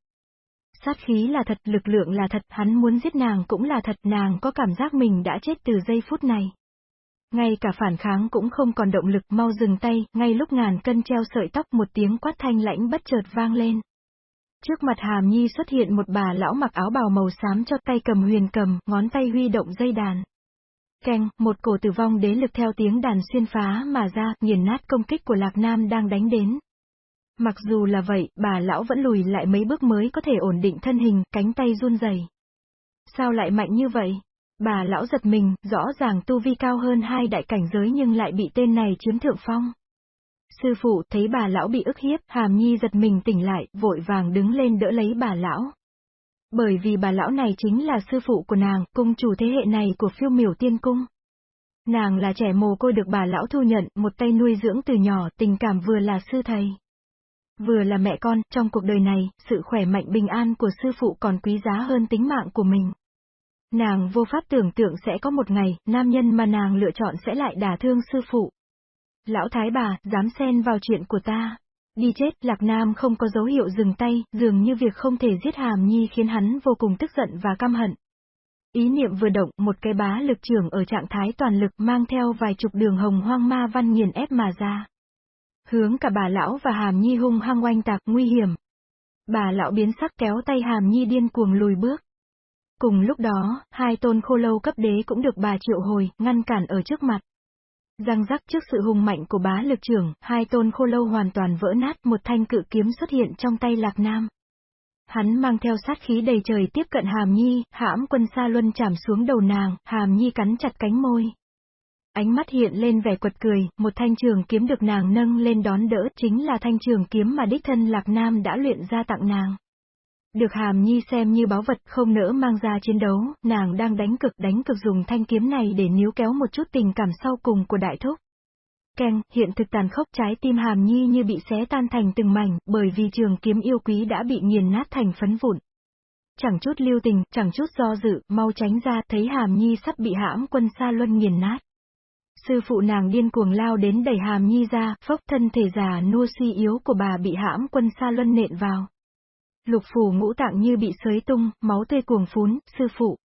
Sát khí là thật, lực lượng là thật, hắn muốn giết nàng cũng là thật, nàng có cảm giác mình đã chết từ giây phút này. Ngay cả phản kháng cũng không còn động lực mau dừng tay, ngay lúc ngàn cân treo sợi tóc một tiếng quát thanh lãnh bất chợt vang lên. Trước mặt Hàm Nhi xuất hiện một bà lão mặc áo bào màu xám cho tay cầm huyền cầm, ngón tay huy động dây đàn. Keng, một cổ tử vong đế lực theo tiếng đàn xuyên phá mà ra, nghiền nát công kích của Lạc Nam đang đánh đến. Mặc dù là vậy, bà lão vẫn lùi lại mấy bước mới có thể ổn định thân hình, cánh tay run rẩy. Sao lại mạnh như vậy? Bà lão giật mình, rõ ràng tu vi cao hơn hai đại cảnh giới nhưng lại bị tên này chiếm thượng phong. Sư phụ thấy bà lão bị ức hiếp, hàm nhi giật mình tỉnh lại, vội vàng đứng lên đỡ lấy bà lão. Bởi vì bà lão này chính là sư phụ của nàng, cung chủ thế hệ này của phiêu miểu tiên cung. Nàng là trẻ mồ côi được bà lão thu nhận, một tay nuôi dưỡng từ nhỏ, tình cảm vừa là sư thầy. Vừa là mẹ con, trong cuộc đời này, sự khỏe mạnh bình an của sư phụ còn quý giá hơn tính mạng của mình. Nàng vô pháp tưởng tượng sẽ có một ngày, nam nhân mà nàng lựa chọn sẽ lại đả thương sư phụ. Lão thái bà, dám xen vào chuyện của ta. Đi chết, Lạc Nam không có dấu hiệu dừng tay, dường như việc không thể giết Hàm Nhi khiến hắn vô cùng tức giận và căm hận. Ý niệm vừa động, một cái bá lực trưởng ở trạng thái toàn lực mang theo vài chục đường hồng hoang ma văn nghiền ép mà ra. Hướng cả bà lão và Hàm Nhi hung hăng oanh tạc nguy hiểm. Bà lão biến sắc kéo tay Hàm Nhi điên cuồng lùi bước. Cùng lúc đó, hai tôn khô lâu cấp đế cũng được bà triệu hồi, ngăn cản ở trước mặt. Răng rắc trước sự hùng mạnh của bá lực trưởng, hai tôn khô lâu hoàn toàn vỡ nát một thanh cự kiếm xuất hiện trong tay Lạc Nam. Hắn mang theo sát khí đầy trời tiếp cận Hàm Nhi, hãm quân xa luân chạm xuống đầu nàng, Hàm Nhi cắn chặt cánh môi. Ánh mắt hiện lên vẻ quật cười, một thanh trường kiếm được nàng nâng lên đón đỡ chính là thanh trường kiếm mà đích thân Lạc Nam đã luyện ra tặng nàng. Được Hàm Nhi xem như báu vật không nỡ mang ra chiến đấu, nàng đang đánh cực đánh cực dùng thanh kiếm này để níu kéo một chút tình cảm sau cùng của đại thúc. Keng, hiện thực tàn khốc trái tim Hàm Nhi như bị xé tan thành từng mảnh, bởi vì trường kiếm yêu quý đã bị nghiền nát thành phấn vụn. Chẳng chút lưu tình, chẳng chút do dự, mau tránh ra, thấy Hàm Nhi sắp bị hãm quân xa luân nghiền nát. Sư phụ nàng điên cuồng lao đến đẩy Hàm Nhi ra, phốc thân thể già nua suy yếu của bà bị hãm quân xa luân nện vào. Lục phủ ngũ tạng như bị sới tung, máu tươi cuồng phún, sư phụ.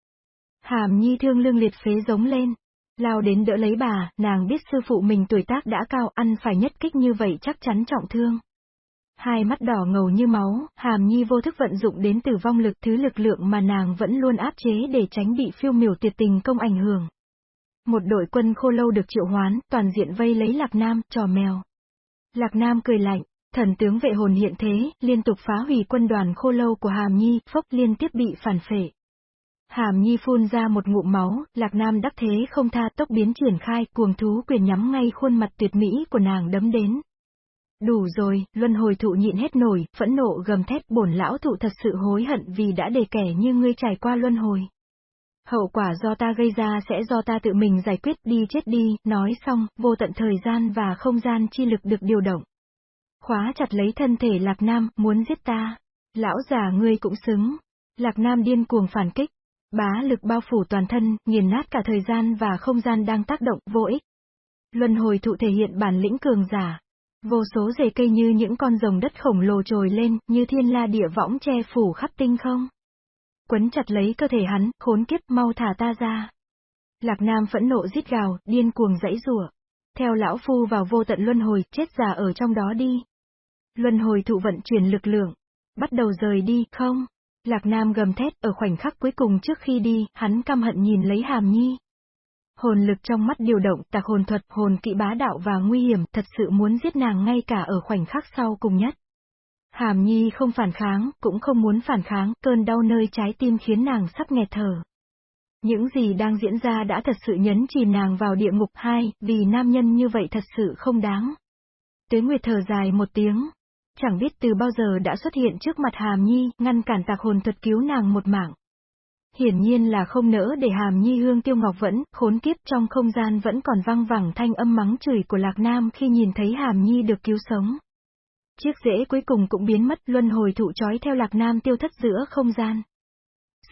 Hàm nhi thương lương liệt phế giống lên. Lao đến đỡ lấy bà, nàng biết sư phụ mình tuổi tác đã cao, ăn phải nhất kích như vậy chắc chắn trọng thương. Hai mắt đỏ ngầu như máu, hàm nhi vô thức vận dụng đến tử vong lực thứ lực lượng mà nàng vẫn luôn áp chế để tránh bị phiêu miểu tuyệt tình công ảnh hưởng. Một đội quân khô lâu được triệu hoán, toàn diện vây lấy Lạc Nam, trò mèo. Lạc Nam cười lạnh, Thần tướng vệ hồn hiện thế, liên tục phá hủy quân đoàn khô lâu của Hàm Nhi, phốc liên tiếp bị phản phệ. Hàm Nhi phun ra một ngụm máu, Lạc Nam đắc thế không tha tốc biến triển khai, cuồng thú quyền nhắm ngay khuôn mặt tuyệt mỹ của nàng đấm đến. Đủ rồi, luân hồi thụ nhịn hết nổi, phẫn nộ gầm thét bổn lão thụ thật sự hối hận vì đã để kẻ như ngươi trải qua luân hồi. Hậu quả do ta gây ra sẽ do ta tự mình giải quyết đi chết đi, nói xong, vô tận thời gian và không gian chi lực được điều động khóa chặt lấy thân thể Lạc Nam, muốn giết ta. Lão già ngươi cũng xứng. Lạc Nam điên cuồng phản kích. Bá lực bao phủ toàn thân, nghiền nát cả thời gian và không gian đang tác động, vô ích. Luân hồi thụ thể hiện bản lĩnh cường giả. Vô số rễ cây như những con rồng đất khổng lồ trồi lên, như thiên la địa võng che phủ khắp tinh không. Quấn chặt lấy cơ thể hắn, khốn kiếp mau thả ta ra. Lạc Nam phẫn nộ giết gào, điên cuồng dãy rủa. Theo lão phu vào vô tận luân hồi, chết già ở trong đó đi. Luân hồi thụ vận chuyển lực lượng. Bắt đầu rời đi, không? Lạc Nam gầm thét ở khoảnh khắc cuối cùng trước khi đi, hắn căm hận nhìn lấy hàm nhi. Hồn lực trong mắt điều động, tạc hồn thuật, hồn kỵ bá đạo và nguy hiểm, thật sự muốn giết nàng ngay cả ở khoảnh khắc sau cùng nhất. Hàm nhi không phản kháng, cũng không muốn phản kháng, cơn đau nơi trái tim khiến nàng sắp nghẹt thở. Những gì đang diễn ra đã thật sự nhấn chìm nàng vào địa ngục hai, vì nam nhân như vậy thật sự không đáng. Tế Nguyệt thở dài một tiếng, chẳng biết từ bao giờ đã xuất hiện trước mặt Hàm Nhi, ngăn cản tạc hồn thuật cứu nàng một mạng. Hiển nhiên là không nỡ để Hàm Nhi hương tiêu ngọc vẫn, khốn kiếp trong không gian vẫn còn vang vẳng thanh âm mắng chửi của Lạc Nam khi nhìn thấy Hàm Nhi được cứu sống. Chiếc rễ cuối cùng cũng biến mất luân hồi thụ trói theo Lạc Nam tiêu thất giữa không gian.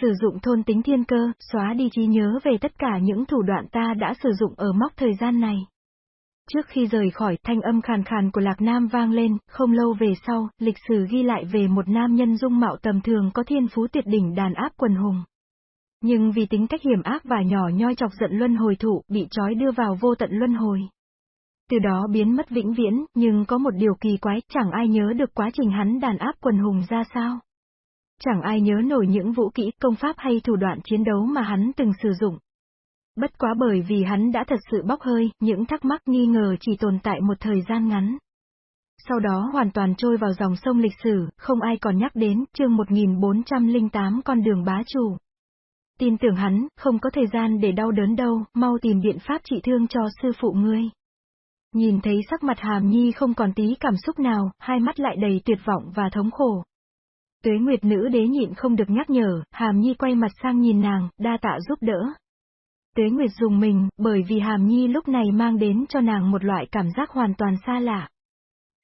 Sử dụng thôn tính thiên cơ, xóa đi trí nhớ về tất cả những thủ đoạn ta đã sử dụng ở mốc thời gian này. Trước khi rời khỏi, thanh âm khàn khàn của Lạc Nam vang lên, không lâu về sau, lịch sử ghi lại về một nam nhân dung mạo tầm thường có thiên phú tuyệt đỉnh đàn áp quần hùng. Nhưng vì tính cách hiểm ác và nhỏ nhoi chọc giận luân hồi thụ, bị trói đưa vào vô tận luân hồi. Từ đó biến mất vĩnh viễn, nhưng có một điều kỳ quái, chẳng ai nhớ được quá trình hắn đàn áp quần hùng ra sao. Chẳng ai nhớ nổi những vũ kỹ, công pháp hay thủ đoạn chiến đấu mà hắn từng sử dụng. Bất quá bởi vì hắn đã thật sự bốc hơi, những thắc mắc nghi ngờ chỉ tồn tại một thời gian ngắn. Sau đó hoàn toàn trôi vào dòng sông lịch sử, không ai còn nhắc đến, chương 1408 con đường bá chủ. Tin tưởng hắn, không có thời gian để đau đớn đâu, mau tìm biện pháp trị thương cho sư phụ ngươi. Nhìn thấy sắc mặt hàm nhi không còn tí cảm xúc nào, hai mắt lại đầy tuyệt vọng và thống khổ. Tuế Nguyệt nữ đế nhịn không được nhắc nhở, hàm nhi quay mặt sang nhìn nàng, đa tạ giúp đỡ. Tuế Nguyệt dùng mình, bởi vì hàm nhi lúc này mang đến cho nàng một loại cảm giác hoàn toàn xa lạ.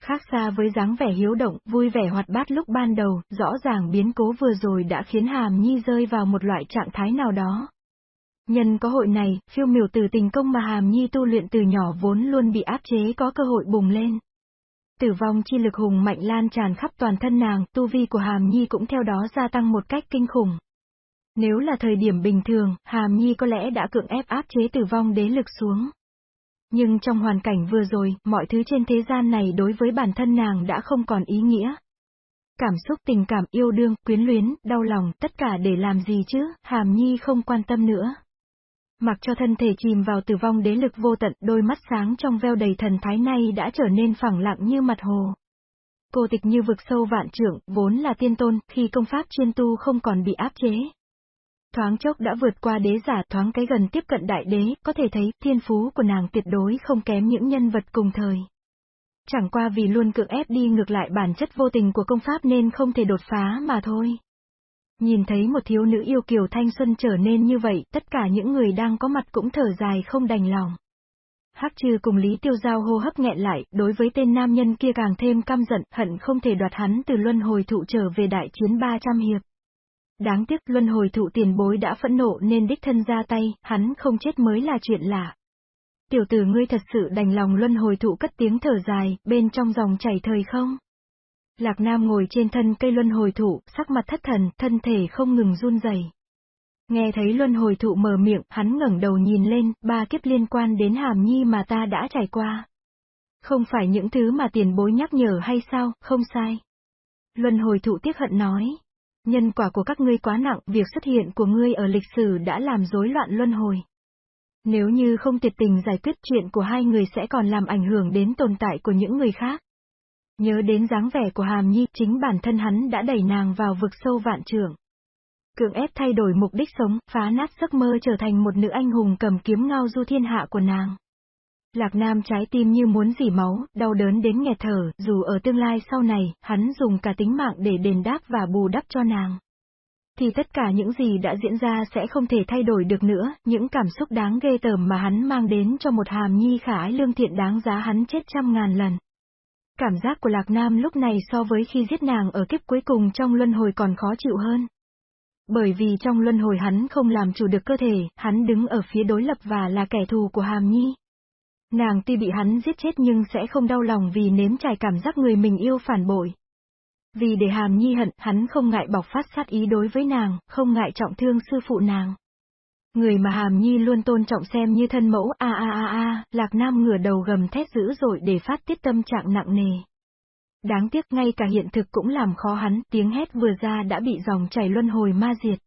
Khác xa với dáng vẻ hiếu động, vui vẻ hoạt bát lúc ban đầu, rõ ràng biến cố vừa rồi đã khiến hàm nhi rơi vào một loại trạng thái nào đó. Nhân có hội này, phiêu miểu từ tình công mà hàm nhi tu luyện từ nhỏ vốn luôn bị áp chế có cơ hội bùng lên. Tử vong chi lực hùng mạnh lan tràn khắp toàn thân nàng, tu vi của hàm nhi cũng theo đó gia tăng một cách kinh khủng. Nếu là thời điểm bình thường, hàm nhi có lẽ đã cưỡng ép áp chế tử vong đế lực xuống. Nhưng trong hoàn cảnh vừa rồi, mọi thứ trên thế gian này đối với bản thân nàng đã không còn ý nghĩa. Cảm xúc tình cảm yêu đương, quyến luyến, đau lòng, tất cả để làm gì chứ, hàm nhi không quan tâm nữa. Mặc cho thân thể chìm vào tử vong đế lực vô tận, đôi mắt sáng trong veo đầy thần thái này đã trở nên phẳng lặng như mặt hồ. Cô tịch như vực sâu vạn trưởng, vốn là tiên tôn, khi công pháp chuyên tu không còn bị áp chế. Thoáng chốc đã vượt qua đế giả thoáng cái gần tiếp cận đại đế, có thể thấy thiên phú của nàng tuyệt đối không kém những nhân vật cùng thời. Chẳng qua vì luôn cưỡng ép đi ngược lại bản chất vô tình của công pháp nên không thể đột phá mà thôi. Nhìn thấy một thiếu nữ yêu kiều thanh xuân trở nên như vậy, tất cả những người đang có mặt cũng thở dài không đành lòng. Hắc trừ cùng Lý Tiêu Giao hô hấp nghẹn lại, đối với tên nam nhân kia càng thêm căm giận, hận không thể đoạt hắn từ luân hồi thụ trở về đại chiến 300 hiệp. Đáng tiếc luân hồi thụ tiền bối đã phẫn nộ nên đích thân ra tay, hắn không chết mới là chuyện lạ. Tiểu tử ngươi thật sự đành lòng luân hồi thụ cất tiếng thở dài, bên trong dòng chảy thời không? Lạc Nam ngồi trên thân cây luân hồi thụ, sắc mặt thất thần, thân thể không ngừng run rẩy. Nghe thấy luân hồi thụ mở miệng, hắn ngẩng đầu nhìn lên, ba kiếp liên quan đến hàm nhi mà ta đã trải qua. Không phải những thứ mà tiền bối nhắc nhở hay sao, không sai. Luân hồi thụ tiếc hận nói. Nhân quả của các ngươi quá nặng, việc xuất hiện của ngươi ở lịch sử đã làm rối loạn luân hồi. Nếu như không tuyệt tình giải quyết chuyện của hai người sẽ còn làm ảnh hưởng đến tồn tại của những người khác. Nhớ đến dáng vẻ của Hàm Nhi, chính bản thân hắn đã đẩy nàng vào vực sâu vạn trưởng. Cưỡng ép thay đổi mục đích sống, phá nát giấc mơ trở thành một nữ anh hùng cầm kiếm ngao du thiên hạ của nàng. Lạc Nam trái tim như muốn dỉ máu, đau đớn đến nghẹt thở, dù ở tương lai sau này, hắn dùng cả tính mạng để đền đáp và bù đắp cho nàng. Thì tất cả những gì đã diễn ra sẽ không thể thay đổi được nữa, những cảm xúc đáng ghê tởm mà hắn mang đến cho một hàm nhi khả ái lương thiện đáng giá hắn chết trăm ngàn lần. Cảm giác của Lạc Nam lúc này so với khi giết nàng ở kiếp cuối cùng trong luân hồi còn khó chịu hơn. Bởi vì trong luân hồi hắn không làm chủ được cơ thể, hắn đứng ở phía đối lập và là kẻ thù của Hàm Nhi. Nàng tuy bị hắn giết chết nhưng sẽ không đau lòng vì nếm trải cảm giác người mình yêu phản bội. Vì để Hàm Nhi hận, hắn không ngại bộc phát sát ý đối với nàng, không ngại trọng thương sư phụ nàng. Người mà Hàm Nhi luôn tôn trọng xem như thân mẫu, a a a a, Lạc Nam ngửa đầu gầm thét dữ dội để phát tiết tâm trạng nặng nề. Đáng tiếc ngay cả hiện thực cũng làm khó hắn, tiếng hét vừa ra đã bị dòng chảy luân hồi ma diệt.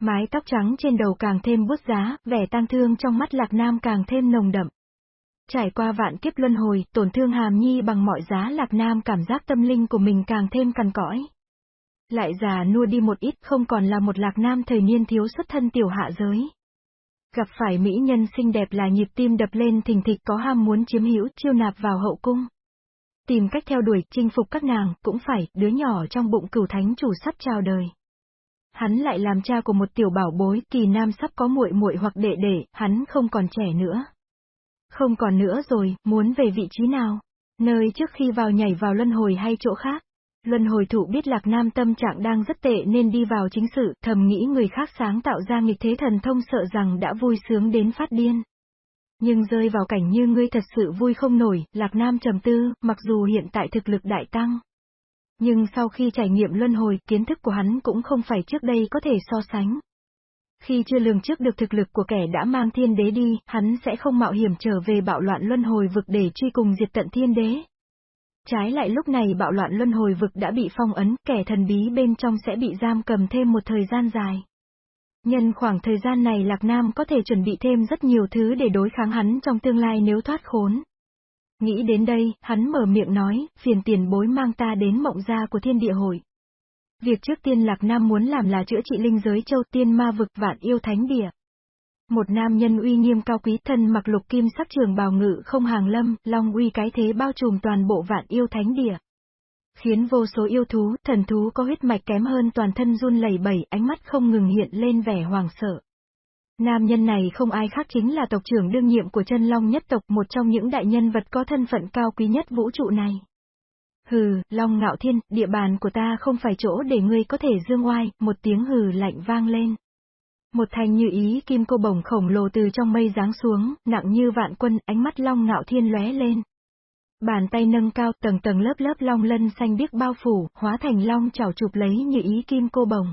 Mái tóc trắng trên đầu càng thêm bút giá, vẻ tang thương trong mắt Lạc Nam càng thêm nồng đậm. Trải qua vạn kiếp luân hồi, tổn thương hàm nhi bằng mọi giá Lạc Nam cảm giác tâm linh của mình càng thêm cằn cõi. Lại già nua đi một ít không còn là một Lạc Nam thời niên thiếu xuất thân tiểu hạ giới. Gặp phải mỹ nhân xinh đẹp là nhịp tim đập lên thình thịch có ham muốn chiếm hữu chiêu nạp vào hậu cung. Tìm cách theo đuổi, chinh phục các nàng, cũng phải, đứa nhỏ trong bụng cửu thánh chủ sắp chào đời. Hắn lại làm cha của một tiểu bảo bối, kỳ nam sắp có muội muội hoặc đệ đệ, hắn không còn trẻ nữa. Không còn nữa rồi, muốn về vị trí nào? Nơi trước khi vào nhảy vào luân hồi hay chỗ khác? Luân hồi thụ biết Lạc Nam tâm trạng đang rất tệ nên đi vào chính sự, thầm nghĩ người khác sáng tạo ra nghịch thế thần thông sợ rằng đã vui sướng đến phát điên. Nhưng rơi vào cảnh như ngươi thật sự vui không nổi, Lạc Nam trầm tư, mặc dù hiện tại thực lực đại tăng. Nhưng sau khi trải nghiệm luân hồi, kiến thức của hắn cũng không phải trước đây có thể so sánh. Khi chưa lường trước được thực lực của kẻ đã mang thiên đế đi, hắn sẽ không mạo hiểm trở về bạo loạn luân hồi vực để truy cùng diệt tận thiên đế. Trái lại lúc này bạo loạn luân hồi vực đã bị phong ấn, kẻ thần bí bên trong sẽ bị giam cầm thêm một thời gian dài. Nhân khoảng thời gian này Lạc Nam có thể chuẩn bị thêm rất nhiều thứ để đối kháng hắn trong tương lai nếu thoát khốn. Nghĩ đến đây, hắn mở miệng nói, phiền tiền bối mang ta đến mộng gia của thiên địa hội. Việc trước tiên Lạc Nam muốn làm là chữa trị linh giới châu tiên ma vực vạn yêu thánh địa. Một nam nhân uy nghiêm cao quý thân mặc lục kim sắc trường bào ngự không hàng lâm, long uy cái thế bao trùm toàn bộ vạn yêu thánh địa. Khiến vô số yêu thú, thần thú có huyết mạch kém hơn toàn thân run lẩy bẩy, ánh mắt không ngừng hiện lên vẻ hoàng sợ. Nam nhân này không ai khác chính là tộc trưởng đương nhiệm của chân long nhất tộc, một trong những đại nhân vật có thân phận cao quý nhất vũ trụ này. Hừ, Long Ngạo Thiên, địa bàn của ta không phải chỗ để ngươi có thể dương oai, một tiếng hừ lạnh vang lên. Một thanh như ý kim cô bồng khổng lồ từ trong mây giáng xuống, nặng như vạn quân, ánh mắt Long Ngạo Thiên lóe lên. Bàn tay nâng cao, tầng tầng lớp lớp long lân xanh biếc bao phủ, hóa thành long chảo chụp lấy như ý kim cô bồng.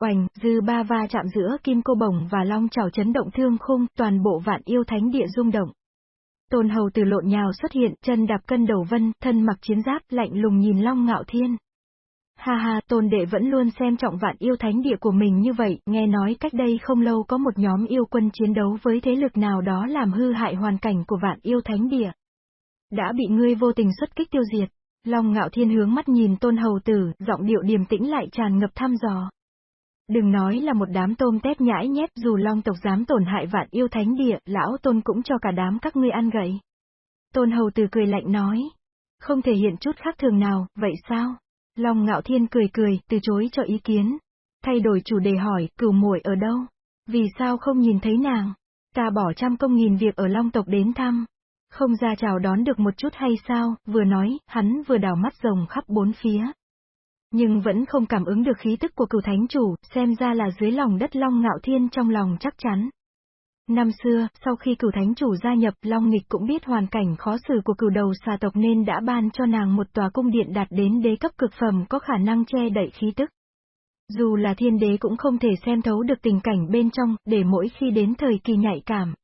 Oành, dư ba va chạm giữa kim cô bồng và long chảo chấn động thương khung, toàn bộ vạn yêu thánh địa rung động. Tôn hầu từ lộn nhào xuất hiện, chân đạp cân đầu vân, thân mặc chiến giáp, lạnh lùng nhìn long ngạo thiên. Ha ha, tôn đệ vẫn luôn xem trọng vạn yêu thánh địa của mình như vậy, nghe nói cách đây không lâu có một nhóm yêu quân chiến đấu với thế lực nào đó làm hư hại hoàn cảnh của vạn yêu thánh địa. Đã bị ngươi vô tình xuất kích tiêu diệt. Long ngạo thiên hướng mắt nhìn tôn hầu tử, giọng điệu điềm tĩnh lại tràn ngập thăm dò. Đừng nói là một đám tôm tép nhãi nhép dù long tộc dám tổn hại vạn yêu thánh địa, lão tôn cũng cho cả đám các ngươi ăn gậy. Tôn hầu từ cười lạnh nói. Không thể hiện chút khác thường nào, vậy sao? Long ngạo thiên cười cười, từ chối cho ý kiến. Thay đổi chủ đề hỏi, cửu muội ở đâu? Vì sao không nhìn thấy nàng? Ta bỏ trăm công nghìn việc ở long tộc đến thăm. Không ra chào đón được một chút hay sao, vừa nói, hắn vừa đảo mắt rồng khắp bốn phía. Nhưng vẫn không cảm ứng được khí tức của cửu thánh chủ, xem ra là dưới lòng đất Long Ngạo Thiên trong lòng chắc chắn. Năm xưa, sau khi cửu thánh chủ gia nhập, Long Nghịch cũng biết hoàn cảnh khó xử của cửu đầu xà tộc nên đã ban cho nàng một tòa cung điện đạt đến đế cấp cực phẩm có khả năng che đậy khí tức. Dù là thiên đế cũng không thể xem thấu được tình cảnh bên trong, để mỗi khi đến thời kỳ nhạy cảm.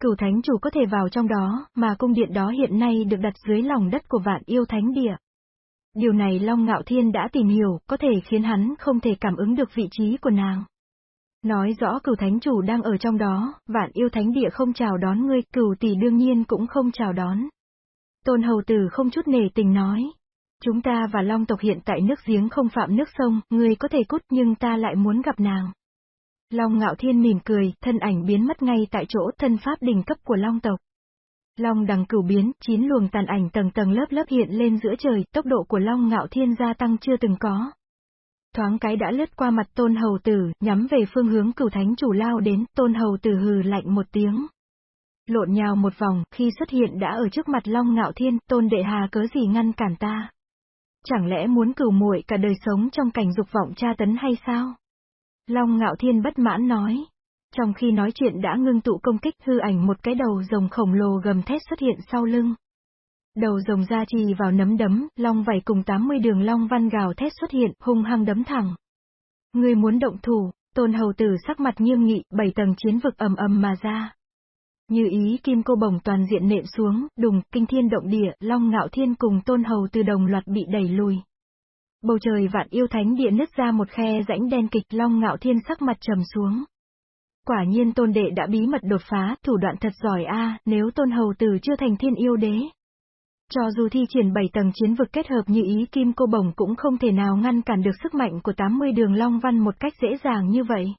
Cửu thánh chủ có thể vào trong đó, mà cung điện đó hiện nay được đặt dưới lòng đất của vạn yêu thánh địa. Điều này Long Ngạo Thiên đã tìm hiểu, có thể khiến hắn không thể cảm ứng được vị trí của nàng. Nói rõ cửu thánh chủ đang ở trong đó, vạn yêu thánh địa không chào đón ngươi, cửu tỷ đương nhiên cũng không chào đón. Tôn hầu tử không chút nề tình nói. Chúng ta và Long tộc hiện tại nước giếng không phạm nước sông, ngươi có thể cút nhưng ta lại muốn gặp nàng. Long ngạo thiên mỉm cười, thân ảnh biến mất ngay tại chỗ thân pháp đỉnh cấp của Long tộc. Long đằng cửu biến, chín luồng tàn ảnh tầng tầng lớp lớp hiện lên giữa trời, tốc độ của Long ngạo thiên gia tăng chưa từng có. Thoáng cái đã lướt qua mặt tôn hầu tử, nhắm về phương hướng cửu thánh chủ lao đến, tôn hầu tử hừ lạnh một tiếng. Lộn nhào một vòng, khi xuất hiện đã ở trước mặt Long ngạo thiên, tôn đệ hà cớ gì ngăn cản ta. Chẳng lẽ muốn cửu muội cả đời sống trong cảnh dục vọng tra tấn hay sao? Long ngạo thiên bất mãn nói. Trong khi nói chuyện đã ngưng tụ công kích hư ảnh một cái đầu rồng khổng lồ gầm thét xuất hiện sau lưng. Đầu rồng ra trì vào nấm đấm, long vảy cùng 80 đường long văn gào thét xuất hiện, hung hăng đấm thẳng. Người muốn động thủ, tôn hầu tử sắc mặt nghiêm nghị, bảy tầng chiến vực ầm ầm mà ra. Như ý kim cô bồng toàn diện nện xuống, đùng, kinh thiên động địa, long ngạo thiên cùng tôn hầu từ đồng loạt bị đẩy lùi. Bầu trời vạn yêu thánh địa nứt ra một khe rãnh đen kịch long ngạo thiên sắc mặt trầm xuống. Quả nhiên tôn đệ đã bí mật đột phá, thủ đoạn thật giỏi a nếu tôn hầu tử chưa thành thiên yêu đế. Cho dù thi triển bảy tầng chiến vực kết hợp như ý kim cô bồng cũng không thể nào ngăn cản được sức mạnh của 80 đường long văn một cách dễ dàng như vậy.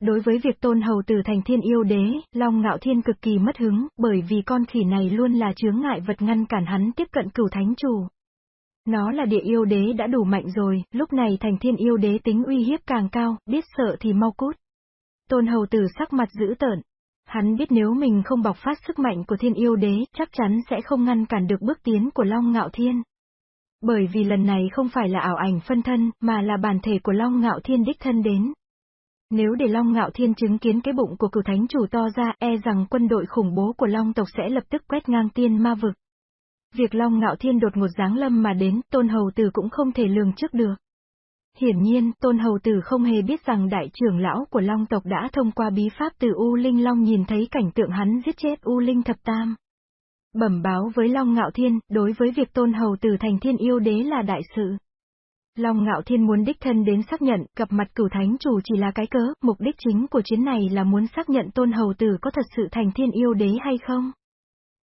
Đối với việc tôn hầu tử thành thiên yêu đế, Long Ngạo Thiên cực kỳ mất hứng, bởi vì con khỉ này luôn là chướng ngại vật ngăn cản hắn tiếp cận cửu thánh chủ. Nó là địa yêu đế đã đủ mạnh rồi, lúc này thành thiên yêu đế tính uy hiếp càng cao, biết sợ thì mau cút. Tôn hầu tử sắc mặt dữ tợn. Hắn biết nếu mình không bộc phát sức mạnh của thiên yêu đế, chắc chắn sẽ không ngăn cản được bước tiến của Long Ngạo Thiên. Bởi vì lần này không phải là ảo ảnh phân thân, mà là bản thể của Long Ngạo Thiên đích thân đến. Nếu để Long Ngạo Thiên chứng kiến cái bụng của cửu thánh chủ to ra, e rằng quân đội khủng bố của Long tộc sẽ lập tức quét ngang tiên ma vực. Việc Long Ngạo Thiên đột ngột giáng lâm mà đến, Tôn Hầu Tử cũng không thể lường trước được. Hiển nhiên, Tôn Hầu Tử không hề biết rằng đại trưởng lão của Long tộc đã thông qua bí pháp từ U Linh Long nhìn thấy cảnh tượng hắn giết chết U Linh Thập Tam. Bẩm báo với Long Ngạo Thiên, đối với việc Tôn Hầu Tử thành thiên yêu đế là đại sự. Long Ngạo Thiên muốn đích thân đến xác nhận, gặp mặt cửu thánh chủ chỉ là cái cớ, mục đích chính của chuyến này là muốn xác nhận Tôn Hầu Tử có thật sự thành thiên yêu đế hay không.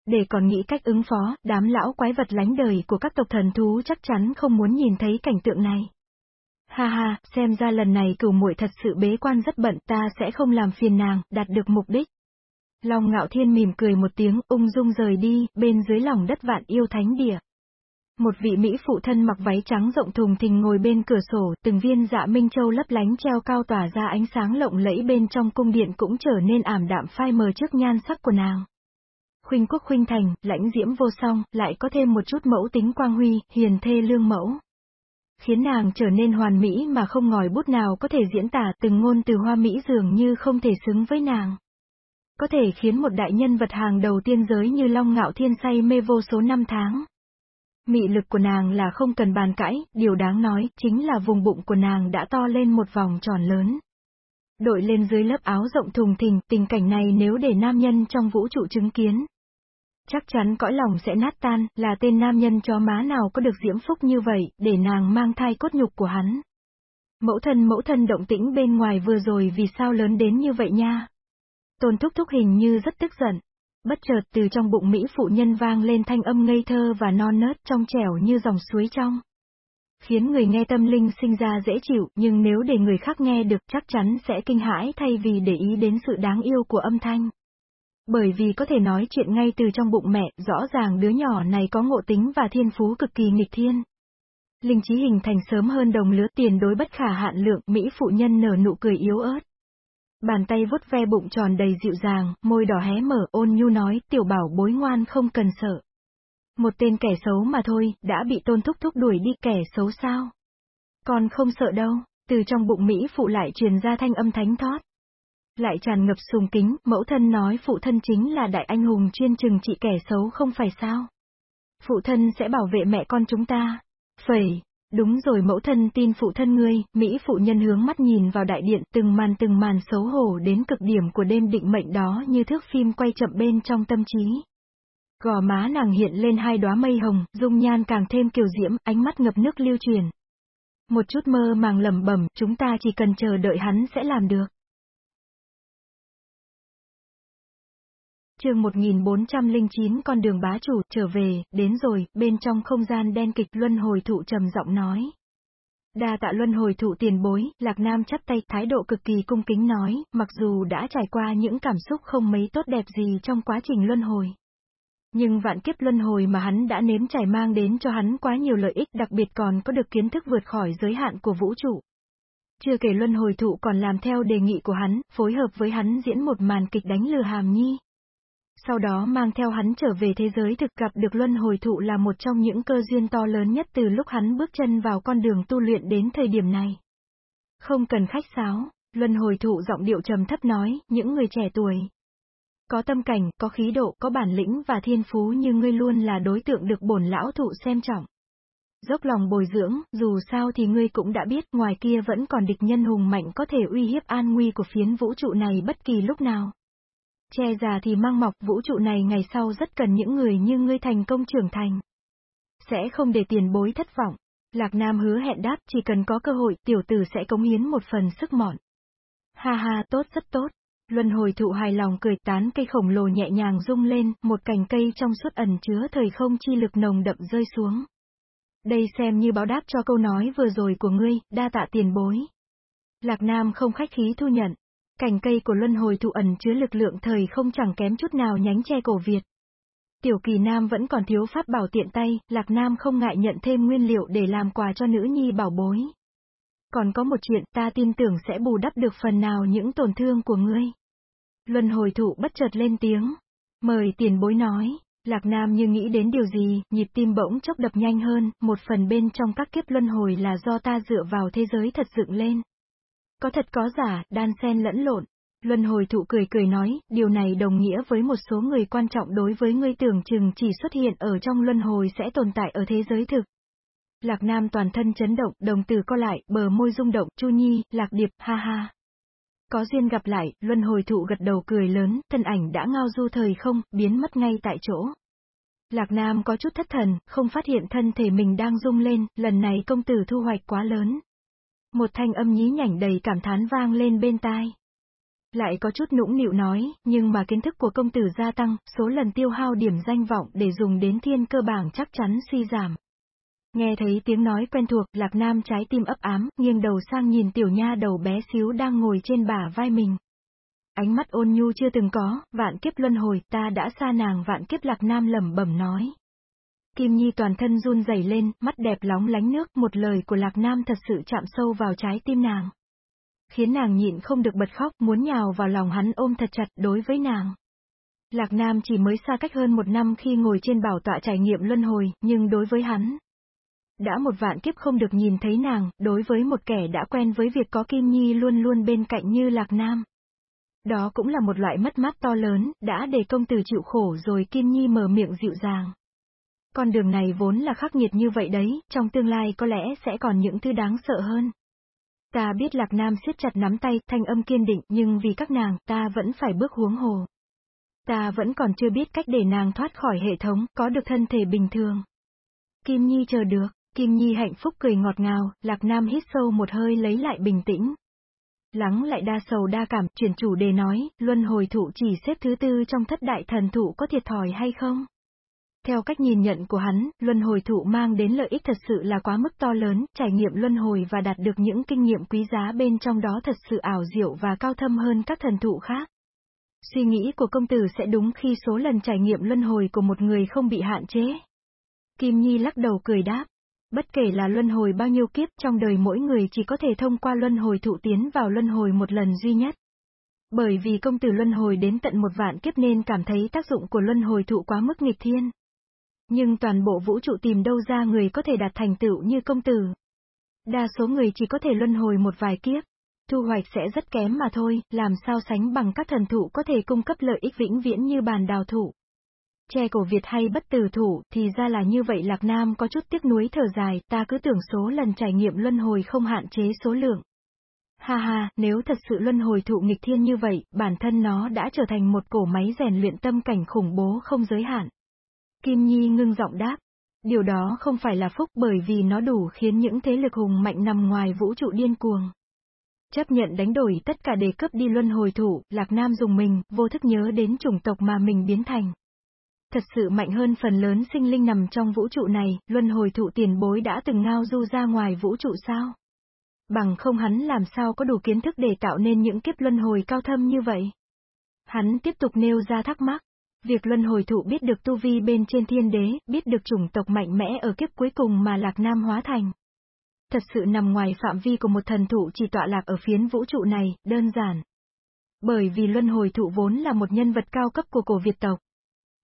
Để còn nghĩ cách ứng phó, đám lão quái vật lánh đời của các tộc thần thú chắc chắn không muốn nhìn thấy cảnh tượng này. Ha ha, xem ra lần này cửu muội thật sự bế quan rất bận, ta sẽ không làm phiền nàng, đạt được mục đích. Long ngạo thiên mỉm cười một tiếng, ung dung rời đi, bên dưới lòng đất vạn yêu thánh địa. Một vị Mỹ phụ thân mặc váy trắng rộng thùng thình ngồi bên cửa sổ, từng viên dạ minh châu lấp lánh treo cao tỏa ra ánh sáng lộng lẫy bên trong cung điện cũng trở nên ảm đạm phai mờ trước nhan sắc của nàng. Khuynh quốc khuynh thành, lãnh diễm vô song, lại có thêm một chút mẫu tính quang huy, hiền thê lương mẫu khiến nàng trở nên hoàn mỹ mà không ngòi bút nào có thể diễn tả từng ngôn từ hoa mỹ dường như không thể xứng với nàng. Có thể khiến một đại nhân vật hàng đầu tiên giới như Long Ngạo Thiên say mê vô số năm tháng. Mị lực của nàng là không cần bàn cãi, điều đáng nói chính là vùng bụng của nàng đã to lên một vòng tròn lớn. Đội lên dưới lớp áo rộng thùng thình, tình cảnh này nếu để nam nhân trong vũ trụ chứng kiến, Chắc chắn cõi lòng sẽ nát tan, là tên nam nhân chó má nào có được diễm phúc như vậy, để nàng mang thai cốt nhục của hắn. Mẫu thân mẫu thân động tĩnh bên ngoài vừa rồi vì sao lớn đến như vậy nha? Tôn thúc thúc hình như rất tức giận. Bất chợt từ trong bụng Mỹ phụ nhân vang lên thanh âm ngây thơ và non nớt trong trẻo như dòng suối trong. Khiến người nghe tâm linh sinh ra dễ chịu, nhưng nếu để người khác nghe được chắc chắn sẽ kinh hãi thay vì để ý đến sự đáng yêu của âm thanh. Bởi vì có thể nói chuyện ngay từ trong bụng mẹ, rõ ràng đứa nhỏ này có ngộ tính và thiên phú cực kỳ nghịch thiên. Linh trí hình thành sớm hơn đồng lứa tiền đối bất khả hạn lượng, Mỹ phụ nhân nở nụ cười yếu ớt. Bàn tay vuốt ve bụng tròn đầy dịu dàng, môi đỏ hé mở, ôn nhu nói, tiểu bảo bối ngoan không cần sợ. Một tên kẻ xấu mà thôi, đã bị tôn thúc thúc đuổi đi kẻ xấu sao? Con không sợ đâu, từ trong bụng Mỹ phụ lại truyền ra thanh âm thánh thót lại tràn ngập sùng kính, mẫu thân nói phụ thân chính là đại anh hùng chuyên trừng trị kẻ xấu không phải sao. Phụ thân sẽ bảo vệ mẹ con chúng ta. Phẩy, đúng rồi mẫu thân tin phụ thân ngươi, Mỹ phụ nhân hướng mắt nhìn vào đại điện từng màn từng màn xấu hổ đến cực điểm của đêm định mệnh đó như thước phim quay chậm bên trong tâm trí. Gò má nàng hiện lên hai đóa mây hồng, dung nhan càng thêm kiều diễm, ánh mắt ngập nước lưu truyền. Một chút mơ màng lẩm bẩm, chúng ta chỉ cần chờ đợi hắn sẽ làm được. Chương 1409 con đường bá chủ, trở về, đến rồi, bên trong không gian đen kịch luân hồi thụ trầm giọng nói. Đa tạ luân hồi thụ tiền bối, Lạc Nam chắp tay, thái độ cực kỳ cung kính nói, mặc dù đã trải qua những cảm xúc không mấy tốt đẹp gì trong quá trình luân hồi. Nhưng vạn kiếp luân hồi mà hắn đã nếm trải mang đến cho hắn quá nhiều lợi ích đặc biệt còn có được kiến thức vượt khỏi giới hạn của vũ trụ. Chưa kể luân hồi thụ còn làm theo đề nghị của hắn, phối hợp với hắn diễn một màn kịch đánh lừa hàm nhi sau đó mang theo hắn trở về thế giới thực gặp được luân hồi thụ là một trong những cơ duyên to lớn nhất từ lúc hắn bước chân vào con đường tu luyện đến thời điểm này. Không cần khách sáo, luân hồi thụ giọng điệu trầm thấp nói, những người trẻ tuổi. Có tâm cảnh, có khí độ, có bản lĩnh và thiên phú như ngươi luôn là đối tượng được bổn lão thụ xem trọng. Dốc lòng bồi dưỡng, dù sao thì ngươi cũng đã biết ngoài kia vẫn còn địch nhân hùng mạnh có thể uy hiếp an nguy của phiến vũ trụ này bất kỳ lúc nào. Che già thì mang mọc vũ trụ này ngày sau rất cần những người như ngươi thành công trưởng thành. Sẽ không để tiền bối thất vọng. Lạc Nam hứa hẹn đáp chỉ cần có cơ hội tiểu tử sẽ cống hiến một phần sức mọn. Ha ha tốt rất tốt. Luân hồi thụ hài lòng cười tán cây khổng lồ nhẹ nhàng rung lên, một cành cây trong suốt ẩn chứa thời không chi lực nồng đậm rơi xuống. Đây xem như báo đáp cho câu nói vừa rồi của ngươi, đa tạ tiền bối. Lạc Nam không khách khí thu nhận, Cành cây của luân hồi thụ ẩn chứa lực lượng thời không chẳng kém chút nào nhánh che cổ Việt. Tiểu kỳ nam vẫn còn thiếu pháp bảo tiện tay, lạc nam không ngại nhận thêm nguyên liệu để làm quà cho nữ nhi bảo bối. Còn có một chuyện ta tin tưởng sẽ bù đắp được phần nào những tổn thương của ngươi. Luân hồi thụ bất chợt lên tiếng. Mời tiền bối nói. Lạc Nam như nghĩ đến điều gì, nhịp tim bỗng chốc đập nhanh hơn, một phần bên trong các kiếp luân hồi là do ta dựa vào thế giới thật dựng lên. Có thật có giả, đan xen lẫn lộn. Luân hồi thụ cười cười nói, điều này đồng nghĩa với một số người quan trọng đối với ngươi tưởng chừng chỉ xuất hiện ở trong luân hồi sẽ tồn tại ở thế giới thực. Lạc Nam toàn thân chấn động, đồng tử co lại, bờ môi rung động, Chu Nhi, Lạc Điệp, ha ha. Có duyên gặp lại, luân hồi thụ gật đầu cười lớn, thân ảnh đã ngao du thời không, biến mất ngay tại chỗ. Lạc Nam có chút thất thần, không phát hiện thân thể mình đang rung lên, lần này công tử thu hoạch quá lớn. Một thanh âm nhí nhảnh đầy cảm thán vang lên bên tai. Lại có chút nũng nịu nói, nhưng mà kiến thức của công tử gia tăng, số lần tiêu hao điểm danh vọng để dùng đến thiên cơ bảng chắc chắn suy giảm. Nghe thấy tiếng nói quen thuộc, Lạc Nam trái tim ấp ám, nghiêng đầu sang nhìn tiểu nha đầu bé xíu đang ngồi trên bả vai mình. Ánh mắt ôn nhu chưa từng có, vạn kiếp luân hồi, ta đã xa nàng vạn kiếp Lạc Nam lẩm bẩm nói. Kim Nhi toàn thân run rẩy lên, mắt đẹp lóng lánh nước, một lời của Lạc Nam thật sự chạm sâu vào trái tim nàng. Khiến nàng nhịn không được bật khóc, muốn nhào vào lòng hắn ôm thật chặt đối với nàng. Lạc Nam chỉ mới xa cách hơn một năm khi ngồi trên bảo tọa trải nghiệm luân hồi, nhưng đối với hắn, đã một vạn kiếp không được nhìn thấy nàng, đối với một kẻ đã quen với việc có Kim Nhi luôn luôn bên cạnh như Lạc Nam. Đó cũng là một loại mất mát to lớn, đã để công tử chịu khổ rồi Kim Nhi mở miệng dịu dàng. Con đường này vốn là khắc nghiệt như vậy đấy, trong tương lai có lẽ sẽ còn những thứ đáng sợ hơn. Ta biết Lạc Nam siết chặt nắm tay, thanh âm kiên định, nhưng vì các nàng, ta vẫn phải bước huống hồ. Ta vẫn còn chưa biết cách để nàng thoát khỏi hệ thống, có được thân thể bình thường. Kim Nhi chờ được. Kim Nhi hạnh phúc cười ngọt ngào, Lạc Nam hít sâu một hơi lấy lại bình tĩnh. Lắng lại đa sầu đa cảm, chuyển chủ đề nói, luân hồi thụ chỉ xếp thứ tư trong thất đại thần thụ có thiệt thòi hay không? Theo cách nhìn nhận của hắn, luân hồi thụ mang đến lợi ích thật sự là quá mức to lớn, trải nghiệm luân hồi và đạt được những kinh nghiệm quý giá bên trong đó thật sự ảo diệu và cao thâm hơn các thần thụ khác. Suy nghĩ của công tử sẽ đúng khi số lần trải nghiệm luân hồi của một người không bị hạn chế. Kim Nhi lắc đầu cười đáp. Bất kể là luân hồi bao nhiêu kiếp trong đời mỗi người chỉ có thể thông qua luân hồi thụ tiến vào luân hồi một lần duy nhất. Bởi vì công tử luân hồi đến tận một vạn kiếp nên cảm thấy tác dụng của luân hồi thụ quá mức nghịch thiên. Nhưng toàn bộ vũ trụ tìm đâu ra người có thể đạt thành tựu như công tử. Đa số người chỉ có thể luân hồi một vài kiếp. Thu hoạch sẽ rất kém mà thôi, làm sao sánh bằng các thần thụ có thể cung cấp lợi ích vĩnh viễn như bàn đào thụ. Che cổ Việt hay bất tử thủ, thì ra là như vậy Lạc Nam có chút tiếc nuối thở dài, ta cứ tưởng số lần trải nghiệm luân hồi không hạn chế số lượng. Ha ha, nếu thật sự luân hồi thụ nghịch thiên như vậy, bản thân nó đã trở thành một cổ máy rèn luyện tâm cảnh khủng bố không giới hạn. Kim Nhi ngưng giọng đáp. Điều đó không phải là phúc bởi vì nó đủ khiến những thế lực hùng mạnh nằm ngoài vũ trụ điên cuồng. Chấp nhận đánh đổi tất cả để cướp đi luân hồi thủ, Lạc Nam dùng mình, vô thức nhớ đến chủng tộc mà mình biến thành. Thật sự mạnh hơn phần lớn sinh linh nằm trong vũ trụ này, luân hồi thụ tiền bối đã từng ngao du ra ngoài vũ trụ sao? Bằng không hắn làm sao có đủ kiến thức để tạo nên những kiếp luân hồi cao thâm như vậy? Hắn tiếp tục nêu ra thắc mắc. Việc luân hồi thụ biết được tu vi bên trên thiên đế, biết được chủng tộc mạnh mẽ ở kiếp cuối cùng mà Lạc Nam hóa thành. Thật sự nằm ngoài phạm vi của một thần thụ chỉ tọa lạc ở phiến vũ trụ này, đơn giản. Bởi vì luân hồi thụ vốn là một nhân vật cao cấp của cổ Việt tộc.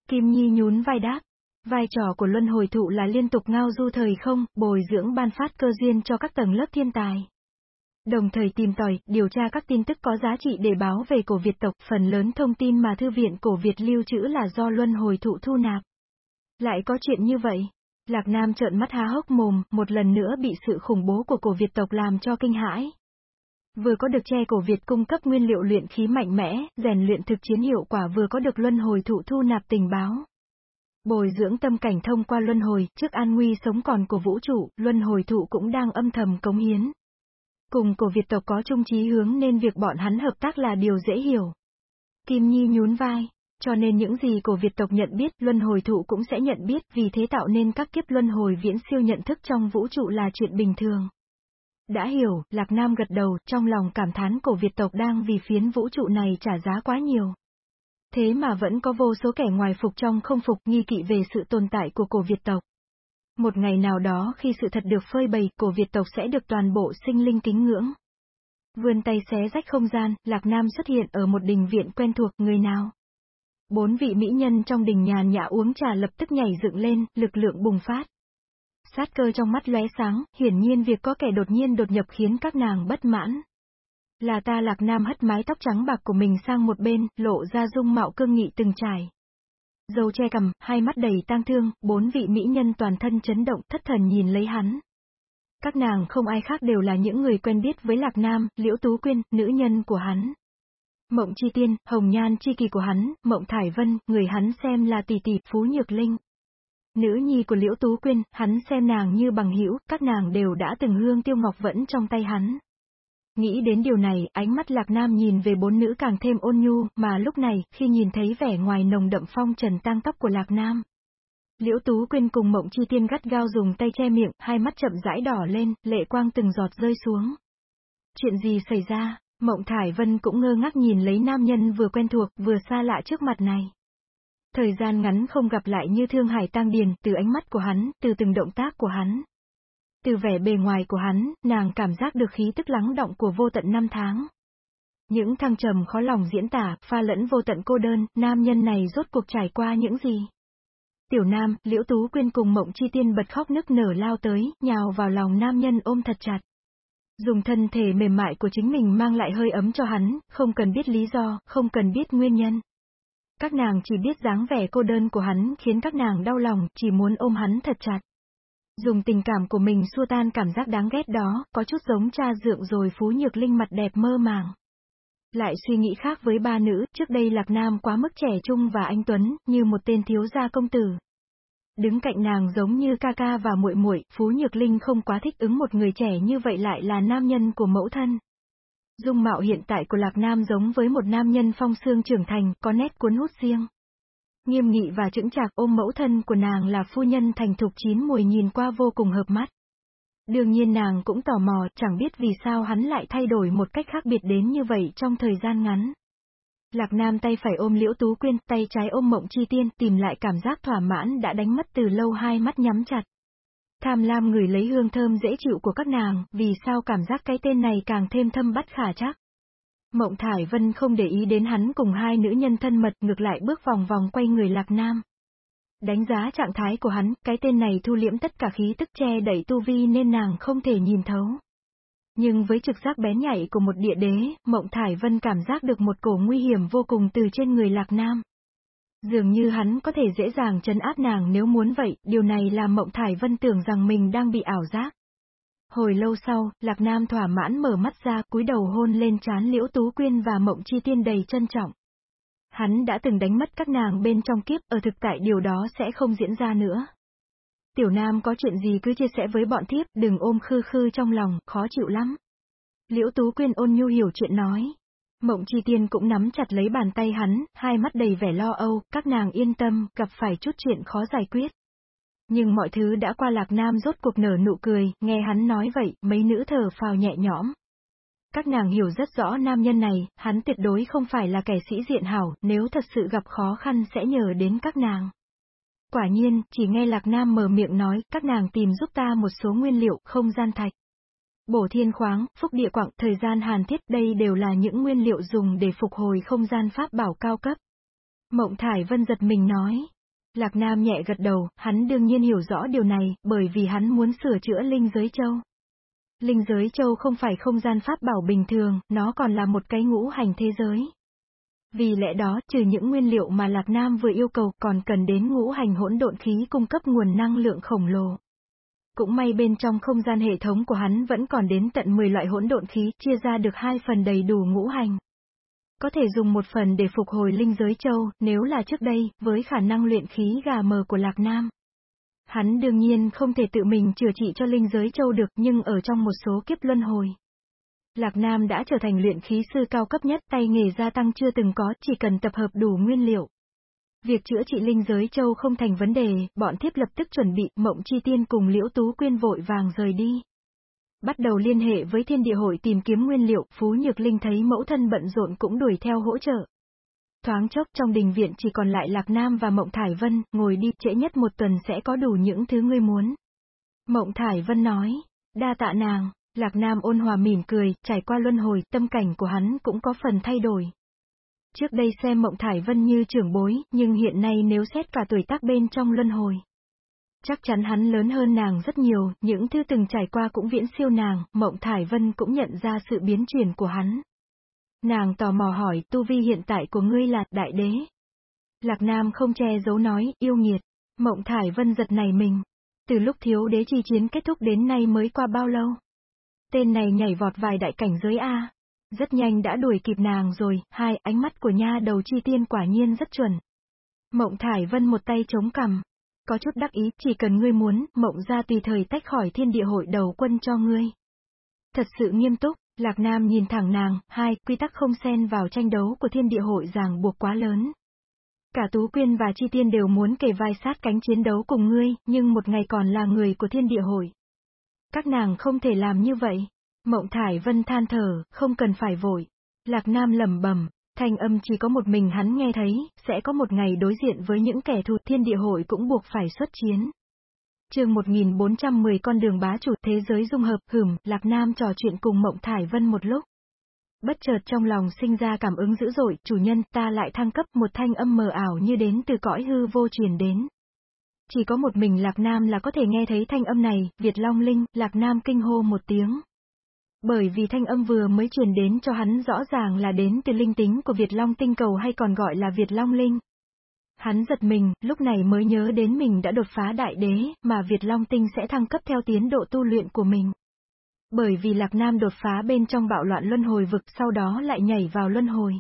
Kim Nhi nhún vai đáp. Vai trò của luân hồi thụ là liên tục ngao du thời không, bồi dưỡng ban phát cơ duyên cho các tầng lớp thiên tài. Đồng thời tìm tòi, điều tra các tin tức có giá trị để báo về cổ Việt tộc, phần lớn thông tin mà Thư viện cổ Việt lưu trữ là do luân hồi thụ thu nạp. Lại có chuyện như vậy. Lạc Nam trợn mắt há hốc mồm, một lần nữa bị sự khủng bố của cổ Việt tộc làm cho kinh hãi. Vừa có được che cổ Việt cung cấp nguyên liệu luyện khí mạnh mẽ, rèn luyện thực chiến hiệu quả vừa có được luân hồi thụ thu nạp tình báo. Bồi dưỡng tâm cảnh thông qua luân hồi, trước an nguy sống còn của vũ trụ, luân hồi thụ cũng đang âm thầm cống hiến. Cùng cổ Việt tộc có chung chí hướng nên việc bọn hắn hợp tác là điều dễ hiểu. Kim Nhi nhún vai, cho nên những gì cổ Việt tộc nhận biết, luân hồi thụ cũng sẽ nhận biết, vì thế tạo nên các kiếp luân hồi viễn siêu nhận thức trong vũ trụ là chuyện bình thường. Đã hiểu, Lạc Nam gật đầu, trong lòng cảm thán cổ Việt tộc đang vì phiến vũ trụ này trả giá quá nhiều. Thế mà vẫn có vô số kẻ ngoài phục trong không phục nghi kỵ về sự tồn tại của cổ Việt tộc. Một ngày nào đó khi sự thật được phơi bày, cổ Việt tộc sẽ được toàn bộ sinh linh kính ngưỡng. Vươn tay xé rách không gian, Lạc Nam xuất hiện ở một đình viện quen thuộc, người nào? Bốn vị mỹ nhân trong đình nhàn nhã uống trà lập tức nhảy dựng lên, lực lượng bùng phát. Sát cơ trong mắt lóe sáng, hiển nhiên việc có kẻ đột nhiên đột nhập khiến các nàng bất mãn. Là ta lạc nam hất mái tóc trắng bạc của mình sang một bên, lộ ra dung mạo cương nghị từng trải dâu che cầm, hai mắt đầy tang thương, bốn vị mỹ nhân toàn thân chấn động thất thần nhìn lấy hắn. Các nàng không ai khác đều là những người quen biết với Lạc Nam, Liễu Tú Quyên, nữ nhân của hắn. Mộng Chi Tiên, Hồng Nhan Chi Kỳ của hắn, Mộng Thải Vân, người hắn xem là tỷ tỷ, Phú Nhược Linh. Nữ nhi của Liễu Tú Quyên, hắn xem nàng như bằng hữu, các nàng đều đã từng hương tiêu ngọc vẫn trong tay hắn. Nghĩ đến điều này, ánh mắt Lạc Nam nhìn về bốn nữ càng thêm ôn nhu, mà lúc này, khi nhìn thấy vẻ ngoài nồng đậm phong trần tang tóc của Lạc Nam. Liễu Tú Quyên cùng Mộng Chi Tiên gắt gao dùng tay che miệng, hai mắt chậm rãi đỏ lên, lệ quang từng giọt rơi xuống. Chuyện gì xảy ra? Mộng Thải Vân cũng ngơ ngác nhìn lấy nam nhân vừa quen thuộc, vừa xa lạ trước mặt này. Thời gian ngắn không gặp lại như thương hải tang điền, từ ánh mắt của hắn, từ từng động tác của hắn. Từ vẻ bề ngoài của hắn, nàng cảm giác được khí tức lắng động của vô tận năm tháng. Những thăng trầm khó lòng diễn tả, pha lẫn vô tận cô đơn, nam nhân này rốt cuộc trải qua những gì? Tiểu Nam, Liễu Tú Quyên cùng Mộng Chi Tiên bật khóc nức nở lao tới, nhào vào lòng nam nhân ôm thật chặt. Dùng thân thể mềm mại của chính mình mang lại hơi ấm cho hắn, không cần biết lý do, không cần biết nguyên nhân. Các nàng chỉ biết dáng vẻ cô đơn của hắn khiến các nàng đau lòng, chỉ muốn ôm hắn thật chặt. Dùng tình cảm của mình xua tan cảm giác đáng ghét đó, có chút giống cha dượng rồi Phú Nhược Linh mặt đẹp mơ màng. Lại suy nghĩ khác với ba nữ, trước đây Lạc Nam quá mức trẻ trung và anh Tuấn, như một tên thiếu gia công tử. Đứng cạnh nàng giống như ca ca và muội muội, Phú Nhược Linh không quá thích ứng một người trẻ như vậy lại là nam nhân của mẫu thân. Dung mạo hiện tại của Lạc Nam giống với một nam nhân phong xương trưởng thành, có nét cuốn hút riêng. Nghiêm nghị và chững chạc ôm mẫu thân của nàng là phu nhân thành thục chín mùi nhìn qua vô cùng hợp mắt. Đương nhiên nàng cũng tò mò, chẳng biết vì sao hắn lại thay đổi một cách khác biệt đến như vậy trong thời gian ngắn. Lạc Nam tay phải ôm Liễu Tú Quyên, tay trái ôm Mộng Chi Tiên, tìm lại cảm giác thỏa mãn đã đánh mất từ lâu hai mắt nhắm chặt. Tham lam người lấy hương thơm dễ chịu của các nàng, vì sao cảm giác cái tên này càng thêm thâm bắt khả chắc. Mộng Thải Vân không để ý đến hắn cùng hai nữ nhân thân mật ngược lại bước vòng vòng quay người Lạc Nam. Đánh giá trạng thái của hắn, cái tên này thu liễm tất cả khí tức che đẩy tu vi nên nàng không thể nhìn thấu. Nhưng với trực giác bén nhạy của một địa đế, Mộng Thải Vân cảm giác được một cổ nguy hiểm vô cùng từ trên người Lạc Nam. Dường như hắn có thể dễ dàng chấn áp nàng nếu muốn vậy, điều này làm Mộng Thải Vân tưởng rằng mình đang bị ảo giác. Hồi lâu sau, Lạc Nam thỏa mãn mở mắt ra, cúi đầu hôn lên trán Liễu Tú Quyên và Mộng Chi Tiên đầy trân trọng. Hắn đã từng đánh mất các nàng bên trong kiếp, ở thực tại điều đó sẽ không diễn ra nữa. Tiểu Nam có chuyện gì cứ chia sẻ với bọn thiếp, đừng ôm khư khư trong lòng, khó chịu lắm. Liễu Tú Quyên ôn nhu hiểu chuyện nói. Mộng Chi Tiên cũng nắm chặt lấy bàn tay hắn, hai mắt đầy vẻ lo âu, các nàng yên tâm, gặp phải chút chuyện khó giải quyết. Nhưng mọi thứ đã qua Lạc Nam rốt cuộc nở nụ cười, nghe hắn nói vậy, mấy nữ thở phào nhẹ nhõm. Các nàng hiểu rất rõ nam nhân này, hắn tuyệt đối không phải là kẻ sĩ diện hảo, nếu thật sự gặp khó khăn sẽ nhờ đến các nàng. Quả nhiên, chỉ nghe Lạc Nam mở miệng nói, các nàng tìm giúp ta một số nguyên liệu, không gian thạch. Bổ thiên khoáng, phúc địa quặng, thời gian hàn thiết đây đều là những nguyên liệu dùng để phục hồi không gian pháp bảo cao cấp. Mộng Thải Vân giật mình nói. Lạc Nam nhẹ gật đầu, hắn đương nhiên hiểu rõ điều này, bởi vì hắn muốn sửa chữa linh giới châu. Linh giới châu không phải không gian pháp bảo bình thường, nó còn là một cái ngũ hành thế giới. Vì lẽ đó, trừ những nguyên liệu mà Lạc Nam vừa yêu cầu, còn cần đến ngũ hành hỗn độn khí cung cấp nguồn năng lượng khổng lồ. Cũng may bên trong không gian hệ thống của hắn vẫn còn đến tận 10 loại hỗn độn khí, chia ra được hai phần đầy đủ ngũ hành. Có thể dùng một phần để phục hồi linh giới châu, nếu là trước đây, với khả năng luyện khí gà mờ của Lạc Nam. Hắn đương nhiên không thể tự mình chữa trị cho linh giới châu được nhưng ở trong một số kiếp luân hồi. Lạc Nam đã trở thành luyện khí sư cao cấp nhất tay nghề gia tăng chưa từng có chỉ cần tập hợp đủ nguyên liệu. Việc chữa trị linh giới châu không thành vấn đề, bọn thiếp lập tức chuẩn bị, mộng chi tiên cùng liễu tú quyên vội vàng rời đi. Bắt đầu liên hệ với thiên địa hội tìm kiếm nguyên liệu, Phú Nhược Linh thấy mẫu thân bận rộn cũng đuổi theo hỗ trợ. Thoáng chốc trong đình viện chỉ còn lại Lạc Nam và Mộng Thải Vân, ngồi đi, trễ nhất một tuần sẽ có đủ những thứ ngươi muốn. Mộng Thải Vân nói, đa tạ nàng, Lạc Nam ôn hòa mỉm cười, trải qua luân hồi, tâm cảnh của hắn cũng có phần thay đổi. Trước đây xem Mộng Thải Vân như trưởng bối, nhưng hiện nay nếu xét cả tuổi tác bên trong luân hồi. Chắc chắn hắn lớn hơn nàng rất nhiều, những thứ từng trải qua cũng viễn siêu nàng, Mộng Thải Vân cũng nhận ra sự biến chuyển của hắn. Nàng tò mò hỏi, tu vi hiện tại của ngươi là đại đế. Lạc Nam không che giấu nói, yêu nghiệt. Mộng Thải Vân giật này mình. Từ lúc thiếu đế chi chiến kết thúc đến nay mới qua bao lâu? Tên này nhảy vọt vài đại cảnh giới A. Rất nhanh đã đuổi kịp nàng rồi, hai, ánh mắt của nha đầu chi tiên quả nhiên rất chuẩn. Mộng Thải Vân một tay chống cằm. Có chút đắc ý, chỉ cần ngươi muốn, mộng ra tùy thời tách khỏi thiên địa hội đầu quân cho ngươi. Thật sự nghiêm túc, Lạc Nam nhìn thẳng nàng, hai, quy tắc không xen vào tranh đấu của thiên địa hội ràng buộc quá lớn. Cả Tú Quyên và Chi Tiên đều muốn kề vai sát cánh chiến đấu cùng ngươi, nhưng một ngày còn là người của thiên địa hội. Các nàng không thể làm như vậy. Mộng Thải Vân than thở, không cần phải vội. Lạc Nam lẩm bẩm, thanh âm chỉ có một mình hắn nghe thấy, sẽ có một ngày đối diện với những kẻ thù thiên địa hội cũng buộc phải xuất chiến. chương 1410 con đường bá chủ thế giới dung hợp, hửm, Lạc Nam trò chuyện cùng Mộng Thải Vân một lúc. Bất chợt trong lòng sinh ra cảm ứng dữ dội, chủ nhân ta lại thăng cấp một thanh âm mờ ảo như đến từ cõi hư vô truyền đến. Chỉ có một mình Lạc Nam là có thể nghe thấy thanh âm này, Việt Long Linh, Lạc Nam kinh hô một tiếng. Bởi vì thanh âm vừa mới truyền đến cho hắn rõ ràng là đến từ linh tính của Việt Long tinh cầu hay còn gọi là Việt Long Linh. Hắn giật mình, lúc này mới nhớ đến mình đã đột phá đại đế, mà Việt Long tinh sẽ thăng cấp theo tiến độ tu luyện của mình. Bởi vì Lạc Nam đột phá bên trong bạo loạn luân hồi vực sau đó lại nhảy vào luân hồi.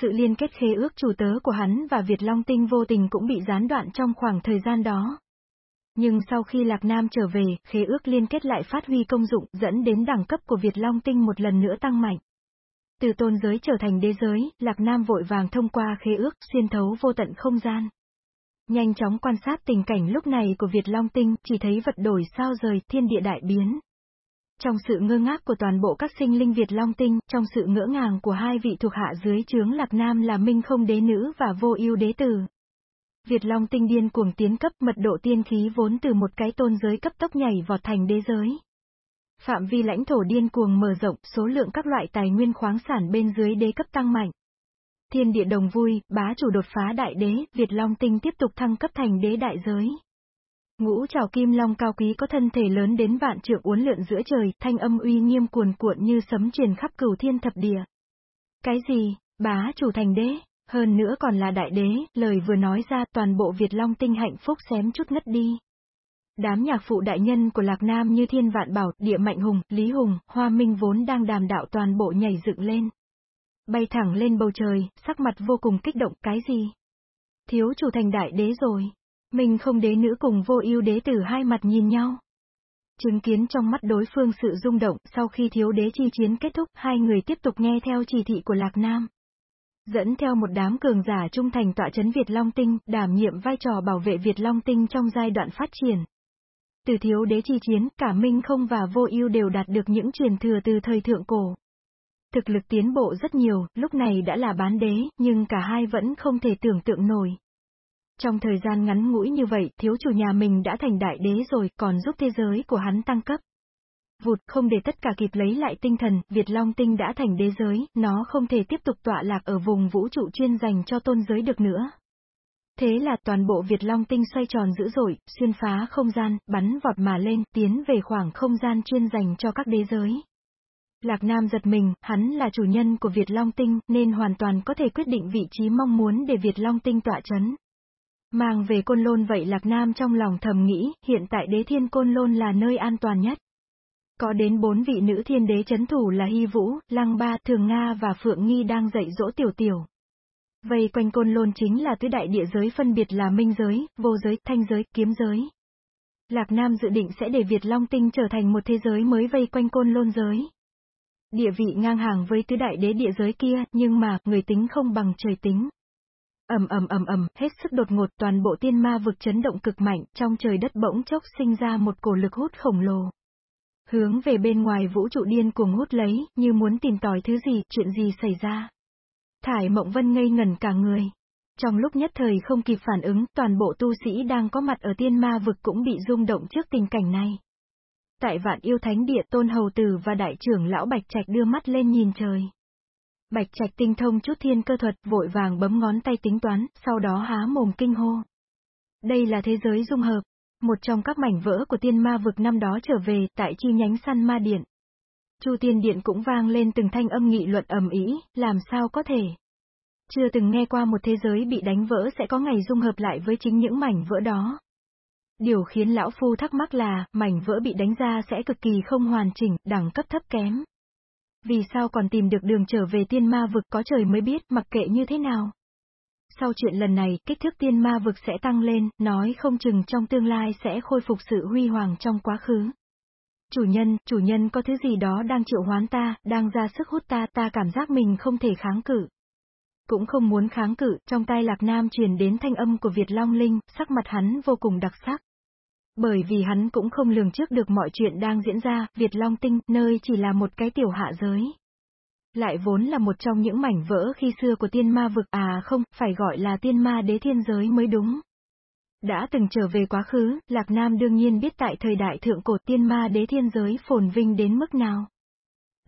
Sự liên kết khế ước chủ tớ của hắn và Việt Long Tinh vô tình cũng bị gián đoạn trong khoảng thời gian đó. Nhưng sau khi Lạc Nam trở về, khế ước liên kết lại phát huy công dụng, dẫn đến đẳng cấp của Việt Long Tinh một lần nữa tăng mạnh. Từ tôn giới trở thành đế giới, Lạc Nam vội vàng thông qua khế ước, xuyên thấu vô tận không gian. Nhanh chóng quan sát tình cảnh lúc này của Việt Long Tinh, chỉ thấy vật đổi sao rời, thiên địa đại biến. Trong sự ngơ ngác của toàn bộ các sinh linh Việt Long Tinh, trong sự ngỡ ngàng của hai vị thuộc hạ dưới chướng Lạc Nam là Minh không đế nữ và vô ưu đế tử. Việt Long Tinh điên cuồng tiến cấp mật độ tiên khí vốn từ một cái tôn giới cấp tốc nhảy vọt thành đế giới. Phạm vi lãnh thổ điên cuồng mở rộng, số lượng các loại tài nguyên khoáng sản bên dưới đế cấp tăng mạnh. Thiên địa đồng vui, bá chủ đột phá đại đế, Việt Long Tinh tiếp tục thăng cấp thành đế đại giới. Ngũ trào kim long cao quý có thân thể lớn đến vạn trượng uốn lượn giữa trời, thanh âm uy nghiêm cuồn cuộn như sấm truyền khắp cửu thiên thập địa. Cái gì, bá chủ thành đế, hơn nữa còn là đại đế, lời vừa nói ra toàn bộ Việt Long tinh hạnh phúc xém chút ngất đi. Đám nhạc phụ đại nhân của Lạc Nam như thiên vạn bảo, địa mạnh hùng, Lý Hùng, Hoa Minh vốn đang đàm đạo toàn bộ nhảy dựng lên. Bay thẳng lên bầu trời, sắc mặt vô cùng kích động, cái gì? Thiếu chủ thành đại đế rồi. Mình không đế nữ cùng vô ưu đế tử hai mặt nhìn nhau. Chứng kiến trong mắt đối phương sự rung động, sau khi thiếu đế chi chiến kết thúc, hai người tiếp tục nghe theo chỉ thị của Lạc Nam. Dẫn theo một đám cường giả trung thành tọa chấn Việt Long Tinh, đảm nhiệm vai trò bảo vệ Việt Long Tinh trong giai đoạn phát triển. Từ thiếu đế chi chiến, cả Minh không và vô ưu đều đạt được những truyền thừa từ thời thượng cổ. Thực lực tiến bộ rất nhiều, lúc này đã là bán đế, nhưng cả hai vẫn không thể tưởng tượng nổi. Trong thời gian ngắn ngủi như vậy, thiếu chủ nhà mình đã thành đại đế rồi, còn giúp thế giới của hắn tăng cấp. Vụt, không để tất cả kịp lấy lại tinh thần, Việt Long Tinh đã thành đế giới, nó không thể tiếp tục tọa lạc ở vùng vũ trụ chuyên dành cho tôn giới được nữa. Thế là toàn bộ Việt Long Tinh xoay tròn dữ dội, xuyên phá không gian, bắn vọt mà lên, tiến về khoảng không gian chuyên dành cho các đế giới. Lạc Nam giật mình, hắn là chủ nhân của Việt Long Tinh, nên hoàn toàn có thể quyết định vị trí mong muốn để Việt Long Tinh tọa chấn. Mang về Côn Lôn vậy Lạc Nam trong lòng thầm nghĩ, hiện tại đế thiên Côn Lôn là nơi an toàn nhất. Có đến bốn vị nữ thiên đế chấn thủ là Hy Vũ, Lăng Ba, Thường Nga và Phượng Nghi đang dạy dỗ tiểu tiểu. Vây quanh Côn Lôn chính là tứ đại địa giới phân biệt là minh giới, vô giới, thanh giới, kiếm giới. Lạc Nam dự định sẽ để Việt Long Tinh trở thành một thế giới mới vây quanh Côn Lôn giới. Địa vị ngang hàng với tứ đại đế địa giới kia, nhưng mà, người tính không bằng trời tính ầm ầm ầm ầm, hết sức đột ngột toàn bộ tiên ma vực chấn động cực mạnh, trong trời đất bỗng chốc sinh ra một cổ lực hút khổng lồ. Hướng về bên ngoài vũ trụ điên cuồng hút lấy, như muốn tìm tòi thứ gì, chuyện gì xảy ra. Thải Mộng Vân ngây ngẩn cả người. Trong lúc nhất thời không kịp phản ứng, toàn bộ tu sĩ đang có mặt ở tiên ma vực cũng bị rung động trước tình cảnh này. Tại vạn yêu thánh địa tôn hầu tử và đại trưởng lão Bạch Trạch đưa mắt lên nhìn trời. Bạch Trạch tinh thông chút thiên cơ thuật, vội vàng bấm ngón tay tính toán, sau đó há mồm kinh hô. Đây là thế giới dung hợp, một trong các mảnh vỡ của tiên ma vực năm đó trở về, tại chi nhánh săn ma điện. Chu tiên điện cũng vang lên từng thanh âm nghị luận ầm ĩ, làm sao có thể. chưa từng nghe qua một thế giới bị đánh vỡ sẽ có ngày dung hợp lại với chính những mảnh vỡ đó. Điều khiến lão phu thắc mắc là, mảnh vỡ bị đánh ra sẽ cực kỳ không hoàn chỉnh, đẳng cấp thấp kém. Vì sao còn tìm được đường trở về tiên ma vực có trời mới biết, mặc kệ như thế nào. Sau chuyện lần này, kích thước tiên ma vực sẽ tăng lên, nói không chừng trong tương lai sẽ khôi phục sự huy hoàng trong quá khứ. Chủ nhân, chủ nhân có thứ gì đó đang triệu hoán ta, đang ra sức hút ta, ta cảm giác mình không thể kháng cự. Cũng không muốn kháng cự, trong tai Lạc Nam truyền đến thanh âm của Việt Long Linh, sắc mặt hắn vô cùng đặc sắc. Bởi vì hắn cũng không lường trước được mọi chuyện đang diễn ra, Việt Long Tinh, nơi chỉ là một cái tiểu hạ giới. Lại vốn là một trong những mảnh vỡ khi xưa của tiên ma vực à không, phải gọi là tiên ma đế thiên giới mới đúng. Đã từng trở về quá khứ, Lạc Nam đương nhiên biết tại thời đại thượng cổ tiên ma đế thiên giới phồn vinh đến mức nào.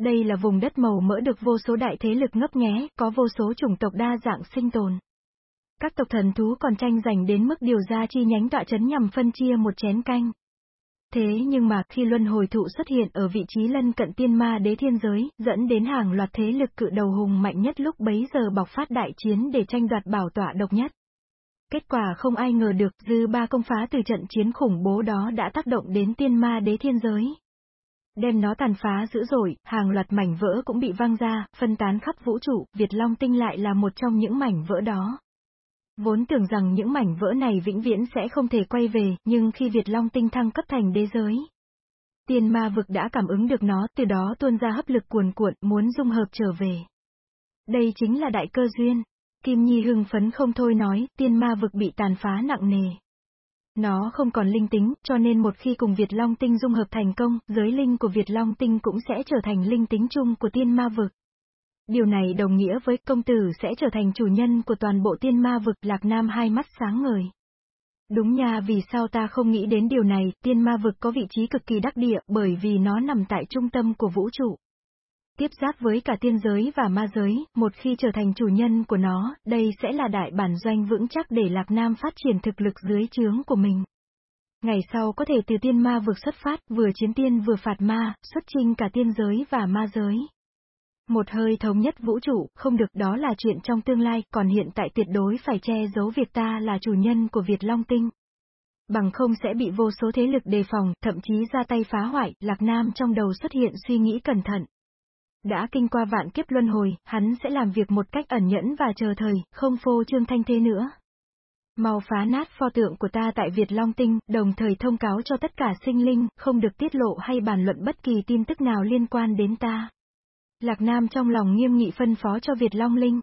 Đây là vùng đất màu mỡ được vô số đại thế lực ngấp nghé, có vô số chủng tộc đa dạng sinh tồn. Các tộc thần thú còn tranh giành đến mức điều ra chi nhánh tọa chấn nhằm phân chia một chén canh. Thế nhưng mà khi luân hồi thụ xuất hiện ở vị trí lân cận tiên ma đế thiên giới, dẫn đến hàng loạt thế lực cự đầu hùng mạnh nhất lúc bấy giờ bộc phát đại chiến để tranh đoạt bảo tọa độc nhất. Kết quả không ai ngờ được dư ba công phá từ trận chiến khủng bố đó đã tác động đến tiên ma đế thiên giới. Đem nó tàn phá dữ dội, hàng loạt mảnh vỡ cũng bị văng ra, phân tán khắp vũ trụ, Việt Long Tinh lại là một trong những mảnh vỡ đó. Vốn tưởng rằng những mảnh vỡ này vĩnh viễn sẽ không thể quay về, nhưng khi Việt Long tinh thăng cấp thành đế giới. Tiên ma vực đã cảm ứng được nó, từ đó tuôn ra hấp lực cuồn cuộn, muốn dung hợp trở về. Đây chính là đại cơ duyên. Kim Nhi hưng phấn không thôi nói, tiên ma vực bị tàn phá nặng nề. Nó không còn linh tính, cho nên một khi cùng Việt Long Tinh dung hợp thành công, giới linh của Việt Long Tinh cũng sẽ trở thành linh tính chung của tiên ma vực. Điều này đồng nghĩa với công tử sẽ trở thành chủ nhân của toàn bộ tiên ma vực Lạc Nam hai mắt sáng ngời. Đúng nha vì sao ta không nghĩ đến điều này, tiên ma vực có vị trí cực kỳ đắc địa bởi vì nó nằm tại trung tâm của vũ trụ. Tiếp giáp với cả tiên giới và ma giới, một khi trở thành chủ nhân của nó, đây sẽ là đại bản doanh vững chắc để Lạc Nam phát triển thực lực dưới trướng của mình. Ngày sau có thể từ tiên ma vực xuất phát, vừa chiến tiên vừa phạt ma, xuất chinh cả tiên giới và ma giới. Một hơi thống nhất vũ trụ, không được đó là chuyện trong tương lai, còn hiện tại tuyệt đối phải che giấu việc ta là chủ nhân của Việt Long Tinh. Bằng không sẽ bị vô số thế lực đề phòng, thậm chí ra tay phá hoại, Lạc Nam trong đầu xuất hiện suy nghĩ cẩn thận. Đã kinh qua vạn kiếp luân hồi, hắn sẽ làm việc một cách ẩn nhẫn và chờ thời, không phô trương thanh thế nữa. Mau phá nát pho tượng của ta tại Việt Long Tinh, đồng thời thông cáo cho tất cả sinh linh, không được tiết lộ hay bàn luận bất kỳ tin tức nào liên quan đến ta. Lạc Nam trong lòng nghiêm nghị phân phó cho Việt Long Linh.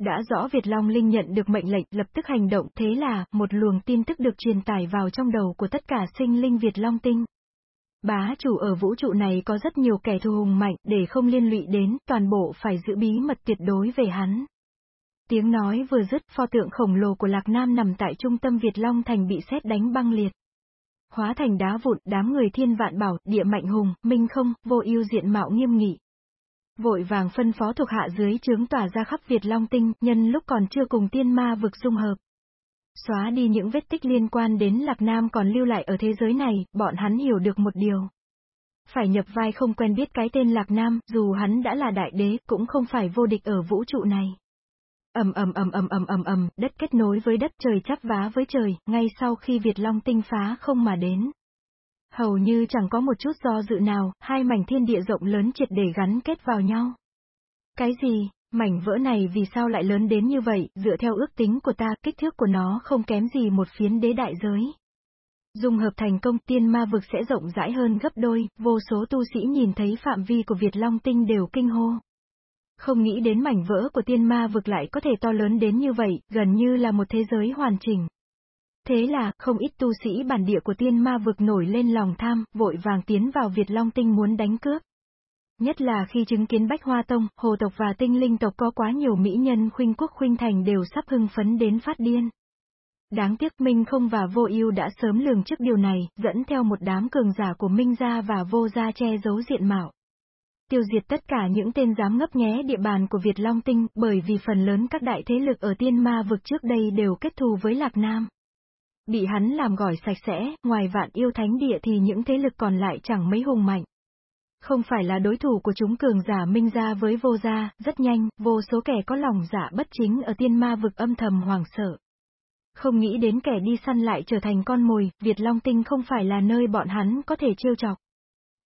Đã rõ Việt Long Linh nhận được mệnh lệnh lập tức hành động thế là, một luồng tin tức được truyền tải vào trong đầu của tất cả sinh linh Việt Long Tinh. Bá chủ ở vũ trụ này có rất nhiều kẻ thù hùng mạnh, để không liên lụy đến, toàn bộ phải giữ bí mật tuyệt đối về hắn. Tiếng nói vừa dứt, pho tượng khổng lồ của Lạc Nam nằm tại trung tâm Việt Long Thành bị xét đánh băng liệt. Hóa thành đá vụn, đám người thiên vạn bảo, địa mạnh hùng, minh không, vô ưu diện mạo nghiêm nghị. Vội vàng phân phó thuộc hạ dưới chướng tỏa ra khắp Việt Long Tinh, nhân lúc còn chưa cùng tiên ma vực dung hợp. Xóa đi những vết tích liên quan đến Lạc Nam còn lưu lại ở thế giới này, bọn hắn hiểu được một điều. Phải nhập vai không quen biết cái tên Lạc Nam, dù hắn đã là đại đế, cũng không phải vô địch ở vũ trụ này. ầm ầm ầm ầm ầm ầm ầm, đất kết nối với đất trời chắp vá với trời, ngay sau khi Việt Long tinh phá không mà đến. Hầu như chẳng có một chút do dự nào, hai mảnh thiên địa rộng lớn triệt để gắn kết vào nhau. Cái gì, mảnh vỡ này vì sao lại lớn đến như vậy, dựa theo ước tính của ta, kích thước của nó không kém gì một phiến đế đại giới. Dùng hợp thành công tiên ma vực sẽ rộng rãi hơn gấp đôi, vô số tu sĩ nhìn thấy phạm vi của Việt Long Tinh đều kinh hô. Không nghĩ đến mảnh vỡ của tiên ma vực lại có thể to lớn đến như vậy, gần như là một thế giới hoàn chỉnh. Thế là, không ít tu sĩ bản địa của tiên ma vực nổi lên lòng tham, vội vàng tiến vào Việt Long Tinh muốn đánh cướp. Nhất là khi chứng kiến Bách Hoa Tông, Hồ tộc và Tinh Linh tộc có quá nhiều mỹ nhân khuynh quốc khuynh thành đều sắp hưng phấn đến phát điên. Đáng tiếc Minh không và vô ưu đã sớm lường trước điều này, dẫn theo một đám cường giả của Minh gia và vô gia che giấu diện mạo. Tiêu diệt tất cả những tên dám ngấp nghé địa bàn của Việt Long Tinh, bởi vì phần lớn các đại thế lực ở tiên ma vực trước đây đều kết thù với Lạc Nam. Bị hắn làm gỏi sạch sẽ, ngoài vạn yêu thánh địa thì những thế lực còn lại chẳng mấy hùng mạnh. Không phải là đối thủ của chúng cường giả minh ra với vô gia, rất nhanh, vô số kẻ có lòng giả bất chính ở tiên ma vực âm thầm hoàng sợ. Không nghĩ đến kẻ đi săn lại trở thành con mồi, Việt Long Tinh không phải là nơi bọn hắn có thể trêu chọc.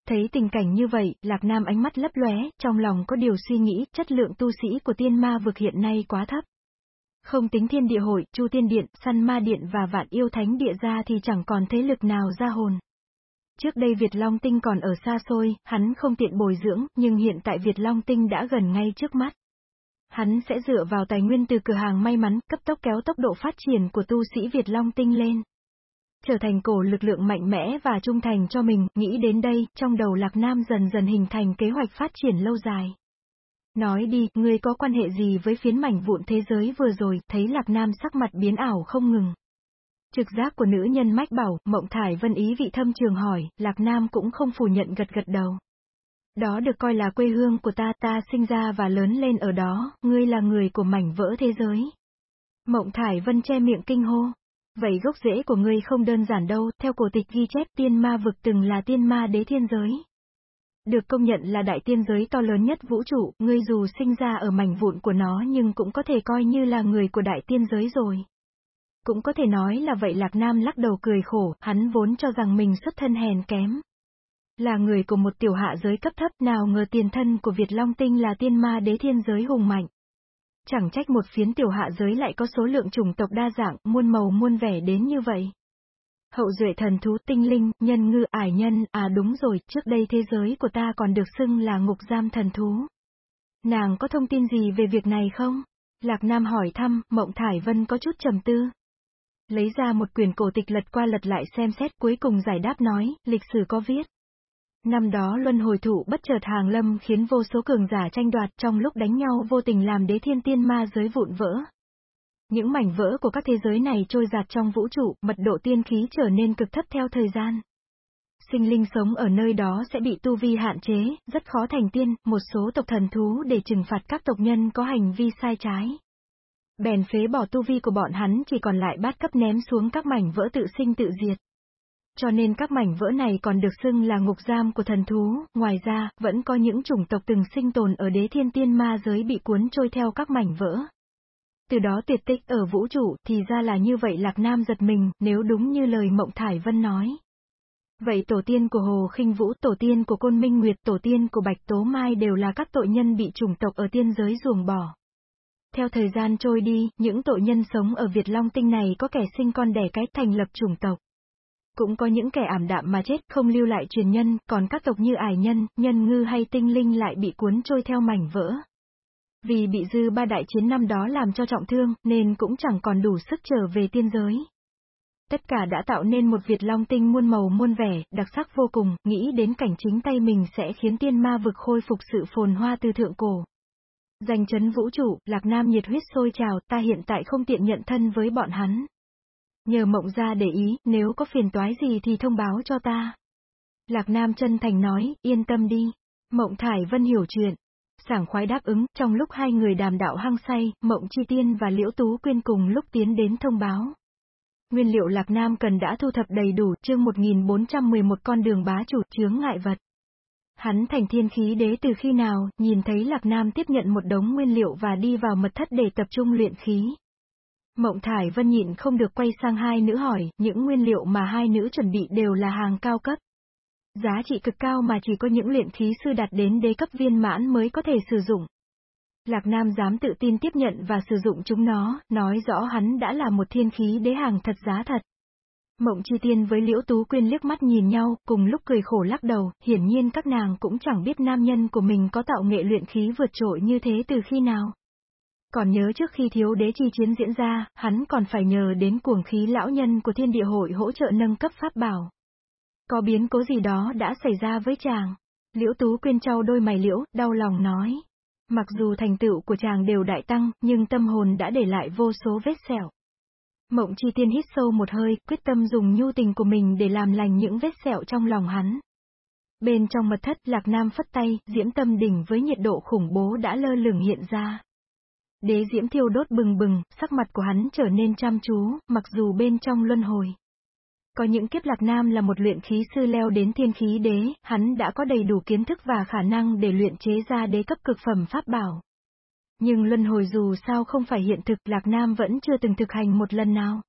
Thấy tình cảnh như vậy, Lạc Nam ánh mắt lấp lóe, trong lòng có điều suy nghĩ, chất lượng tu sĩ của tiên ma vực hiện nay quá thấp. Không tính thiên địa hội, chu tiên điện, săn ma điện và vạn yêu thánh địa ra thì chẳng còn thế lực nào ra hồn. Trước đây Việt Long Tinh còn ở xa xôi, hắn không tiện bồi dưỡng, nhưng hiện tại Việt Long Tinh đã gần ngay trước mắt. Hắn sẽ dựa vào tài nguyên từ cửa hàng may mắn, cấp tốc kéo tốc độ phát triển của tu sĩ Việt Long Tinh lên. Trở thành cổ lực lượng mạnh mẽ và trung thành cho mình, nghĩ đến đây, trong đầu Lạc Nam dần dần hình thành kế hoạch phát triển lâu dài. Nói đi, ngươi có quan hệ gì với phiến mảnh vụn thế giới vừa rồi, thấy Lạc Nam sắc mặt biến ảo không ngừng. Trực giác của nữ nhân mách bảo, Mộng Thải Vân ý vị thâm trường hỏi, Lạc Nam cũng không phủ nhận gật gật đầu. Đó được coi là quê hương của ta, ta sinh ra và lớn lên ở đó, ngươi là người của mảnh vỡ thế giới. Mộng Thải Vân che miệng kinh hô. Vậy gốc rễ của ngươi không đơn giản đâu, theo cổ tịch ghi chép tiên ma vực từng là tiên ma đế thiên giới. Được công nhận là đại tiên giới to lớn nhất vũ trụ, ngươi dù sinh ra ở mảnh vụn của nó nhưng cũng có thể coi như là người của đại tiên giới rồi. Cũng có thể nói là vậy Lạc Nam lắc đầu cười khổ, hắn vốn cho rằng mình xuất thân hèn kém. Là người của một tiểu hạ giới cấp thấp nào ngờ tiền thân của Việt Long Tinh là tiên ma đế thiên giới hùng mạnh. Chẳng trách một phiến tiểu hạ giới lại có số lượng chủng tộc đa dạng, muôn màu muôn vẻ đến như vậy. Hậu duệ thần thú tinh linh, nhân ngư, ải nhân, à đúng rồi, trước đây thế giới của ta còn được xưng là ngục giam thần thú. Nàng có thông tin gì về việc này không? Lạc Nam hỏi thăm, Mộng Thải Vân có chút trầm tư. Lấy ra một quyển cổ tịch lật qua lật lại xem xét cuối cùng giải đáp nói, lịch sử có viết. Năm đó luân hồi thụ bất chợt hàng lâm khiến vô số cường giả tranh đoạt trong lúc đánh nhau vô tình làm đế thiên tiên ma giới vụn vỡ. Những mảnh vỡ của các thế giới này trôi giạt trong vũ trụ, mật độ tiên khí trở nên cực thấp theo thời gian. Sinh linh sống ở nơi đó sẽ bị tu vi hạn chế, rất khó thành tiên, một số tộc thần thú để trừng phạt các tộc nhân có hành vi sai trái. Bèn phế bỏ tu vi của bọn hắn chỉ còn lại bát cấp ném xuống các mảnh vỡ tự sinh tự diệt. Cho nên các mảnh vỡ này còn được xưng là ngục giam của thần thú, ngoài ra, vẫn có những chủng tộc từng sinh tồn ở đế thiên tiên ma giới bị cuốn trôi theo các mảnh vỡ. Từ đó tuyệt tích ở vũ trụ, thì ra là như vậy Lạc Nam giật mình, nếu đúng như lời Mộng Thải Vân nói. Vậy tổ tiên của Hồ khinh Vũ, tổ tiên của Côn Minh Nguyệt, tổ tiên của Bạch Tố Mai đều là các tội nhân bị chủng tộc ở tiên giới ruồng bỏ. Theo thời gian trôi đi, những tội nhân sống ở Việt Long Tinh này có kẻ sinh con đẻ cái thành lập chủng tộc. Cũng có những kẻ ảm đạm mà chết không lưu lại truyền nhân, còn các tộc như ải nhân, nhân ngư hay tinh linh lại bị cuốn trôi theo mảnh vỡ. Vì bị dư ba đại chiến năm đó làm cho trọng thương, nên cũng chẳng còn đủ sức trở về tiên giới. Tất cả đã tạo nên một Việt Long Tinh muôn màu muôn vẻ, đặc sắc vô cùng, nghĩ đến cảnh chính tay mình sẽ khiến tiên ma vực khôi phục sự phồn hoa từ thượng cổ. Giành chấn vũ trụ, Lạc Nam nhiệt huyết sôi trào, ta hiện tại không tiện nhận thân với bọn hắn. Nhờ mộng ra để ý, nếu có phiền toái gì thì thông báo cho ta. Lạc Nam chân thành nói, yên tâm đi. Mộng Thải Vân hiểu chuyện. Sảng khoái đáp ứng, trong lúc hai người đàm đạo hăng say, Mộng Chi Tiên và Liễu Tú Quyên cùng lúc tiến đến thông báo. Nguyên liệu Lạc Nam cần đã thu thập đầy đủ, chương 1411 con đường bá chủ chướng ngại vật. Hắn thành thiên khí đế từ khi nào, nhìn thấy Lạc Nam tiếp nhận một đống nguyên liệu và đi vào mật thất để tập trung luyện khí. Mộng Thải Vân nhịn không được quay sang hai nữ hỏi, những nguyên liệu mà hai nữ chuẩn bị đều là hàng cao cấp. Giá trị cực cao mà chỉ có những luyện khí sư đạt đến đế cấp viên mãn mới có thể sử dụng. Lạc Nam dám tự tin tiếp nhận và sử dụng chúng nó, nói rõ hắn đã là một thiên khí đế hàng thật giá thật. Mộng Chi Tiên với Liễu Tú Quyên liếc mắt nhìn nhau, cùng lúc cười khổ lắc đầu, hiển nhiên các nàng cũng chẳng biết nam nhân của mình có tạo nghệ luyện khí vượt trội như thế từ khi nào. Còn nhớ trước khi thiếu đế chi chiến diễn ra, hắn còn phải nhờ đến cuồng khí lão nhân của thiên địa hội hỗ trợ nâng cấp pháp bảo. Có biến cố gì đó đã xảy ra với chàng. Liễu Tú Quyên trao đôi mày liễu, đau lòng nói. Mặc dù thành tựu của chàng đều đại tăng, nhưng tâm hồn đã để lại vô số vết sẹo. Mộng chi tiên hít sâu một hơi, quyết tâm dùng nhu tình của mình để làm lành những vết sẹo trong lòng hắn. Bên trong mật thất, Lạc Nam phất tay, diễm tâm đỉnh với nhiệt độ khủng bố đã lơ lửng hiện ra. Đế diễm thiêu đốt bừng bừng, sắc mặt của hắn trở nên chăm chú, mặc dù bên trong luân hồi. Có những kiếp Lạc Nam là một luyện khí sư leo đến thiên khí đế, hắn đã có đầy đủ kiến thức và khả năng để luyện chế ra đế cấp cực phẩm pháp bảo. Nhưng luân hồi dù sao không phải hiện thực Lạc Nam vẫn chưa từng thực hành một lần nào.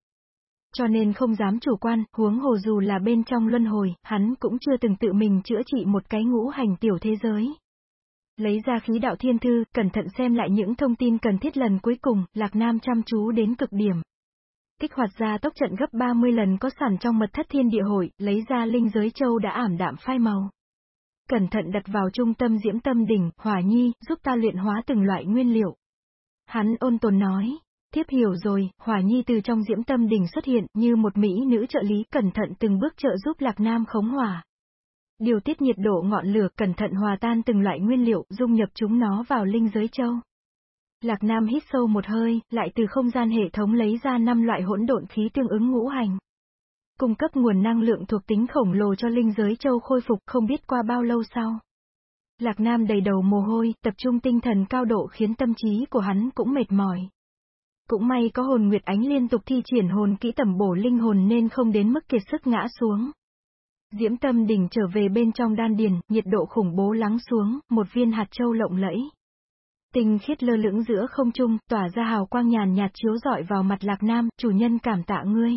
Cho nên không dám chủ quan, huống hồ dù là bên trong luân hồi, hắn cũng chưa từng tự mình chữa trị một cái ngũ hành tiểu thế giới. Lấy ra khí đạo thiên thư, cẩn thận xem lại những thông tin cần thiết lần cuối cùng, Lạc Nam chăm chú đến cực điểm. Kích hoạt ra tốc trận gấp 30 lần có sẵn trong mật thất thiên địa hội, lấy ra linh giới châu đã ảm đạm phai màu. Cẩn thận đặt vào trung tâm diễm tâm đỉnh, hỏa nhi, giúp ta luyện hóa từng loại nguyên liệu. Hắn ôn tồn nói, tiếp hiểu rồi, hỏa nhi từ trong diễm tâm đỉnh xuất hiện như một mỹ nữ trợ lý cẩn thận từng bước trợ giúp lạc nam khống hỏa. Điều tiết nhiệt độ ngọn lửa cẩn thận hòa tan từng loại nguyên liệu, dung nhập chúng nó vào linh giới châu. Lạc Nam hít sâu một hơi, lại từ không gian hệ thống lấy ra năm loại hỗn độn khí tương ứng ngũ hành. Cung cấp nguồn năng lượng thuộc tính khổng lồ cho linh giới châu khôi phục không biết qua bao lâu sau. Lạc Nam đầy đầu mồ hôi, tập trung tinh thần cao độ khiến tâm trí của hắn cũng mệt mỏi. Cũng may có hồn Nguyệt Ánh liên tục thi triển hồn kỹ tẩm bổ linh hồn nên không đến mức kiệt sức ngã xuống. Diễm tâm đỉnh trở về bên trong đan điền, nhiệt độ khủng bố lắng xuống, một viên hạt châu lộng lẫy. Tinh khiết lơ lửng giữa không trung, tỏa ra hào quang nhàn nhạt chiếu rọi vào mặt lạc nam, chủ nhân cảm tạ ngươi.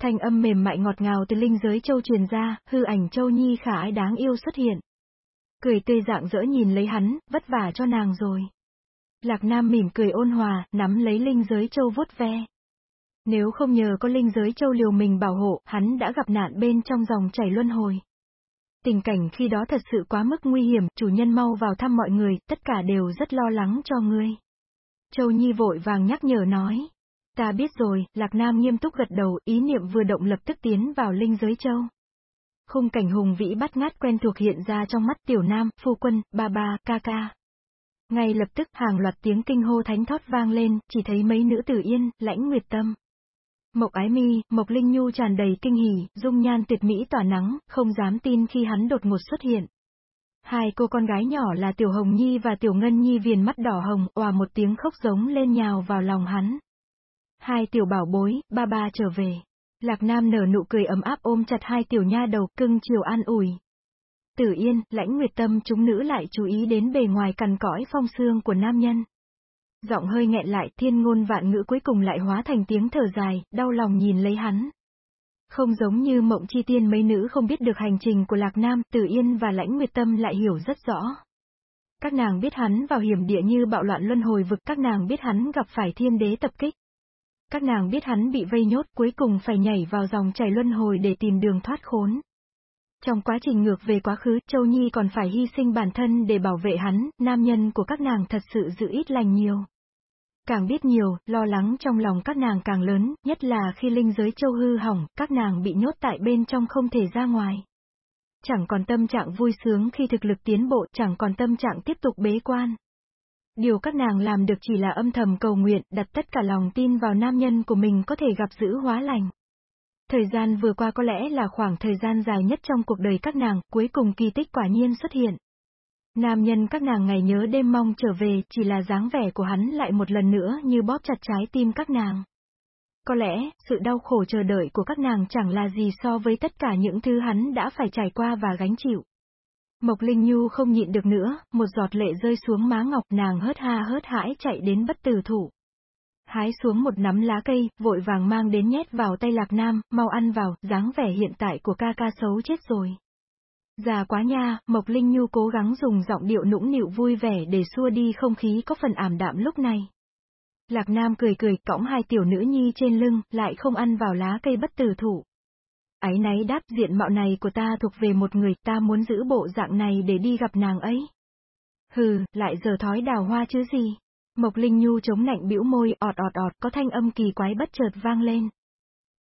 Thanh âm mềm mại ngọt ngào từ linh giới châu truyền ra, hư ảnh châu nhi khả ái đáng yêu xuất hiện. Cười tươi dạng dỡ nhìn lấy hắn, vất vả cho nàng rồi. Lạc Nam mỉm cười ôn hòa, nắm lấy linh giới châu vuốt ve. Nếu không nhờ có linh giới châu liều mình bảo hộ, hắn đã gặp nạn bên trong dòng chảy luân hồi. Tình cảnh khi đó thật sự quá mức nguy hiểm, chủ nhân mau vào thăm mọi người, tất cả đều rất lo lắng cho ngươi. Châu Nhi vội vàng nhắc nhở nói. Ta biết rồi, Lạc Nam nghiêm túc gật đầu, ý niệm vừa động lập tức tiến vào linh giới châu. Khung cảnh hùng vĩ bắt ngát quen thuộc hiện ra trong mắt tiểu nam, phu quân, ba ba, ca ca. Ngay lập tức hàng loạt tiếng kinh hô thánh thót vang lên, chỉ thấy mấy nữ tử yên, lãnh nguyệt tâm. Mộc ái mi, Mộc Linh Nhu tràn đầy kinh hỉ, dung nhan tuyệt mỹ tỏa nắng, không dám tin khi hắn đột ngột xuất hiện. Hai cô con gái nhỏ là Tiểu Hồng Nhi và Tiểu Ngân Nhi viền mắt đỏ hồng, òa một tiếng khóc giống lên nhào vào lòng hắn. Hai tiểu bảo bối, ba ba trở về. Lạc Nam nở nụ cười ấm áp ôm chặt hai tiểu nha đầu, cưng chiều an ủi. Tử Yên, lãnh nguyệt tâm chúng nữ lại chú ý đến bề ngoài cằn cõi phong xương của nam nhân. Giọng hơi nghẹn lại, thiên ngôn vạn ngữ cuối cùng lại hóa thành tiếng thở dài, đau lòng nhìn lấy hắn. Không giống như mộng chi tiên mấy nữ không biết được hành trình của Lạc Nam, Tử Yên và Lãnh Nguyệt Tâm lại hiểu rất rõ. Các nàng biết hắn vào hiểm địa như bạo loạn luân hồi vực, các nàng biết hắn gặp phải thiên đế tập kích. Các nàng biết hắn bị vây nhốt cuối cùng phải nhảy vào dòng chảy luân hồi để tìm đường thoát khốn. Trong quá trình ngược về quá khứ, Châu Nhi còn phải hy sinh bản thân để bảo vệ hắn, nam nhân của các nàng thật sự giữ ít lành nhiều. Càng biết nhiều, lo lắng trong lòng các nàng càng lớn, nhất là khi linh giới châu hư hỏng, các nàng bị nhốt tại bên trong không thể ra ngoài. Chẳng còn tâm trạng vui sướng khi thực lực tiến bộ, chẳng còn tâm trạng tiếp tục bế quan. Điều các nàng làm được chỉ là âm thầm cầu nguyện, đặt tất cả lòng tin vào nam nhân của mình có thể gặp giữ hóa lành. Thời gian vừa qua có lẽ là khoảng thời gian dài nhất trong cuộc đời các nàng, cuối cùng kỳ tích quả nhiên xuất hiện. Nam nhân các nàng ngày nhớ đêm mong trở về, chỉ là dáng vẻ của hắn lại một lần nữa như bóp chặt trái tim các nàng. Có lẽ, sự đau khổ chờ đợi của các nàng chẳng là gì so với tất cả những thứ hắn đã phải trải qua và gánh chịu. Mộc Linh Nhu không nhịn được nữa, một giọt lệ rơi xuống má ngọc nàng hớt ha hớt hãi chạy đến bất tử thủ. Hái xuống một nắm lá cây, vội vàng mang đến nhét vào tay lạc nam, mau ăn vào, dáng vẻ hiện tại của ca ca xấu chết rồi. Già quá nha, Mộc Linh Nhu cố gắng dùng giọng điệu nũng nịu vui vẻ để xua đi không khí có phần ảm đạm lúc này. Lạc Nam cười cười, cõng hai tiểu nữ nhi trên lưng, lại không ăn vào lá cây bất tử thủ. Ái náy đáp diện mạo này của ta thuộc về một người, ta muốn giữ bộ dạng này để đi gặp nàng ấy. Hừ, lại giờ thói đào hoa chứ gì. Mộc Linh Nhu chống nạnh bĩu môi, ọt ọt ọt, có thanh âm kỳ quái bất chợt vang lên.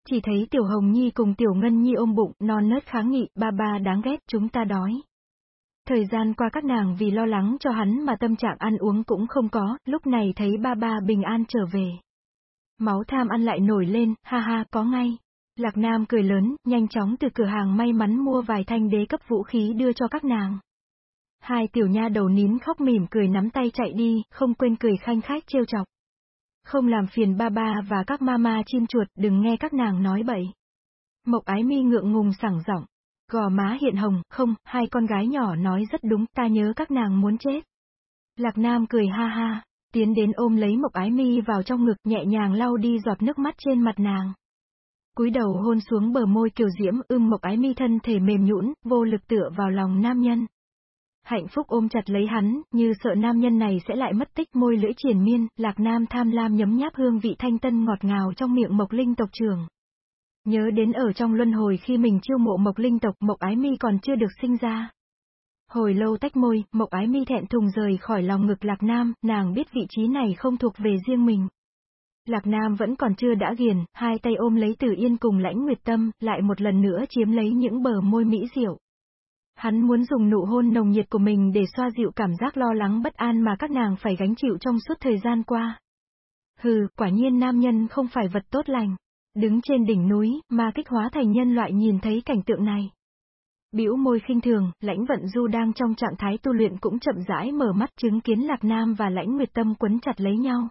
Chỉ thấy Tiểu Hồng Nhi cùng Tiểu Ngân Nhi ôm bụng, non nớt kháng nghị, ba ba đáng ghét, chúng ta đói. Thời gian qua các nàng vì lo lắng cho hắn mà tâm trạng ăn uống cũng không có, lúc này thấy ba ba bình an trở về. Máu tham ăn lại nổi lên, ha ha, có ngay. Lạc Nam cười lớn, nhanh chóng từ cửa hàng may mắn mua vài thanh đế cấp vũ khí đưa cho các nàng. Hai tiểu nha đầu nín khóc mỉm cười nắm tay chạy đi, không quên cười khanh khách trêu chọc. Không làm phiền ba ba và các mama chim chuột, đừng nghe các nàng nói bậy. Mộc ái mi ngượng ngùng sảng giọng. Gò má hiện hồng, không, hai con gái nhỏ nói rất đúng, ta nhớ các nàng muốn chết. Lạc Nam cười ha ha, tiến đến ôm lấy Mộc ái mi vào trong ngực nhẹ nhàng lau đi giọt nước mắt trên mặt nàng. cúi đầu hôn xuống bờ môi kiều diễm ưng Mộc ái mi thân thể mềm nhũn, vô lực tựa vào lòng nam nhân. Hạnh phúc ôm chặt lấy hắn, như sợ nam nhân này sẽ lại mất tích môi lưỡi triển miên, lạc nam tham lam nhấm nháp hương vị thanh tân ngọt ngào trong miệng mộc linh tộc trưởng. Nhớ đến ở trong luân hồi khi mình chiêu mộ mộc linh tộc mộc ái mi còn chưa được sinh ra. Hồi lâu tách môi, mộc ái mi thẹn thùng rời khỏi lòng ngực lạc nam, nàng biết vị trí này không thuộc về riêng mình. Lạc Nam vẫn còn chưa đã ghiền, hai tay ôm lấy Tử Yên cùng lãnh nguyệt tâm, lại một lần nữa chiếm lấy những bờ môi mỹ diệu. Hắn muốn dùng nụ hôn nồng nhiệt của mình để xoa dịu cảm giác lo lắng bất an mà các nàng phải gánh chịu trong suốt thời gian qua. Hừ, quả nhiên nam nhân không phải vật tốt lành. Đứng trên đỉnh núi, mà kích hóa thành nhân loại nhìn thấy cảnh tượng này. Biểu môi khinh thường, lãnh vận du đang trong trạng thái tu luyện cũng chậm rãi mở mắt chứng kiến lạc nam và lãnh nguyệt tâm quấn chặt lấy nhau.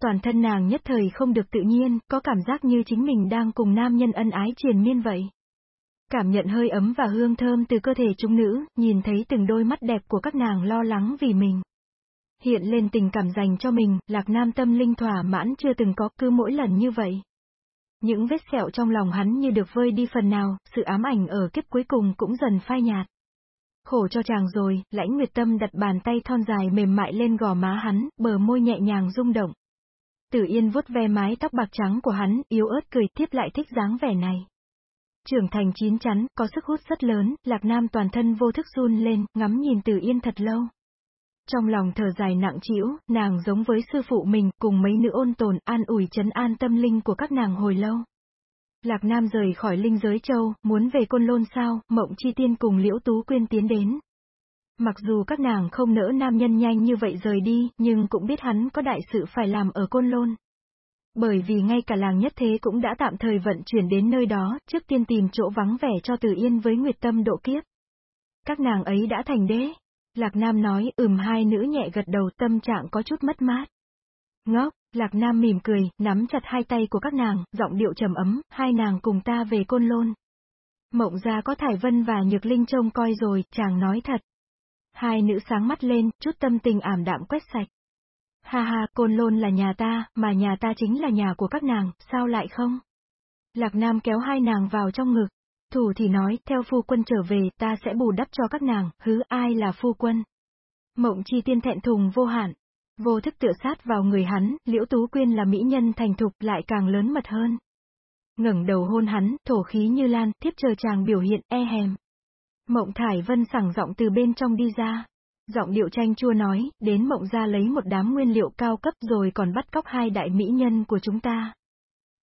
Toàn thân nàng nhất thời không được tự nhiên, có cảm giác như chính mình đang cùng nam nhân ân ái triền miên vậy. Cảm nhận hơi ấm và hương thơm từ cơ thể chúng nữ, nhìn thấy từng đôi mắt đẹp của các nàng lo lắng vì mình. Hiện lên tình cảm dành cho mình, lạc nam tâm linh thỏa mãn chưa từng có cứ mỗi lần như vậy. Những vết sẹo trong lòng hắn như được vơi đi phần nào, sự ám ảnh ở kiếp cuối cùng cũng dần phai nhạt. Khổ cho chàng rồi, lãnh nguyệt tâm đặt bàn tay thon dài mềm mại lên gò má hắn, bờ môi nhẹ nhàng rung động. Tử Yên vuốt ve mái tóc bạc trắng của hắn, yếu ớt cười tiếp lại thích dáng vẻ này. Trưởng thành chín chắn, có sức hút rất lớn, Lạc Nam toàn thân vô thức run lên, ngắm nhìn Từ Yên thật lâu. Trong lòng thở dài nặng trĩu, nàng giống với sư phụ mình, cùng mấy nữ ôn tồn, an ủi chấn an tâm linh của các nàng hồi lâu. Lạc Nam rời khỏi linh giới châu, muốn về côn lôn sao, mộng chi tiên cùng liễu tú quyên tiến đến. Mặc dù các nàng không nỡ nam nhân nhanh như vậy rời đi, nhưng cũng biết hắn có đại sự phải làm ở côn lôn. Bởi vì ngay cả làng nhất thế cũng đã tạm thời vận chuyển đến nơi đó, trước tiên tìm chỗ vắng vẻ cho Từ Yên với Nguyệt Tâm độ kiếp. Các nàng ấy đã thành đế. Lạc Nam nói, ừm hai nữ nhẹ gật đầu tâm trạng có chút mất mát. Ngốc, Lạc Nam mỉm cười, nắm chặt hai tay của các nàng, giọng điệu trầm ấm, hai nàng cùng ta về côn lôn. Mộng ra có Thải Vân và Nhược Linh trông coi rồi, chàng nói thật. Hai nữ sáng mắt lên, chút tâm tình ảm đạm quét sạch. Ha ha, côn lôn là nhà ta, mà nhà ta chính là nhà của các nàng, sao lại không? Lạc Nam kéo hai nàng vào trong ngực. Thủ thì nói, theo phu quân trở về, ta sẽ bù đắp cho các nàng, hứ ai là phu quân. Mộng chi tiên thẹn thùng vô hạn. Vô thức tựa sát vào người hắn, liễu tú quyên là mỹ nhân thành thục lại càng lớn mật hơn. ngẩng đầu hôn hắn, thổ khí như lan, tiếp chờ chàng biểu hiện e hèm. Mộng thải vân sẳng giọng từ bên trong đi ra. Giọng điệu tranh chua nói, đến mộng ra lấy một đám nguyên liệu cao cấp rồi còn bắt cóc hai đại mỹ nhân của chúng ta.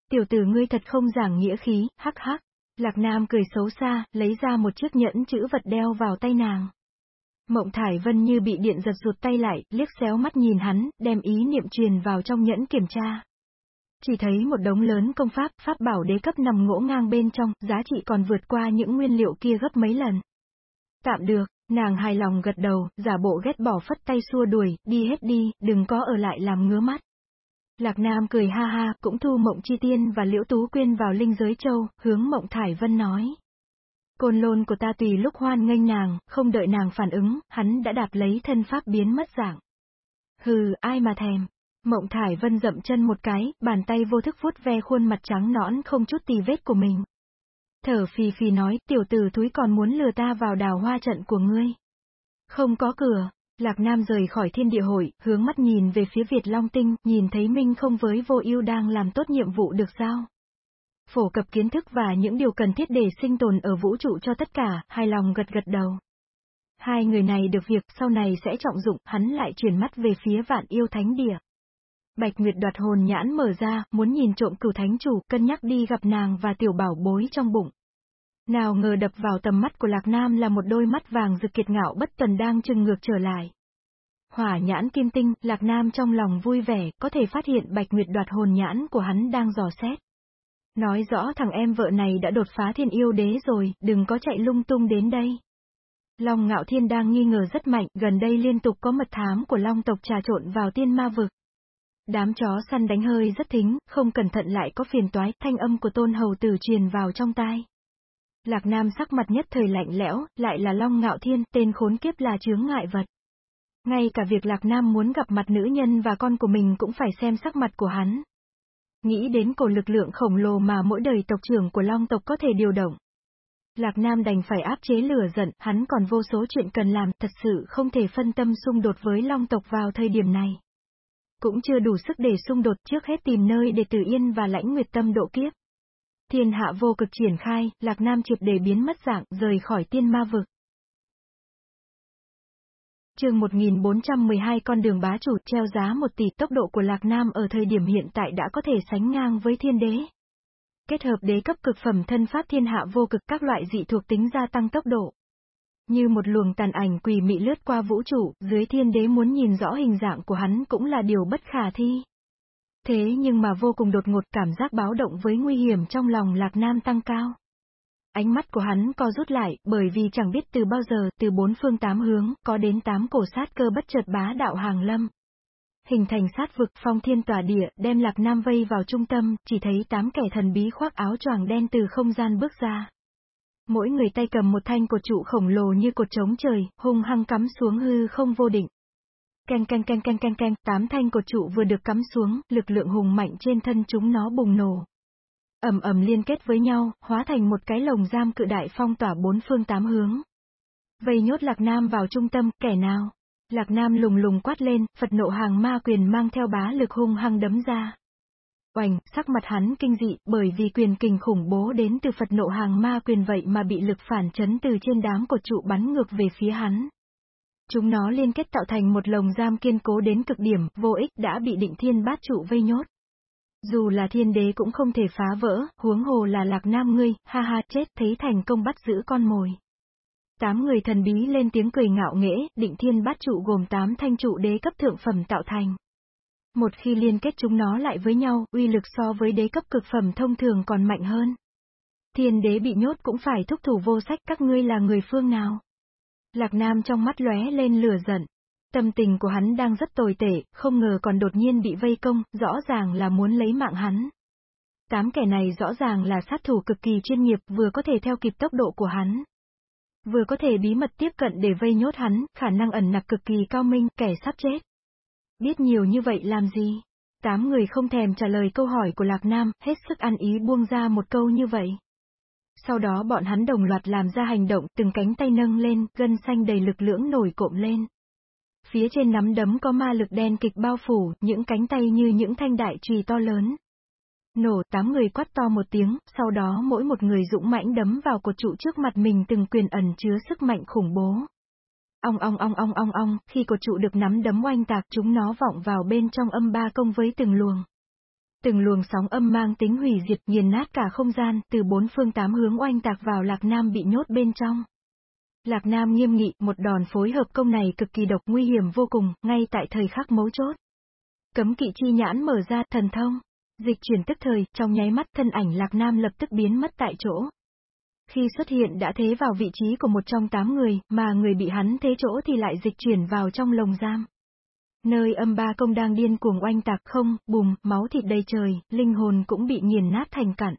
Tiểu tử ngươi thật không giảng nghĩa khí, hắc hắc. Lạc Nam cười xấu xa, lấy ra một chiếc nhẫn chữ vật đeo vào tay nàng. Mộng Thải Vân như bị điện giật rụt tay lại, liếc xéo mắt nhìn hắn, đem ý niệm truyền vào trong nhẫn kiểm tra. Chỉ thấy một đống lớn công pháp, pháp bảo đế cấp nằm ngỗ ngang bên trong, giá trị còn vượt qua những nguyên liệu kia gấp mấy lần. Tạm được, Nàng hài lòng gật đầu, giả bộ ghét bỏ phất tay xua đuổi, đi hết đi, đừng có ở lại làm ngứa mắt. Lạc Nam cười ha ha, cũng thu Mộng Chi Tiên và Liễu Tú Quyên vào linh giới châu, hướng Mộng Thải Vân nói. Côn lôn của ta tùy lúc hoan nghênh nàng, không đợi nàng phản ứng, hắn đã đạp lấy thân pháp biến mất dạng. Hừ, ai mà thèm. Mộng Thải Vân dậm chân một cái, bàn tay vô thức vuốt ve khuôn mặt trắng nõn không chút tì vết của mình. Thở phì phì nói, tiểu tử thúi còn muốn lừa ta vào đào hoa trận của ngươi. Không có cửa, Lạc Nam rời khỏi thiên địa hội, hướng mắt nhìn về phía Việt Long Tinh, nhìn thấy Minh không với vô ưu đang làm tốt nhiệm vụ được sao. Phổ cập kiến thức và những điều cần thiết để sinh tồn ở vũ trụ cho tất cả, hài lòng gật gật đầu. Hai người này được việc sau này sẽ trọng dụng, hắn lại chuyển mắt về phía vạn yêu thánh địa. Bạch Nguyệt đoạt hồn nhãn mở ra, muốn nhìn trộm cửu thánh chủ, cân nhắc đi gặp nàng và tiểu bảo bối trong bụng. Nào ngờ đập vào tầm mắt của Lạc Nam là một đôi mắt vàng rực kiệt ngạo bất tuần đang trừng ngược trở lại. Hỏa nhãn kim tinh, Lạc Nam trong lòng vui vẻ, có thể phát hiện Bạch Nguyệt đoạt hồn nhãn của hắn đang dò xét. Nói rõ thằng em vợ này đã đột phá thiên yêu đế rồi, đừng có chạy lung tung đến đây. Long Ngạo Thiên đang nghi ngờ rất mạnh, gần đây liên tục có mật thám của Long tộc trà trộn vào tiên ma vực. Đám chó săn đánh hơi rất thính, không cẩn thận lại có phiền toái, thanh âm của tôn hầu tử truyền vào trong tai. Lạc Nam sắc mặt nhất thời lạnh lẽo, lại là Long Ngạo Thiên, tên khốn kiếp là chướng ngại vật. Ngay cả việc Lạc Nam muốn gặp mặt nữ nhân và con của mình cũng phải xem sắc mặt của hắn. Nghĩ đến cổ lực lượng khổng lồ mà mỗi đời tộc trưởng của Long tộc có thể điều động. Lạc Nam đành phải áp chế lửa giận, hắn còn vô số chuyện cần làm, thật sự không thể phân tâm xung đột với Long tộc vào thời điểm này. Cũng chưa đủ sức để xung đột trước hết tìm nơi để tử yên và lãnh nguyệt tâm độ kiếp. Thiên hạ vô cực triển khai, Lạc Nam triệt để biến mất dạng, rời khỏi tiên ma vực. chương 1412 con đường bá chủ treo giá một tỷ tốc độ của Lạc Nam ở thời điểm hiện tại đã có thể sánh ngang với thiên đế. Kết hợp đế cấp cực phẩm thân pháp thiên hạ vô cực các loại dị thuộc tính gia tăng tốc độ. Như một luồng tàn ảnh quỷ mị lướt qua vũ trụ, dưới thiên đế muốn nhìn rõ hình dạng của hắn cũng là điều bất khả thi. Thế nhưng mà vô cùng đột ngột cảm giác báo động với nguy hiểm trong lòng Lạc Nam tăng cao. Ánh mắt của hắn co rút lại, bởi vì chẳng biết từ bao giờ, từ bốn phương tám hướng, có đến tám cổ sát cơ bất chợt bá đạo hàng lâm. Hình thành sát vực phong thiên tỏa địa, đem Lạc Nam vây vào trung tâm, chỉ thấy tám kẻ thần bí khoác áo choàng đen từ không gian bước ra. Mỗi người tay cầm một thanh cột trụ khổng lồ như cột trống trời, hung hăng cắm xuống hư không vô định. Canh canh canh canh canh canh, tám thanh cột trụ vừa được cắm xuống, lực lượng hùng mạnh trên thân chúng nó bùng nổ. ầm ầm liên kết với nhau, hóa thành một cái lồng giam cự đại phong tỏa bốn phương tám hướng. Vây nhốt Lạc Nam vào trung tâm, kẻ nào? Lạc Nam lùng lùng quát lên, Phật nộ hàng ma quyền mang theo bá lực hung hăng đấm ra. Oành, sắc mặt hắn kinh dị, bởi vì quyền kình khủng bố đến từ Phật nộ hàng ma quyền vậy mà bị lực phản chấn từ trên đám cột trụ bắn ngược về phía hắn. Chúng nó liên kết tạo thành một lồng giam kiên cố đến cực điểm, vô ích đã bị định thiên bát trụ vây nhốt. Dù là thiên đế cũng không thể phá vỡ, huống hồ là lạc nam ngươi, ha ha chết thấy thành công bắt giữ con mồi. Tám người thần bí lên tiếng cười ngạo nghễ, định thiên bát trụ gồm tám thanh trụ đế cấp thượng phẩm tạo thành. Một khi liên kết chúng nó lại với nhau, uy lực so với đế cấp cực phẩm thông thường còn mạnh hơn. Thiên đế bị nhốt cũng phải thúc thủ vô sách các ngươi là người phương nào. Lạc Nam trong mắt lóe lên lửa giận. Tâm tình của hắn đang rất tồi tệ, không ngờ còn đột nhiên bị vây công, rõ ràng là muốn lấy mạng hắn. Tám kẻ này rõ ràng là sát thủ cực kỳ chuyên nghiệp, vừa có thể theo kịp tốc độ của hắn. Vừa có thể bí mật tiếp cận để vây nhốt hắn, khả năng ẩn nặc cực kỳ cao minh, kẻ sắp chết. Biết nhiều như vậy làm gì? Tám người không thèm trả lời câu hỏi của Lạc Nam, hết sức ăn ý buông ra một câu như vậy. Sau đó bọn hắn đồng loạt làm ra hành động, từng cánh tay nâng lên, gân xanh đầy lực lưỡng nổi cộm lên. Phía trên nắm đấm có ma lực đen kịch bao phủ, những cánh tay như những thanh đại trùy to lớn. Nổ, tám người quát to một tiếng, sau đó mỗi một người dũng mãnh đấm vào cột trụ trước mặt mình từng quyền ẩn chứa sức mạnh khủng bố. Ong ong ong ong ong ong, khi cột trụ được nắm đấm oanh tạc chúng nó vọng vào bên trong âm ba công với từng luồng. Từng luồng sóng âm mang tính hủy diệt nghiền nát cả không gian, từ bốn phương tám hướng oanh tạc vào Lạc Nam bị nhốt bên trong. Lạc Nam nghiêm nghị, một đòn phối hợp công này cực kỳ độc nguy hiểm vô cùng, ngay tại thời khắc mấu chốt. Cấm kỵ chi nhãn mở ra, thần thông. Dịch chuyển tức thời, trong nháy mắt thân ảnh Lạc Nam lập tức biến mất tại chỗ. Khi xuất hiện đã thế vào vị trí của một trong tám người, mà người bị hắn thế chỗ thì lại dịch chuyển vào trong lồng giam. Nơi âm ba công đang điên cuồng oanh tạc không, bùm, máu thịt đầy trời, linh hồn cũng bị nghiền nát thành cặn.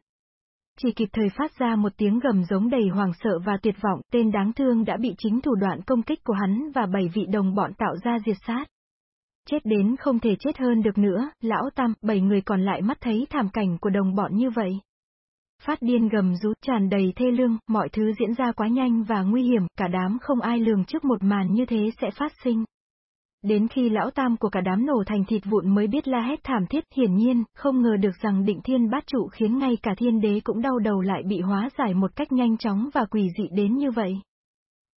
Chỉ kịp thời phát ra một tiếng gầm giống đầy hoàng sợ và tuyệt vọng, tên đáng thương đã bị chính thủ đoạn công kích của hắn và bảy vị đồng bọn tạo ra diệt sát. Chết đến không thể chết hơn được nữa, lão tam, bảy người còn lại mắt thấy thảm cảnh của đồng bọn như vậy. Phát điên gầm rú tràn đầy thê lương, mọi thứ diễn ra quá nhanh và nguy hiểm, cả đám không ai lường trước một màn như thế sẽ phát sinh. Đến khi lão tam của cả đám nổ thành thịt vụn mới biết la hét thảm thiết hiển nhiên, không ngờ được rằng định thiên bát trụ khiến ngay cả thiên đế cũng đau đầu lại bị hóa giải một cách nhanh chóng và quỷ dị đến như vậy.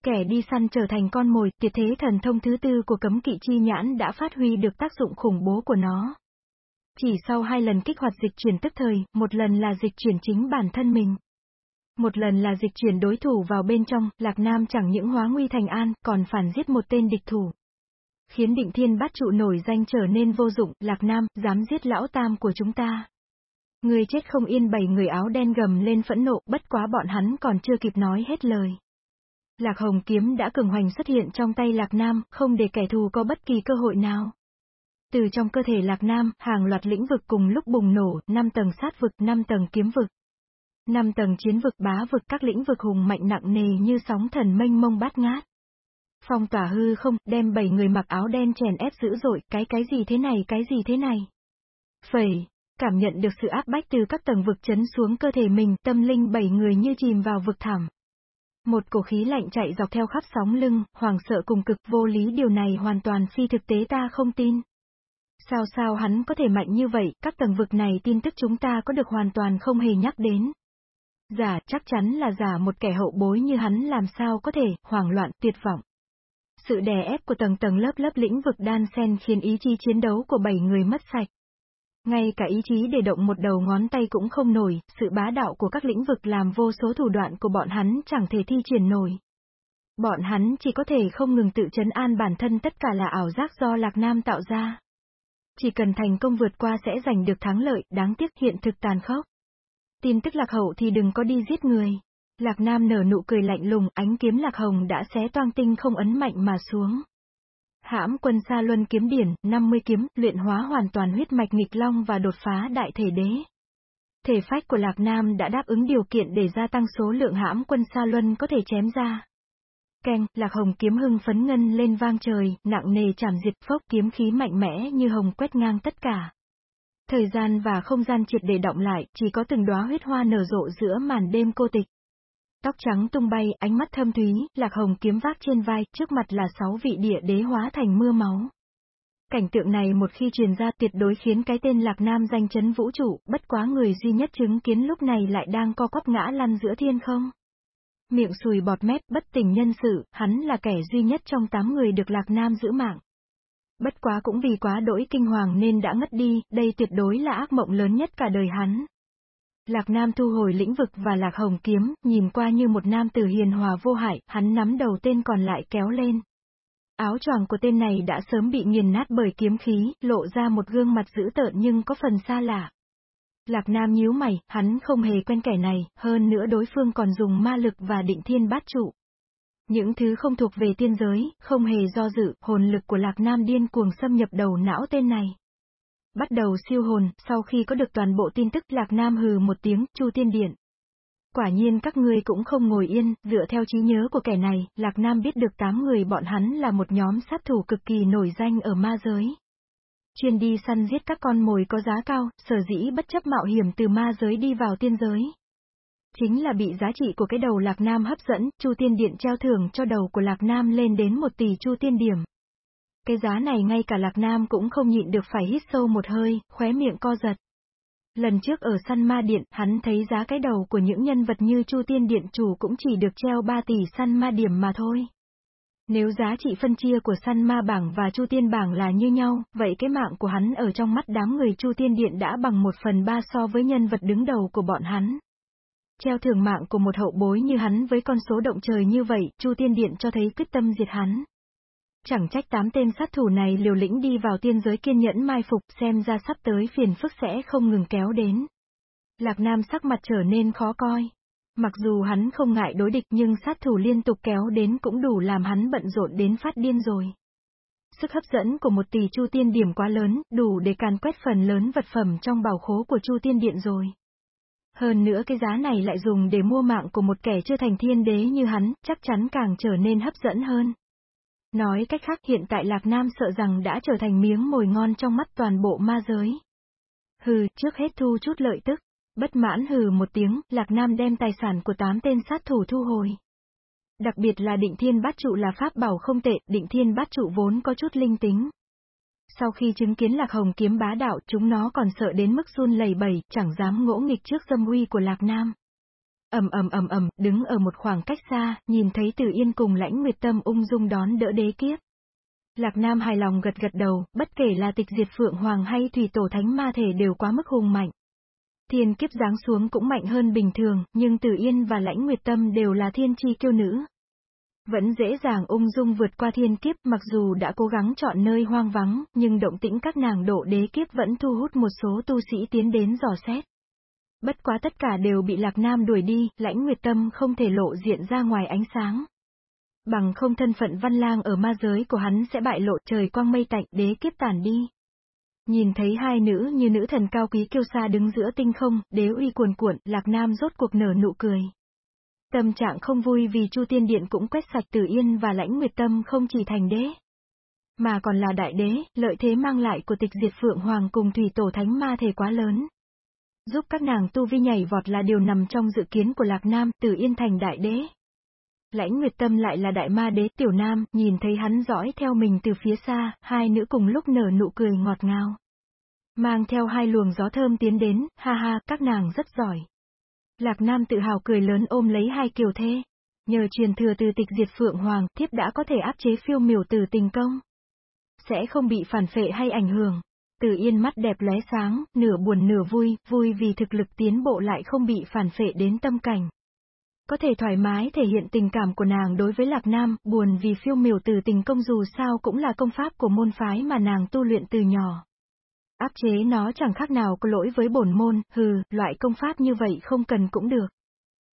Kẻ đi săn trở thành con mồi, tuyệt thế thần thông thứ tư của cấm kỵ chi nhãn đã phát huy được tác dụng khủng bố của nó. Chỉ sau hai lần kích hoạt dịch chuyển tức thời, một lần là dịch chuyển chính bản thân mình. Một lần là dịch chuyển đối thủ vào bên trong, Lạc Nam chẳng những hóa nguy thành an, còn phản giết một tên địch thủ khiến định thiên bát trụ nổi danh trở nên vô dụng, lạc nam, dám giết lão tam của chúng ta. Người chết không yên bảy người áo đen gầm lên phẫn nộ, bất quá bọn hắn còn chưa kịp nói hết lời. Lạc hồng kiếm đã cường hoành xuất hiện trong tay lạc nam, không để kẻ thù có bất kỳ cơ hội nào. Từ trong cơ thể Lạc Nam, hàng loạt lĩnh vực cùng lúc bùng nổ, năm tầng sát vực, năm tầng kiếm vực. năm tầng chiến vực bá vực các lĩnh vực hùng mạnh nặng nề như sóng thần mênh mông bát ngát. Phong tỏa hư không, đem bảy người mặc áo đen chèn ép dữ dội, cái cái gì thế này cái gì thế này. Phẩy, cảm nhận được sự áp bách từ các tầng vực chấn xuống cơ thể mình, tâm linh bảy người như chìm vào vực thẳm. Một cổ khí lạnh chạy dọc theo khắp sóng lưng, hoàng sợ cùng cực vô lý điều này hoàn toàn phi thực tế ta không tin. Sao sao hắn có thể mạnh như vậy, các tầng vực này tin tức chúng ta có được hoàn toàn không hề nhắc đến. Giả chắc chắn là giả một kẻ hậu bối như hắn làm sao có thể, hoảng loạn, tuyệt vọng. Sự đè ép của tầng tầng lớp lớp lĩnh vực đan sen khiến ý chí chiến đấu của bảy người mất sạch. Ngay cả ý chí để động một đầu ngón tay cũng không nổi, sự bá đạo của các lĩnh vực làm vô số thủ đoạn của bọn hắn chẳng thể thi triển nổi. Bọn hắn chỉ có thể không ngừng tự chấn an bản thân tất cả là ảo giác do Lạc Nam tạo ra. Chỉ cần thành công vượt qua sẽ giành được thắng lợi, đáng tiếc hiện thực tàn khốc. Tin tức Lạc Hậu thì đừng có đi giết người. Lạc Nam nở nụ cười lạnh lùng, ánh kiếm Lạc Hồng đã xé toang tinh không ấn mạnh mà xuống. Hãm quân xa luân kiếm điển, 50 kiếm, luyện hóa hoàn toàn huyết mạch nghịch long và đột phá đại thể đế. Thể phách của Lạc Nam đã đáp ứng điều kiện để gia tăng số lượng hãm quân xa luân có thể chém ra. Keng, Lạc Hồng kiếm hưng phấn ngân lên vang trời, nặng nề chảm diệt phốc kiếm khí mạnh mẽ như hồng quét ngang tất cả. Thời gian và không gian triệt để động lại, chỉ có từng đóa huyết hoa nở rộ giữa màn đêm cô tịch. Tóc trắng tung bay, ánh mắt thâm thúy, lạc hồng kiếm vác trên vai, trước mặt là sáu vị địa đế hóa thành mưa máu. Cảnh tượng này một khi truyền ra tuyệt đối khiến cái tên Lạc Nam danh chấn vũ trụ, bất quá người duy nhất chứng kiến lúc này lại đang co quắp ngã lăn giữa thiên không. Miệng sùi bọt mép, bất tình nhân sự, hắn là kẻ duy nhất trong tám người được Lạc Nam giữ mạng. Bất quá cũng vì quá đỗi kinh hoàng nên đã ngất đi, đây tuyệt đối là ác mộng lớn nhất cả đời hắn. Lạc Nam thu hồi lĩnh vực và Lạc Hồng kiếm, nhìn qua như một nam tử hiền hòa vô hại, hắn nắm đầu tên còn lại kéo lên. Áo choàng của tên này đã sớm bị nghiền nát bởi kiếm khí, lộ ra một gương mặt dữ tợn nhưng có phần xa lạ. Lạc Nam nhíu mày, hắn không hề quen kẻ này, hơn nữa đối phương còn dùng ma lực và định thiên bát trụ. Những thứ không thuộc về tiên giới, không hề do dự, hồn lực của Lạc Nam điên cuồng xâm nhập đầu não tên này. Bắt đầu siêu hồn, sau khi có được toàn bộ tin tức Lạc Nam hừ một tiếng, Chu Tiên Điện. Quả nhiên các ngươi cũng không ngồi yên, dựa theo trí nhớ của kẻ này, Lạc Nam biết được tám người bọn hắn là một nhóm sát thủ cực kỳ nổi danh ở ma giới. Chuyên đi săn giết các con mồi có giá cao, sở dĩ bất chấp mạo hiểm từ ma giới đi vào tiên giới. Chính là bị giá trị của cái đầu Lạc Nam hấp dẫn, Chu Tiên Điện treo thưởng cho đầu của Lạc Nam lên đến một tỷ Chu Tiên Điểm. Cái giá này ngay cả Lạc Nam cũng không nhịn được phải hít sâu một hơi, khóe miệng co giật. Lần trước ở săn ma điện, hắn thấy giá cái đầu của những nhân vật như Chu Tiên Điện chủ cũng chỉ được treo 3 tỷ săn ma điểm mà thôi. Nếu giá trị phân chia của săn ma bảng và Chu Tiên bảng là như nhau, vậy cái mạng của hắn ở trong mắt đám người Chu Tiên Điện đã bằng một phần ba so với nhân vật đứng đầu của bọn hắn. Treo thưởng mạng của một hậu bối như hắn với con số động trời như vậy, Chu Tiên Điện cho thấy quyết tâm diệt hắn. Chẳng trách tám tên sát thủ này liều lĩnh đi vào tiên giới kiên nhẫn mai phục xem ra sắp tới phiền phức sẽ không ngừng kéo đến. Lạc Nam sắc mặt trở nên khó coi. Mặc dù hắn không ngại đối địch nhưng sát thủ liên tục kéo đến cũng đủ làm hắn bận rộn đến phát điên rồi. Sức hấp dẫn của một tỷ chu tiên điểm quá lớn, đủ để càn quét phần lớn vật phẩm trong bảo khố của chu tiên điện rồi. Hơn nữa cái giá này lại dùng để mua mạng của một kẻ chưa thành thiên đế như hắn, chắc chắn càng trở nên hấp dẫn hơn. Nói cách khác hiện tại Lạc Nam sợ rằng đã trở thành miếng mồi ngon trong mắt toàn bộ ma giới. Hừ, trước hết thu chút lợi tức. Bất mãn hừ một tiếng, Lạc Nam đem tài sản của tám tên sát thủ thu hồi. Đặc biệt là định thiên bát trụ là pháp bảo không tệ, định thiên bát trụ vốn có chút linh tính. Sau khi chứng kiến Lạc Hồng kiếm bá đạo, chúng nó còn sợ đến mức run lẩy bẩy, chẳng dám ngỗ nghịch trước dâm uy của Lạc Nam ầm ầm ầm ầm, đứng ở một khoảng cách xa, nhìn thấy Từ Yên cùng Lãnh Nguyệt Tâm ung dung đón đỡ đế kiếp. Lạc Nam hài lòng gật gật đầu, bất kể là tịch diệt phượng hoàng hay thủy tổ thánh ma thể đều quá mức hùng mạnh. Thiên kiếp giáng xuống cũng mạnh hơn bình thường, nhưng Tử Yên và Lãnh Nguyệt Tâm đều là thiên chi kiêu nữ. Vẫn dễ dàng ung dung vượt qua thiên kiếp mặc dù đã cố gắng chọn nơi hoang vắng, nhưng động tĩnh các nàng độ đế kiếp vẫn thu hút một số tu sĩ tiến đến dò xét. Bất quá tất cả đều bị Lạc Nam đuổi đi, lãnh nguyệt tâm không thể lộ diện ra ngoài ánh sáng. Bằng không thân phận văn lang ở ma giới của hắn sẽ bại lộ trời quang mây tạnh đế kiếp tàn đi. Nhìn thấy hai nữ như nữ thần cao quý kiêu sa đứng giữa tinh không, đế uy cuồn cuộn, Lạc Nam rốt cuộc nở nụ cười. Tâm trạng không vui vì Chu Tiên Điện cũng quét sạch Tử Yên và Lãnh Nguyệt Tâm không chỉ thành đế, mà còn là đại đế, lợi thế mang lại của tịch diệt Phượng Hoàng cùng Thủy Tổ Thánh Ma thể quá lớn. Giúp các nàng tu vi nhảy vọt là điều nằm trong dự kiến của Lạc Nam, Tử Yên thành đại đế. Lãnh Nguyệt Tâm lại là đại ma đế tiểu nam, nhìn thấy hắn dõi theo mình từ phía xa, hai nữ cùng lúc nở nụ cười ngọt ngào. Mang theo hai luồng gió thơm tiến đến, ha ha, các nàng rất giỏi. Lạc Nam tự hào cười lớn ôm lấy hai kiều thê. Nhờ truyền thừa từ tịch diệt Phượng Hoàng, thiếp đã có thể áp chế phiêu miểu từ tình công. Sẽ không bị phản phệ hay ảnh hưởng. Từ yên mắt đẹp lóe sáng, nửa buồn nửa vui, vui vì thực lực tiến bộ lại không bị phản phệ đến tâm cảnh. Có thể thoải mái thể hiện tình cảm của nàng đối với Lạc Nam, buồn vì phiêu miểu từ tình công dù sao cũng là công pháp của môn phái mà nàng tu luyện từ nhỏ. Áp chế nó chẳng khác nào có lỗi với bổn môn, hừ, loại công pháp như vậy không cần cũng được.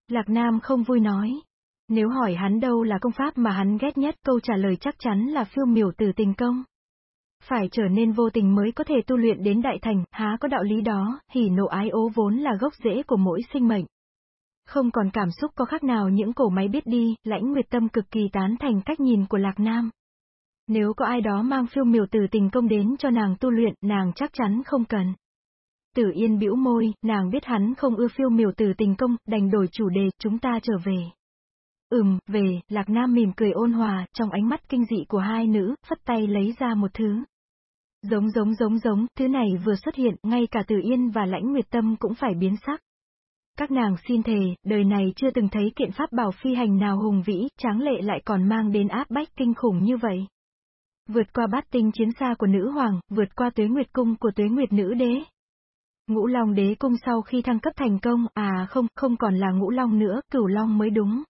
Lạc Nam không vui nói. Nếu hỏi hắn đâu là công pháp mà hắn ghét nhất, câu trả lời chắc chắn là phiêu miểu từ tình công. Phải trở nên vô tình mới có thể tu luyện đến đại thành, há có đạo lý đó, hỉ nộ ái ố vốn là gốc rễ của mỗi sinh mệnh. Không còn cảm xúc có khác nào những cổ máy biết đi, lãnh nguyệt tâm cực kỳ tán thành cách nhìn của Lạc Nam. Nếu có ai đó mang phiêu miểu từ tình công đến cho nàng tu luyện, nàng chắc chắn không cần. Tử Yên bĩu môi, nàng biết hắn không ưa phiêu miểu từ tình công, đành đổi chủ đề, chúng ta trở về. Ừm, về, Lạc Nam mỉm cười ôn hòa, trong ánh mắt kinh dị của hai nữ, phất tay lấy ra một thứ. Giống giống giống giống, thứ này vừa xuất hiện, ngay cả Tử Yên và Lãnh Nguyệt Tâm cũng phải biến sắc. Các nàng xin thề, đời này chưa từng thấy kiện pháp bảo phi hành nào hùng vĩ, tráng lệ lại còn mang đến áp bách kinh khủng như vậy. Vượt qua bát tinh chiến xa của nữ hoàng, vượt qua tuế nguyệt cung của tuế nguyệt nữ đế. Ngũ Long đế cung sau khi thăng cấp thành công, à không, không còn là ngũ long nữa, cửu long mới đúng.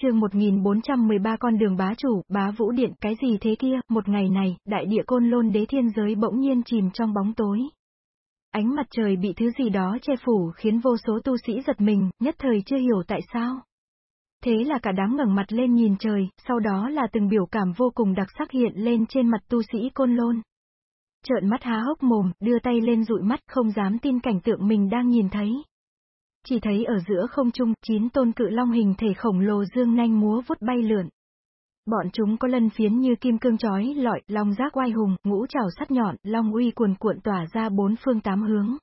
chương 1413 con đường bá chủ, bá vũ điện, cái gì thế kia, một ngày này, đại địa côn lôn đế thiên giới bỗng nhiên chìm trong bóng tối. Ánh mặt trời bị thứ gì đó che phủ khiến vô số tu sĩ giật mình, nhất thời chưa hiểu tại sao. Thế là cả đám ngẩng mặt lên nhìn trời, sau đó là từng biểu cảm vô cùng đặc sắc hiện lên trên mặt tu sĩ côn lôn. Trợn mắt há hốc mồm, đưa tay lên dụi mắt không dám tin cảnh tượng mình đang nhìn thấy. Chỉ thấy ở giữa không trung, chín tôn cự long hình thể khổng lồ dương nhanh múa vút bay lượn. Bọn chúng có lân phiến như kim cương chói lọi, long giác oai hùng, ngũ trảo sắt nhọn, long uy cuồn cuộn tỏa ra bốn phương tám hướng.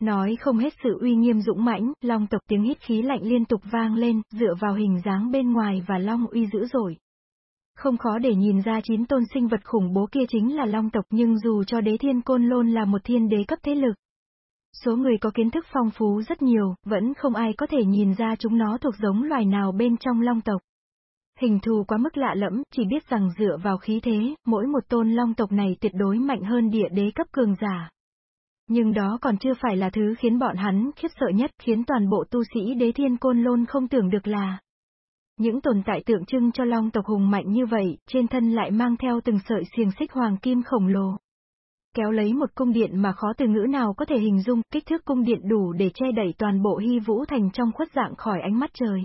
Nói không hết sự uy nghiêm dũng mãnh, long tộc tiếng hít khí lạnh liên tục vang lên, dựa vào hình dáng bên ngoài và long uy dữ dội. Không khó để nhìn ra chín tôn sinh vật khủng bố kia chính là long tộc nhưng dù cho đế thiên côn lôn là một thiên đế cấp thế lực. Số người có kiến thức phong phú rất nhiều, vẫn không ai có thể nhìn ra chúng nó thuộc giống loài nào bên trong long tộc. Hình thù quá mức lạ lẫm, chỉ biết rằng dựa vào khí thế, mỗi một tôn long tộc này tuyệt đối mạnh hơn địa đế cấp cường giả. Nhưng đó còn chưa phải là thứ khiến bọn hắn khiếp sợ nhất, khiến toàn bộ tu sĩ đế thiên côn lôn không tưởng được là. Những tồn tại tượng trưng cho long tộc hùng mạnh như vậy, trên thân lại mang theo từng sợi xiềng xích hoàng kim khổng lồ. Kéo lấy một cung điện mà khó từ ngữ nào có thể hình dung, kích thước cung điện đủ để che đẩy toàn bộ hy vũ thành trong khuất dạng khỏi ánh mắt trời.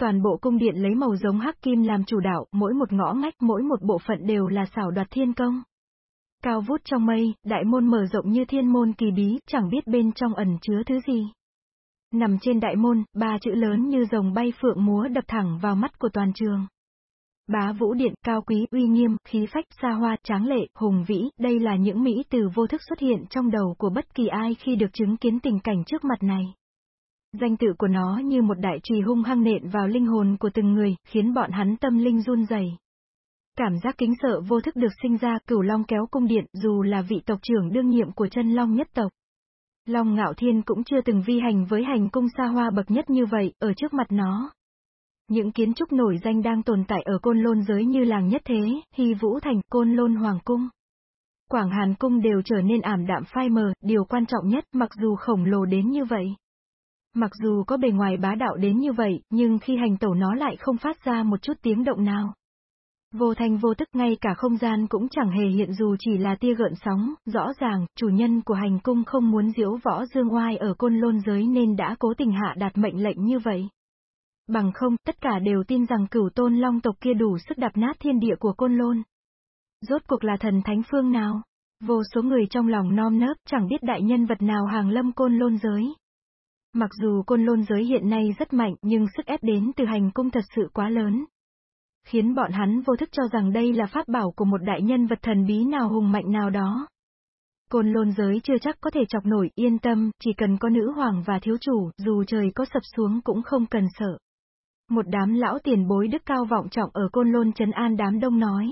Toàn bộ cung điện lấy màu giống hắc kim làm chủ đạo, mỗi một ngõ ngách, mỗi một bộ phận đều là xảo đoạt thiên công. Cao vút trong mây, đại môn mở rộng như thiên môn kỳ bí, chẳng biết bên trong ẩn chứa thứ gì. Nằm trên đại môn, ba chữ lớn như rồng bay phượng múa đập thẳng vào mắt của toàn trường. Bá vũ điện, cao quý, uy nghiêm, khí phách, xa hoa, tráng lệ, hùng vĩ, đây là những mỹ từ vô thức xuất hiện trong đầu của bất kỳ ai khi được chứng kiến tình cảnh trước mặt này. Danh tự của nó như một đại trùy hung hăng nện vào linh hồn của từng người, khiến bọn hắn tâm linh run rẩy. Cảm giác kính sợ vô thức được sinh ra, cửu long kéo cung điện, dù là vị tộc trưởng đương nhiệm của chân long nhất tộc. Long ngạo thiên cũng chưa từng vi hành với hành cung xa hoa bậc nhất như vậy, ở trước mặt nó. Những kiến trúc nổi danh đang tồn tại ở côn lôn giới như làng nhất thế, hy vũ thành, côn lôn hoàng cung. Quảng Hàn cung đều trở nên ảm đạm phai mờ, điều quan trọng nhất mặc dù khổng lồ đến như vậy. Mặc dù có bề ngoài bá đạo đến như vậy, nhưng khi hành tẩu nó lại không phát ra một chút tiếng động nào. Vô thanh vô tức ngay cả không gian cũng chẳng hề hiện dù chỉ là tia gợn sóng, rõ ràng, chủ nhân của hành cung không muốn diễu võ dương oai ở côn lôn giới nên đã cố tình hạ đạt mệnh lệnh như vậy. Bằng không, tất cả đều tin rằng cửu tôn long tộc kia đủ sức đạp nát thiên địa của côn lôn. Rốt cuộc là thần thánh phương nào? Vô số người trong lòng non nớp chẳng biết đại nhân vật nào hàng lâm côn lôn giới. Mặc dù côn lôn giới hiện nay rất mạnh nhưng sức ép đến từ hành cung thật sự quá lớn. Khiến bọn hắn vô thức cho rằng đây là pháp bảo của một đại nhân vật thần bí nào hùng mạnh nào đó. Côn lôn giới chưa chắc có thể chọc nổi, yên tâm, chỉ cần có nữ hoàng và thiếu chủ, dù trời có sập xuống cũng không cần sợ. Một đám lão tiền bối đức cao vọng trọng ở côn lôn trấn an đám đông nói.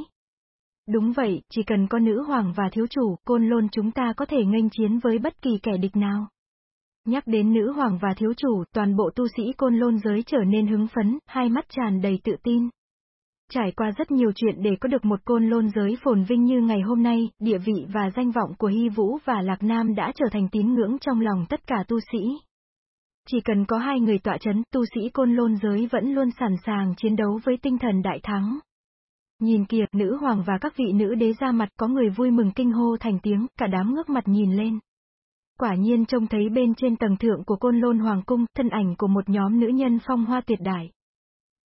Đúng vậy, chỉ cần có nữ hoàng và thiếu chủ, côn lôn chúng ta có thể nghênh chiến với bất kỳ kẻ địch nào. Nhắc đến nữ hoàng và thiếu chủ, toàn bộ tu sĩ côn lôn giới trở nên hứng phấn, hai mắt tràn đầy tự tin. Trải qua rất nhiều chuyện để có được một côn lôn giới phồn vinh như ngày hôm nay, địa vị và danh vọng của Hy Vũ và Lạc Nam đã trở thành tín ngưỡng trong lòng tất cả tu sĩ. Chỉ cần có hai người tọa chấn, tu sĩ côn lôn giới vẫn luôn sẵn sàng chiến đấu với tinh thần đại thắng. Nhìn kìa, nữ hoàng và các vị nữ đế ra mặt có người vui mừng kinh hô thành tiếng, cả đám ngước mặt nhìn lên. Quả nhiên trông thấy bên trên tầng thượng của côn lôn hoàng cung, thân ảnh của một nhóm nữ nhân phong hoa tuyệt đại.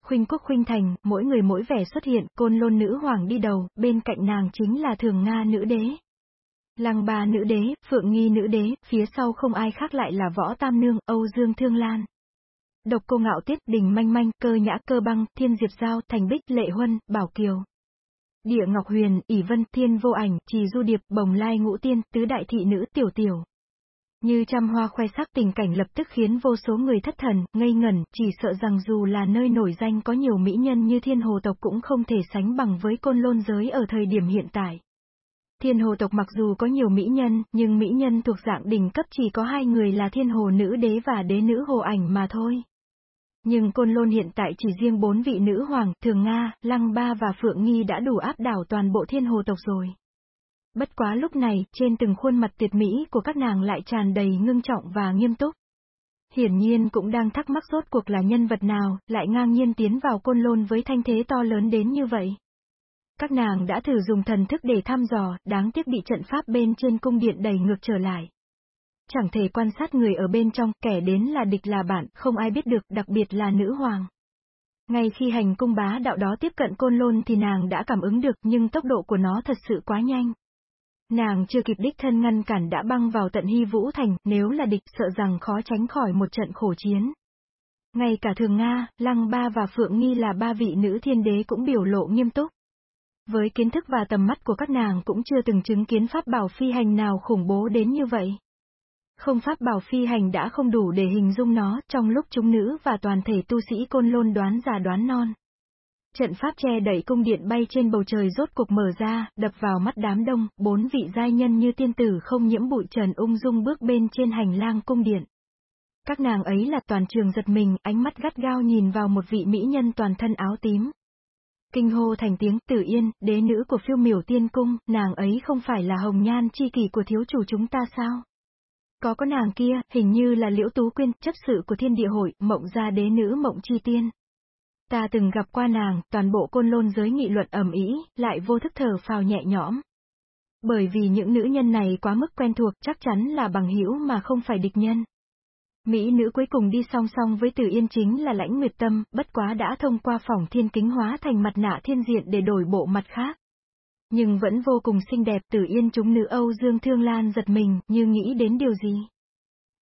Khuynh quốc khuynh thành, mỗi người mỗi vẻ xuất hiện, côn lôn nữ hoàng đi đầu, bên cạnh nàng chính là thường Nga nữ đế. Lăng ba nữ đế, phượng nghi nữ đế, phía sau không ai khác lại là võ tam nương, Âu Dương Thương Lan. Độc cô ngạo tiết, đình manh manh, cơ nhã cơ băng, thiên diệp giao, thành bích, lệ huân, bảo kiều. Địa Ngọc Huyền, ỷ Vân, Thiên Vô Ảnh, Trì Du Điệp, Bồng Lai Ngũ Tiên, Tứ Đại Thị Nữ, Tiểu Tiểu. Như trăm hoa khoe sắc tình cảnh lập tức khiến vô số người thất thần, ngây ngẩn, chỉ sợ rằng dù là nơi nổi danh có nhiều mỹ nhân như thiên hồ tộc cũng không thể sánh bằng với côn lôn giới ở thời điểm hiện tại. Thiên hồ tộc mặc dù có nhiều mỹ nhân, nhưng mỹ nhân thuộc dạng đỉnh cấp chỉ có hai người là thiên hồ nữ đế và đế nữ hồ ảnh mà thôi. Nhưng Côn Lôn hiện tại chỉ riêng bốn vị nữ hoàng, Thường Nga, Lăng Ba và Phượng Nghi đã đủ áp đảo toàn bộ thiên hồ tộc rồi. Bất quá lúc này, trên từng khuôn mặt tuyệt mỹ của các nàng lại tràn đầy ngưng trọng và nghiêm túc. Hiển nhiên cũng đang thắc mắc rốt cuộc là nhân vật nào, lại ngang nhiên tiến vào côn lôn với thanh thế to lớn đến như vậy. Các nàng đã thử dùng thần thức để thăm dò, đáng tiếc bị trận pháp bên trên cung điện đẩy ngược trở lại. Chẳng thể quan sát người ở bên trong, kẻ đến là địch là bạn, không ai biết được, đặc biệt là nữ hoàng. Ngay khi hành cung bá đạo đó tiếp cận côn lôn thì nàng đã cảm ứng được nhưng tốc độ của nó thật sự quá nhanh. Nàng chưa kịp đích thân ngăn cản đã băng vào tận hy vũ thành, nếu là địch sợ rằng khó tránh khỏi một trận khổ chiến. Ngay cả thường Nga, Lăng Ba và Phượng Nghi là ba vị nữ thiên đế cũng biểu lộ nghiêm túc. Với kiến thức và tầm mắt của các nàng cũng chưa từng chứng kiến pháp bảo phi hành nào khủng bố đến như vậy. Không pháp bảo phi hành đã không đủ để hình dung nó, trong lúc chúng nữ và toàn thể tu sĩ côn lôn đoán già đoán non. Trận pháp che đẩy cung điện bay trên bầu trời rốt cuộc mở ra, đập vào mắt đám đông, bốn vị giai nhân như tiên tử không nhiễm bụi trần ung dung bước bên trên hành lang cung điện. Các nàng ấy là toàn trường giật mình, ánh mắt gắt gao nhìn vào một vị mỹ nhân toàn thân áo tím. Kinh hô thành tiếng tử yên, đế nữ của phiêu miểu tiên cung, nàng ấy không phải là hồng nhan chi kỷ của thiếu chủ chúng ta sao? Có có nàng kia, hình như là liễu tú quyên, chấp sự của thiên địa hội, mộng gia đế nữ mộng chi tiên. Ta từng gặp qua nàng, toàn bộ côn lôn giới nghị luận ẩm ý, lại vô thức thở phào nhẹ nhõm. Bởi vì những nữ nhân này quá mức quen thuộc, chắc chắn là bằng hữu mà không phải địch nhân. Mỹ nữ cuối cùng đi song song với Tử Yên chính là Lãnh Nguyệt Tâm, bất quá đã thông qua phòng thiên kính hóa thành mặt nạ thiên diện để đổi bộ mặt khác. Nhưng vẫn vô cùng xinh đẹp Tử Yên chúng nữ Âu Dương Thương Lan giật mình, như nghĩ đến điều gì.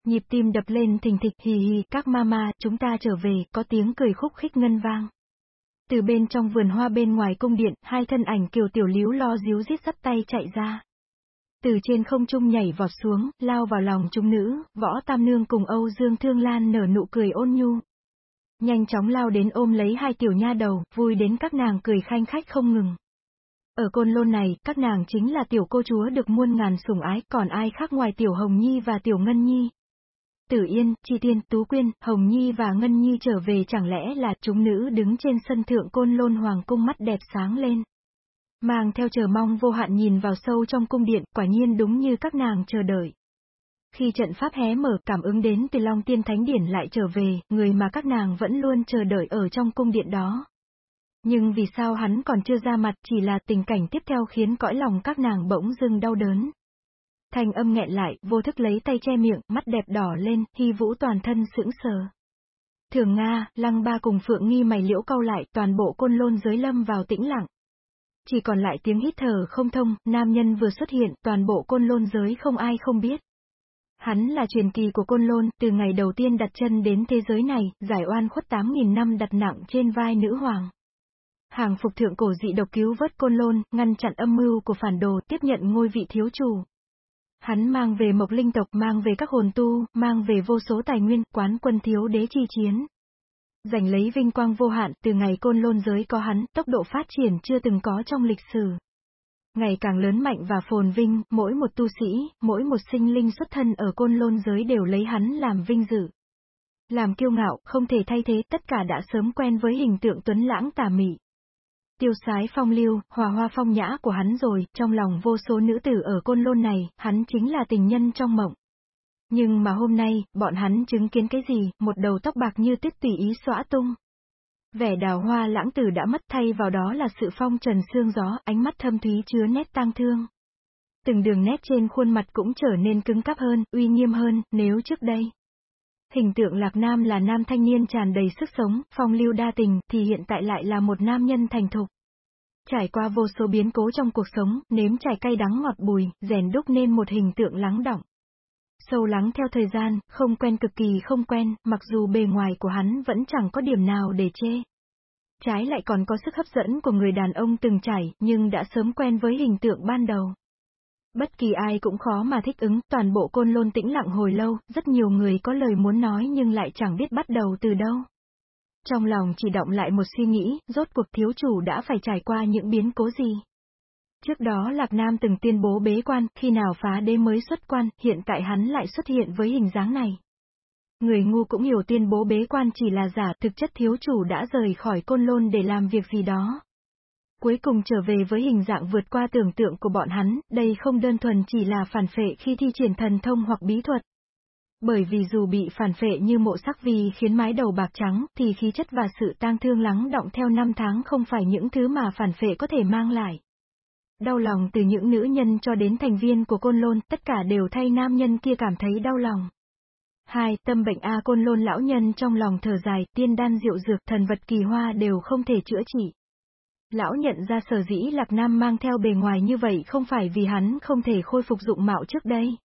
Nhịp tim đập lên thình thịch hì hì, các mama, chúng ta trở về, có tiếng cười khúc khích ngân vang. Từ bên trong vườn hoa bên ngoài cung điện, hai thân ảnh kiều tiểu líu lo díu rít sắt tay chạy ra. Từ trên không trung nhảy vọt xuống, lao vào lòng chúng nữ, võ tam nương cùng Âu Dương Thương Lan nở nụ cười ôn nhu. Nhanh chóng lao đến ôm lấy hai tiểu nha đầu, vui đến các nàng cười khanh khách không ngừng. Ở côn lôn này, các nàng chính là tiểu cô chúa được muôn ngàn sủng ái, còn ai khác ngoài tiểu Hồng Nhi và tiểu Ngân Nhi. Tử Yên, Chi Tiên, Tú Quyên, Hồng Nhi và Ngân Nhi trở về chẳng lẽ là chúng nữ đứng trên sân thượng côn lôn hoàng cung mắt đẹp sáng lên. Mang theo chờ mong vô hạn nhìn vào sâu trong cung điện, quả nhiên đúng như các nàng chờ đợi. Khi trận pháp hé mở cảm ứng đến từ Long Tiên Thánh Điển lại trở về, người mà các nàng vẫn luôn chờ đợi ở trong cung điện đó. Nhưng vì sao hắn còn chưa ra mặt chỉ là tình cảnh tiếp theo khiến cõi lòng các nàng bỗng dưng đau đớn. Thanh âm nghẹn lại, vô thức lấy tay che miệng, mắt đẹp đỏ lên, hy vũ toàn thân sững sờ. Thường Nga, Lăng Ba cùng Phượng Nghi mày liễu cau lại, toàn bộ côn lôn giới lâm vào tĩnh lặng. Chỉ còn lại tiếng hít thở không thông, nam nhân vừa xuất hiện, toàn bộ côn lôn giới không ai không biết. Hắn là truyền kỳ của côn lôn, từ ngày đầu tiên đặt chân đến thế giới này, giải oan khuất 8.000 năm đặt nặng trên vai nữ hoàng. Hàng phục thượng cổ dị độc cứu vớt côn lôn, ngăn chặn âm mưu của phản đồ, tiếp nhận ngôi vị thiếu chủ. Hắn mang về mộc linh tộc, mang về các hồn tu, mang về vô số tài nguyên, quán quân thiếu đế chi chiến. Giành lấy vinh quang vô hạn, từ ngày côn lôn giới có hắn, tốc độ phát triển chưa từng có trong lịch sử. Ngày càng lớn mạnh và phồn vinh, mỗi một tu sĩ, mỗi một sinh linh xuất thân ở côn lôn giới đều lấy hắn làm vinh dự. Làm kiêu ngạo, không thể thay thế, tất cả đã sớm quen với hình tượng tuấn lãng tà mị. Tiêu sái phong lưu, hòa hoa phong nhã của hắn rồi, trong lòng vô số nữ tử ở côn lôn này, hắn chính là tình nhân trong mộng. Nhưng mà hôm nay, bọn hắn chứng kiến cái gì, một đầu tóc bạc như tuyết tùy ý xõa tung. Vẻ đào hoa lãng tử đã mất thay vào đó là sự phong trần sương gió, ánh mắt thâm thúy chứa nét tang thương. Từng đường nét trên khuôn mặt cũng trở nên cứng cáp hơn, uy nghiêm hơn, nếu trước đây. Hình tượng Lạc Nam là nam thanh niên tràn đầy sức sống, phong lưu đa tình, thì hiện tại lại là một nam nhân thành thục. Trải qua vô số biến cố trong cuộc sống, nếm trải cay đắng ngọt bùi, rèn đúc nên một hình tượng lắng động. Sâu lắng theo thời gian, không quen cực kỳ không quen, mặc dù bề ngoài của hắn vẫn chẳng có điểm nào để chê. Trái lại còn có sức hấp dẫn của người đàn ông từng trải, nhưng đã sớm quen với hình tượng ban đầu. Bất kỳ ai cũng khó mà thích ứng, toàn bộ côn lôn tĩnh lặng hồi lâu, rất nhiều người có lời muốn nói nhưng lại chẳng biết bắt đầu từ đâu. Trong lòng chỉ động lại một suy nghĩ, rốt cuộc thiếu chủ đã phải trải qua những biến cố gì. Trước đó Lạc Nam từng tuyên bố bế quan, khi nào phá đế mới xuất quan, hiện tại hắn lại xuất hiện với hình dáng này. Người ngu cũng hiểu tuyên bố bế quan chỉ là giả, thực chất thiếu chủ đã rời khỏi côn lôn để làm việc gì đó. Cuối cùng trở về với hình dạng vượt qua tưởng tượng của bọn hắn, đây không đơn thuần chỉ là phản phệ khi thi triển thần thông hoặc bí thuật. Bởi vì dù bị phản phệ như mộ sắc vì khiến mái đầu bạc trắng, thì khí chất và sự tang thương lắng động theo năm tháng không phải những thứ mà phản phệ có thể mang lại. Đau lòng từ những nữ nhân cho đến thành viên của côn lôn, tất cả đều thay nam nhân kia cảm thấy đau lòng. Hai, tâm bệnh A côn lôn lão nhân trong lòng thở dài, tiên đan diệu dược thần vật kỳ hoa đều không thể chữa trị. Lão nhận ra sở dĩ Lạc Nam mang theo bề ngoài như vậy không phải vì hắn không thể khôi phục dụng mạo trước đây.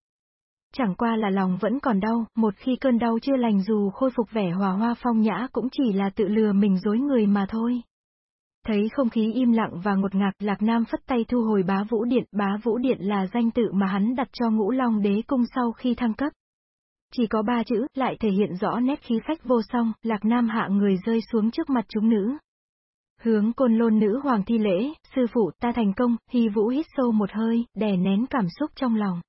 Chẳng qua là lòng vẫn còn đau, một khi cơn đau chưa lành dù khôi phục vẻ hòa hoa phong nhã cũng chỉ là tự lừa mình dối người mà thôi. Thấy không khí im lặng và ngột ngạt, Lạc Nam phất tay thu hồi bá vũ điện, bá vũ điện là danh tự mà hắn đặt cho ngũ long đế cung sau khi thăng cấp. Chỉ có ba chữ, lại thể hiện rõ nét khí phách vô song, Lạc Nam hạ người rơi xuống trước mặt chúng nữ. Hướng côn lôn nữ hoàng thi lễ, sư phụ ta thành công, hy vũ hít sâu một hơi, đè nén cảm xúc trong lòng.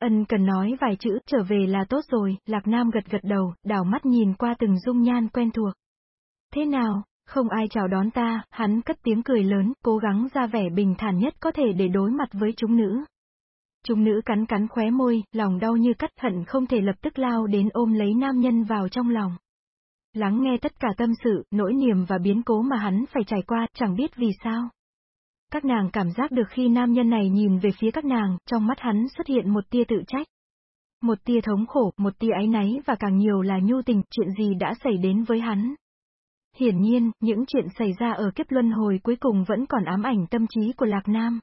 Ân cần nói vài chữ, trở về là tốt rồi, Lạc Nam gật gật đầu, đảo mắt nhìn qua từng dung nhan quen thuộc. Thế nào, không ai chào đón ta, hắn cất tiếng cười lớn, cố gắng ra vẻ bình thản nhất có thể để đối mặt với chúng nữ. Chúng nữ cắn cắn khóe môi, lòng đau như cắt hận không thể lập tức lao đến ôm lấy nam nhân vào trong lòng. Lắng nghe tất cả tâm sự, nỗi niềm và biến cố mà hắn phải trải qua, chẳng biết vì sao. Các nàng cảm giác được khi nam nhân này nhìn về phía các nàng, trong mắt hắn xuất hiện một tia tự trách. Một tia thống khổ, một tia áy náy và càng nhiều là nhu tình, chuyện gì đã xảy đến với hắn. Hiển nhiên, những chuyện xảy ra ở kiếp luân hồi cuối cùng vẫn còn ám ảnh tâm trí của Lạc Nam.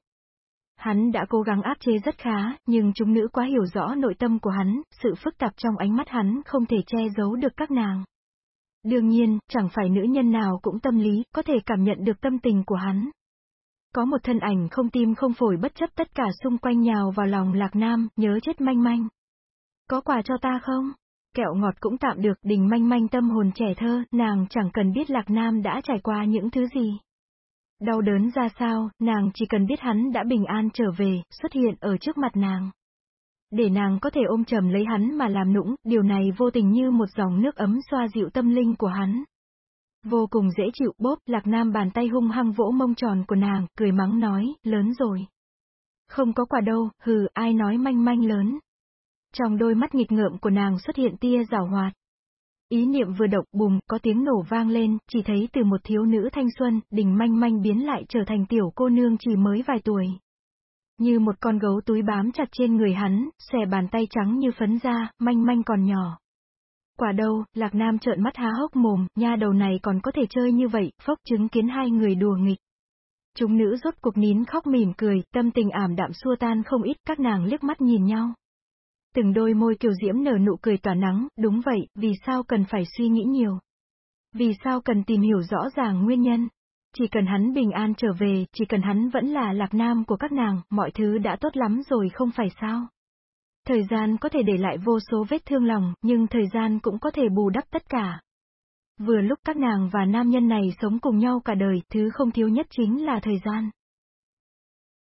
Hắn đã cố gắng áp chế rất khá, nhưng chúng nữ quá hiểu rõ nội tâm của hắn, sự phức tạp trong ánh mắt hắn không thể che giấu được các nàng. Đương nhiên, chẳng phải nữ nhân nào cũng tâm lý, có thể cảm nhận được tâm tình của hắn. Có một thân ảnh không tim không phổi bất chấp tất cả xung quanh nhào vào lòng Lạc Nam, nhớ chết manh manh. Có quà cho ta không? Kẹo ngọt cũng tạm được, đình manh manh tâm hồn trẻ thơ, nàng chẳng cần biết Lạc Nam đã trải qua những thứ gì. Đau đớn ra sao, nàng chỉ cần biết hắn đã bình an trở về, xuất hiện ở trước mặt nàng. Để nàng có thể ôm chầm lấy hắn mà làm nũng, điều này vô tình như một dòng nước ấm xoa dịu tâm linh của hắn. Vô cùng dễ chịu, bóp lạc nam bàn tay hung hăng vỗ mông tròn của nàng, cười mắng nói, lớn rồi. Không có quả đâu, hừ, ai nói manh manh lớn. Trong đôi mắt nghịch ngợm của nàng xuất hiện tia rào hoạt. Ý niệm vừa động bùm, có tiếng nổ vang lên, chỉ thấy từ một thiếu nữ thanh xuân, đình manh manh biến lại trở thành tiểu cô nương chỉ mới vài tuổi. Như một con gấu túi bám chặt trên người hắn, xòe bàn tay trắng như phấn da, manh manh còn nhỏ. Quả đâu, Lạc Nam trợn mắt há hốc mồm, nha đầu này còn có thể chơi như vậy, phốc chứng kiến hai người đùa nghịch. Chúng nữ rốt cuộc nín khóc mỉm cười, tâm tình ảm đạm xua tan không ít, các nàng liếc mắt nhìn nhau. Từng đôi môi kiều diễm nở nụ cười tỏa nắng, đúng vậy, vì sao cần phải suy nghĩ nhiều? Vì sao cần tìm hiểu rõ ràng nguyên nhân? Chỉ cần hắn bình an trở về, chỉ cần hắn vẫn là lạc nam của các nàng, mọi thứ đã tốt lắm rồi không phải sao? Thời gian có thể để lại vô số vết thương lòng, nhưng thời gian cũng có thể bù đắp tất cả. Vừa lúc các nàng và nam nhân này sống cùng nhau cả đời, thứ không thiếu nhất chính là thời gian.